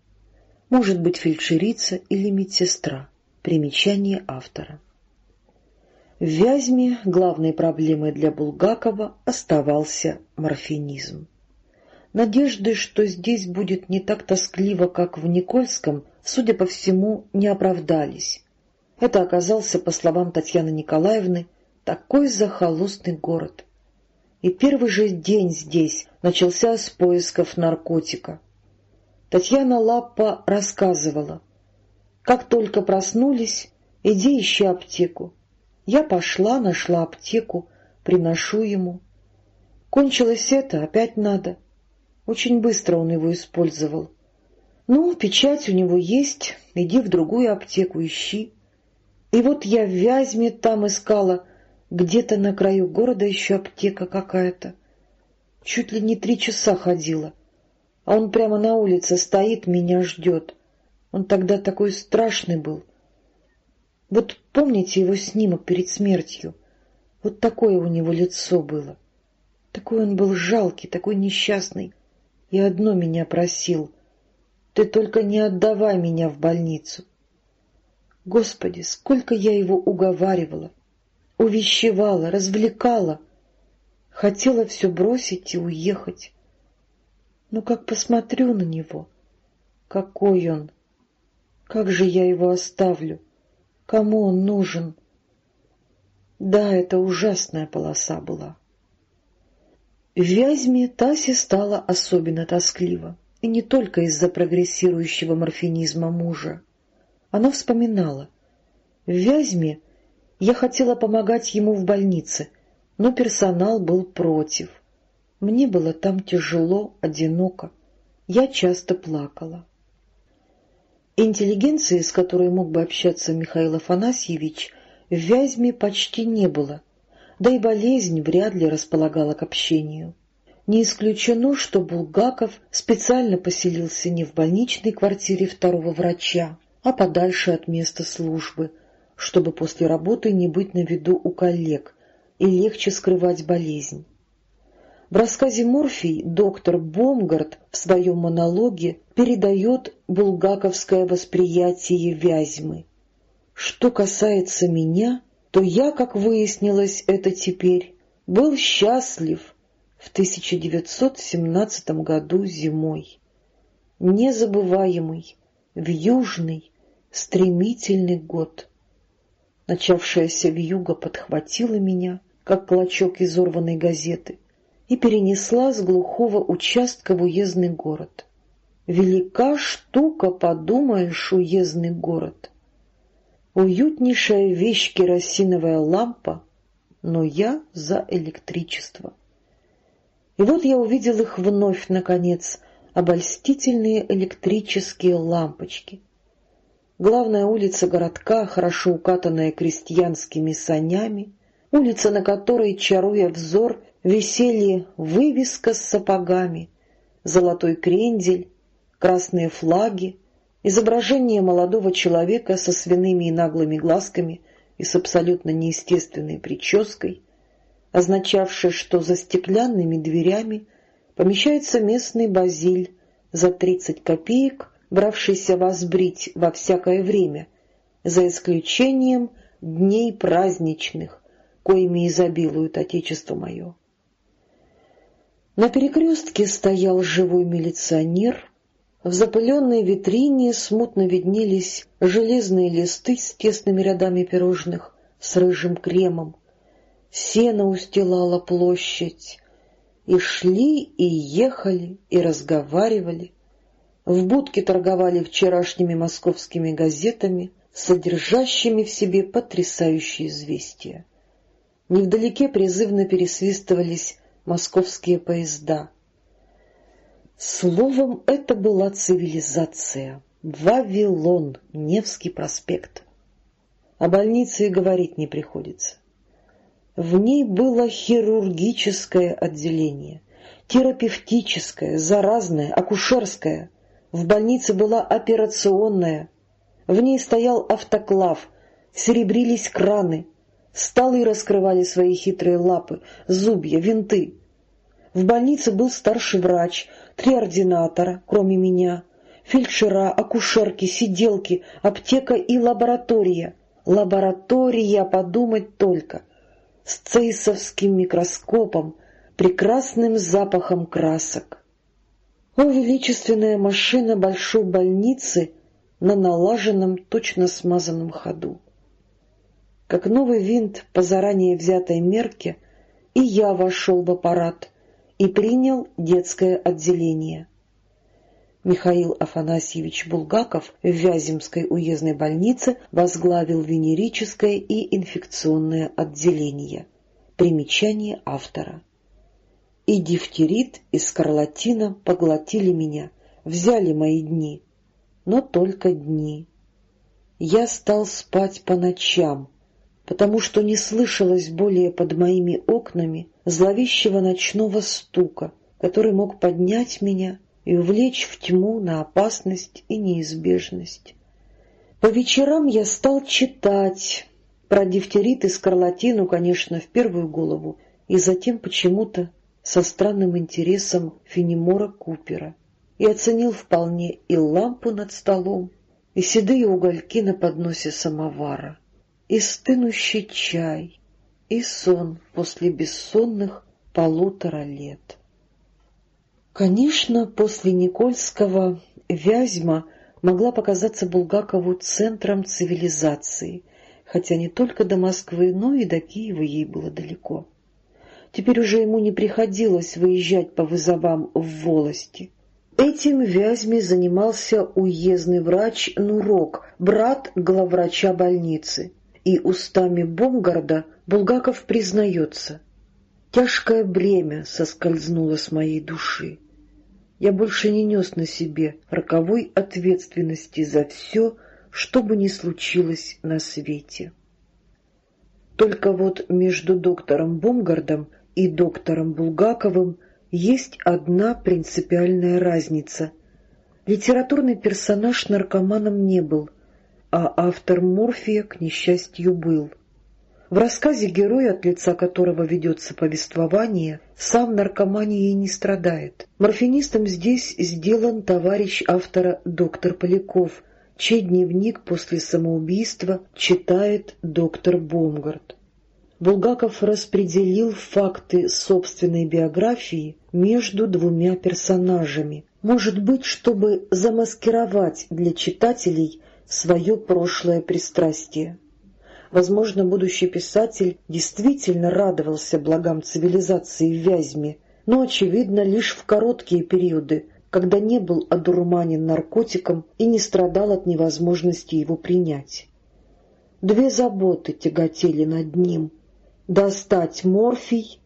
Может быть, фельдшерица или медсестра. Примечание автора. В Вязьме главной проблемой для Булгакова оставался морфинизм. Надежды, что здесь будет не так тоскливо, как в Никольском, судя по всему, не оправдались. Это оказался, по словам Татьяны Николаевны, такой захолустный город. И первый же день здесь начался с поисков наркотика. Татьяна Лаппа рассказывала, как только проснулись, иди ищи аптеку. Я пошла, нашла аптеку, приношу ему. Кончилось это, опять надо. Очень быстро он его использовал. Ну, печать у него есть, иди в другую аптеку, ищи. И вот я в Вязьме там искала, где-то на краю города еще аптека какая-то. Чуть ли не три часа ходила. А он прямо на улице стоит, меня ждет. Он тогда такой страшный был. Вот помните его снимок перед смертью? Вот такое у него лицо было. Такой он был жалкий, такой несчастный. И одно меня просил. Ты только не отдавай меня в больницу. Господи, сколько я его уговаривала, увещевала, развлекала. Хотела все бросить и уехать. Но как посмотрю на него, какой он, как же я его оставлю? Кому он нужен? Да, это ужасная полоса была. В Вязьме Тасе стало особенно тоскливо, и не только из-за прогрессирующего морфинизма мужа. Она вспоминала. В Вязьме я хотела помогать ему в больнице, но персонал был против. Мне было там тяжело, одиноко. Я часто плакала. Интеллигенции, с которой мог бы общаться Михаил Афанасьевич, в Вязьме почти не было, да и болезнь вряд ли располагала к общению. Не исключено, что Булгаков специально поселился не в больничной квартире второго врача, а подальше от места службы, чтобы после работы не быть на виду у коллег и легче скрывать болезнь. В рассказе «Морфий» доктор Бомгард в своем монологе передает булгаковское восприятие Вязьмы. Что касается меня, то я, как выяснилось это теперь, был счастлив в 1917 году зимой. Незабываемый, вьюжный, стремительный год. Начавшаяся вьюга подхватила меня, как клочок изорванной газеты, и перенесла с глухого участка в уездный город. Велика штука, подумаешь, уездный город. Уютнейшая вещь керосиновая лампа, но я за электричество. И вот я увидел их вновь, наконец, обольстительные электрические лампочки. Главная улица городка, хорошо укатанная крестьянскими санями, улица, на которой, чаруя взор, висели вывеска с сапогами, золотой крендель, красные флаги, изображение молодого человека со свиными и наглыми глазками и с абсолютно неестественной прической, означавшее, что за стеклянными дверями помещается местный базиль за 30 копеек, бравшийся вас во всякое время, за исключением дней праздничных, коими изобилует Отечество мое. На перекрестке стоял живой милиционер, в запыленной витрине смутно виднелись железные листы с тесными рядами пирожных с рыжим кремом. Сено устилала площадь, и шли, и ехали, и разговаривали. В будке торговали вчерашними московскими газетами, содержащими в себе потрясающие известия. Невдалеке призывно пересвистывались московские поезда. Словом, это была цивилизация. Вавилон, Невский проспект. О больнице и говорить не приходится. В ней было хирургическое отделение, терапевтическое, заразное, акушерское. В больнице была операционная. В ней стоял автоклав, серебрились краны, столы раскрывали свои хитрые лапы, зубья, винты. В больнице был старший врач, три ординатора, кроме меня, фельдшера, акушерки, сиделки, аптека и лаборатория. Лаборатория, подумать только — с цейсовским микроскопом, прекрасным запахом красок. О, величественная машина большой больницы на налаженном, точно смазанном ходу! Как новый винт по заранее взятой мерке, и я вошел в аппарат и принял детское отделение — Михаил Афанасьевич Булгаков в Вяземской уездной больнице возглавил венерическое и инфекционное отделение. Примечание автора. И дифтерит, и скарлатина поглотили меня, взяли мои дни, но только дни. Я стал спать по ночам, потому что не слышалось более под моими окнами зловещего ночного стука, который мог поднять меня и увлечь в тьму на опасность и неизбежность. По вечерам я стал читать про дифтерит и скарлатину, конечно, в первую голову, и затем почему-то со странным интересом Фенемора Купера, и оценил вполне и лампу над столом, и седые угольки на подносе самовара, и стынущий чай, и сон после бессонных полутора лет. Конечно, после Никольского Вязьма могла показаться Булгакову центром цивилизации, хотя не только до Москвы, но и до Киева ей было далеко. Теперь уже ему не приходилось выезжать по вызовам в волости. Этим Вязьме занимался уездный врач Нурок, брат главврача больницы. И устами Бомгарда Булгаков признается, «Тяжкое бремя соскользнуло с моей души я больше не нес на себе роковой ответственности за все, что бы ни случилось на свете. Только вот между доктором Бомгардом и доктором Булгаковым есть одна принципиальная разница. Литературный персонаж наркоманом не был, а автор Морфия, к несчастью, был — в рассказе герой, от лица которого ведется повествование, сам наркоманией не страдает. Морфинистом здесь сделан товарищ автора доктор Поляков, чей дневник после самоубийства читает доктор Бомгард. Булгаков распределил факты собственной биографии между двумя персонажами, может быть, чтобы замаскировать для читателей свое прошлое пристрастие. Возможно, будущий писатель действительно радовался благам цивилизации в Вязьме, но, очевидно, лишь в короткие периоды, когда не был одурманен наркотиком и не страдал от невозможности его принять. Две заботы тяготели над ним — достать морфий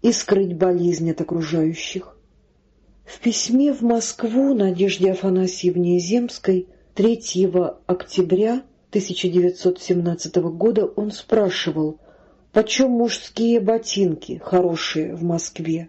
и скрыть болезнь от окружающих. В письме в Москву Надежде Афанасьевне Земской 3 октября 1917 года он спрашивал, почем мужские ботинки хорошие в Москве,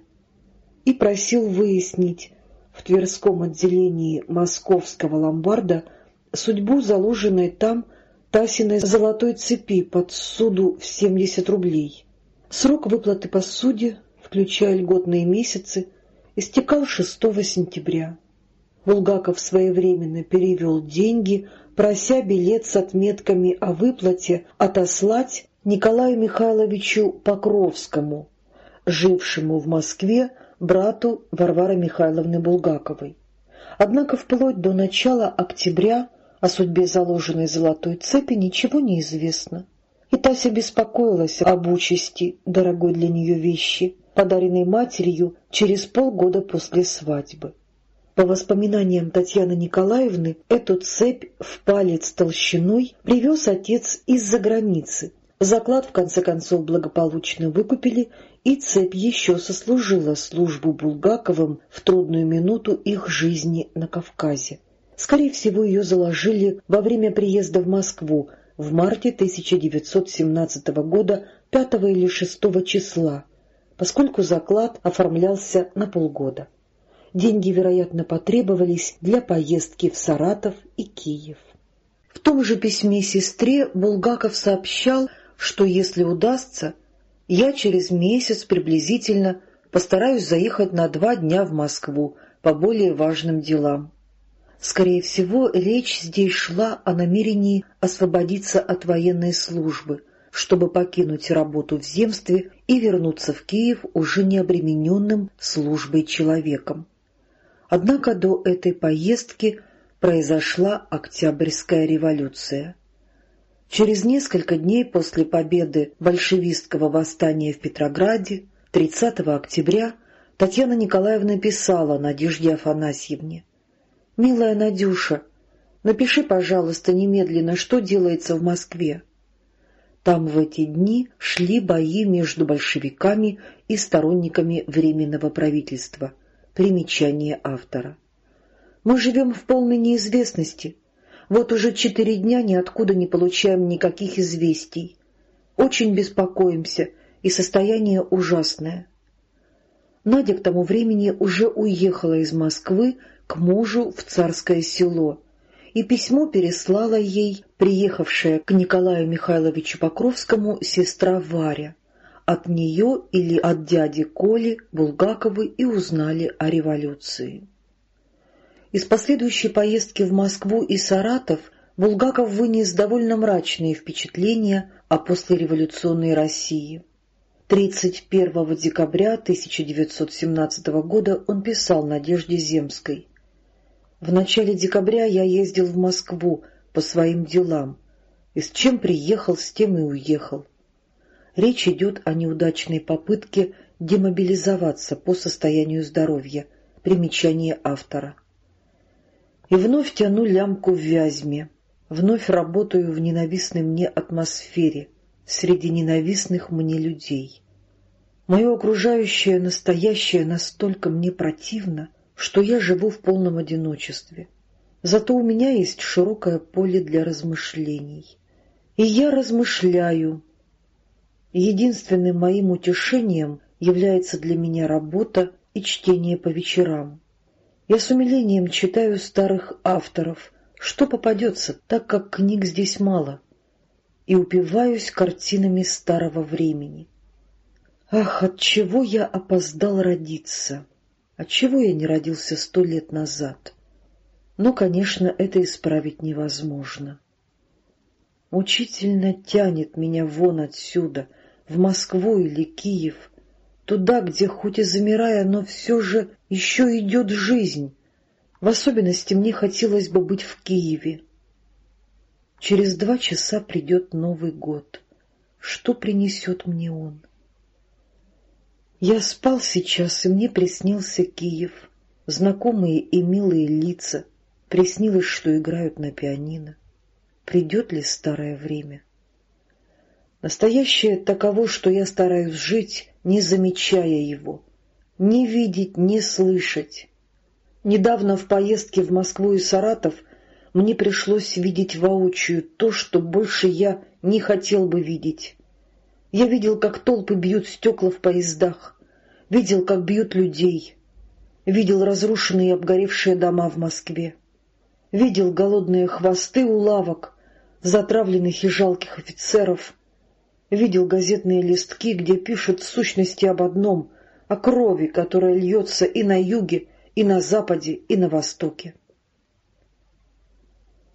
и просил выяснить в Тверском отделении московского ломбарда судьбу заложенной там Тасиной золотой цепи под суду в 70 рублей. Срок выплаты по суде, включая льготные месяцы, истекал 6 сентября. Булгаков своевременно перевел деньги, прося билет с отметками о выплате отослать Николаю Михайловичу Покровскому, жившему в Москве брату Варвары Михайловны Булгаковой. Однако вплоть до начала октября о судьбе заложенной золотой цепи ничего не известно. И Тася беспокоилась об участи дорогой для нее вещи, подаренной матерью через полгода после свадьбы. По воспоминаниям Татьяны Николаевны, эту цепь в палец толщиной привез отец из-за границы. Заклад, в конце концов, благополучно выкупили, и цепь еще сослужила службу Булгаковым в трудную минуту их жизни на Кавказе. Скорее всего, ее заложили во время приезда в Москву в марте 1917 года 5 или 6 числа, поскольку заклад оформлялся на полгода. Деньги, вероятно, потребовались для поездки в Саратов и Киев. В том же письме сестре Булгаков сообщал, что если удастся, я через месяц приблизительно постараюсь заехать на два дня в Москву по более важным делам. Скорее всего, речь здесь шла о намерении освободиться от военной службы, чтобы покинуть работу в земстве и вернуться в Киев уже не обремененным службой человеком. Однако до этой поездки произошла Октябрьская революция. Через несколько дней после победы большевистского восстания в Петрограде, 30 октября, Татьяна Николаевна писала Надежде Афанасьевне «Милая Надюша, напиши, пожалуйста, немедленно, что делается в Москве». Там в эти дни шли бои между большевиками и сторонниками Временного правительства. Примечание автора. Мы живем в полной неизвестности. Вот уже четыре дня ниоткуда не получаем никаких известий. Очень беспокоимся, и состояние ужасное. Надя к тому времени уже уехала из Москвы к мужу в царское село, и письмо переслала ей приехавшая к Николаю Михайловичу Покровскому сестра Варя. От нее или от дяди Коли Булгаковы и узнали о революции. Из последующей поездки в Москву и Саратов Булгаков вынес довольно мрачные впечатления о послереволюционной России. 31 декабря 1917 года он писал Надежде Земской в начале декабря я ездил в Москву по своим делам, и с чем приехал, с тем и уехал. Речь идет о неудачной попытке демобилизоваться по состоянию здоровья, примечание автора. И вновь тяну лямку в Вязьме, вновь работаю в ненавистной мне атмосфере, среди ненавистных мне людей. Мое окружающее настоящее настолько мне противно — что я живу в полном одиночестве. Зато у меня есть широкое поле для размышлений. И я размышляю. Единственным моим утешением является для меня работа и чтение по вечерам. Я с умилением читаю старых авторов, что попадется, так как книг здесь мало, и упиваюсь картинами старого времени. Ах, от чего я опоздал родиться! Отчего я не родился сто лет назад? Но, конечно, это исправить невозможно. Учительно тянет меня вон отсюда, в Москву или Киев, туда, где, хоть и замирая, но все же еще идет жизнь. В особенности мне хотелось бы быть в Киеве. Через два часа придет Новый год. Что принесет мне он? Я спал сейчас, и мне приснился Киев, знакомые и милые лица, приснилось, что играют на пианино. Придет ли старое время? Настоящее таково, что я стараюсь жить, не замечая его, не видеть, не слышать. Недавно в поездке в Москву и Саратов мне пришлось видеть воочию то, что больше я не хотел бы видеть. Я видел, как толпы бьют стекла в поездах, видел, как бьют людей, видел разрушенные обгоревшие дома в Москве, видел голодные хвосты у лавок, затравленных и жалких офицеров, видел газетные листки, где пишут в сущности об одном — о крови, которая льется и на юге, и на западе, и на востоке.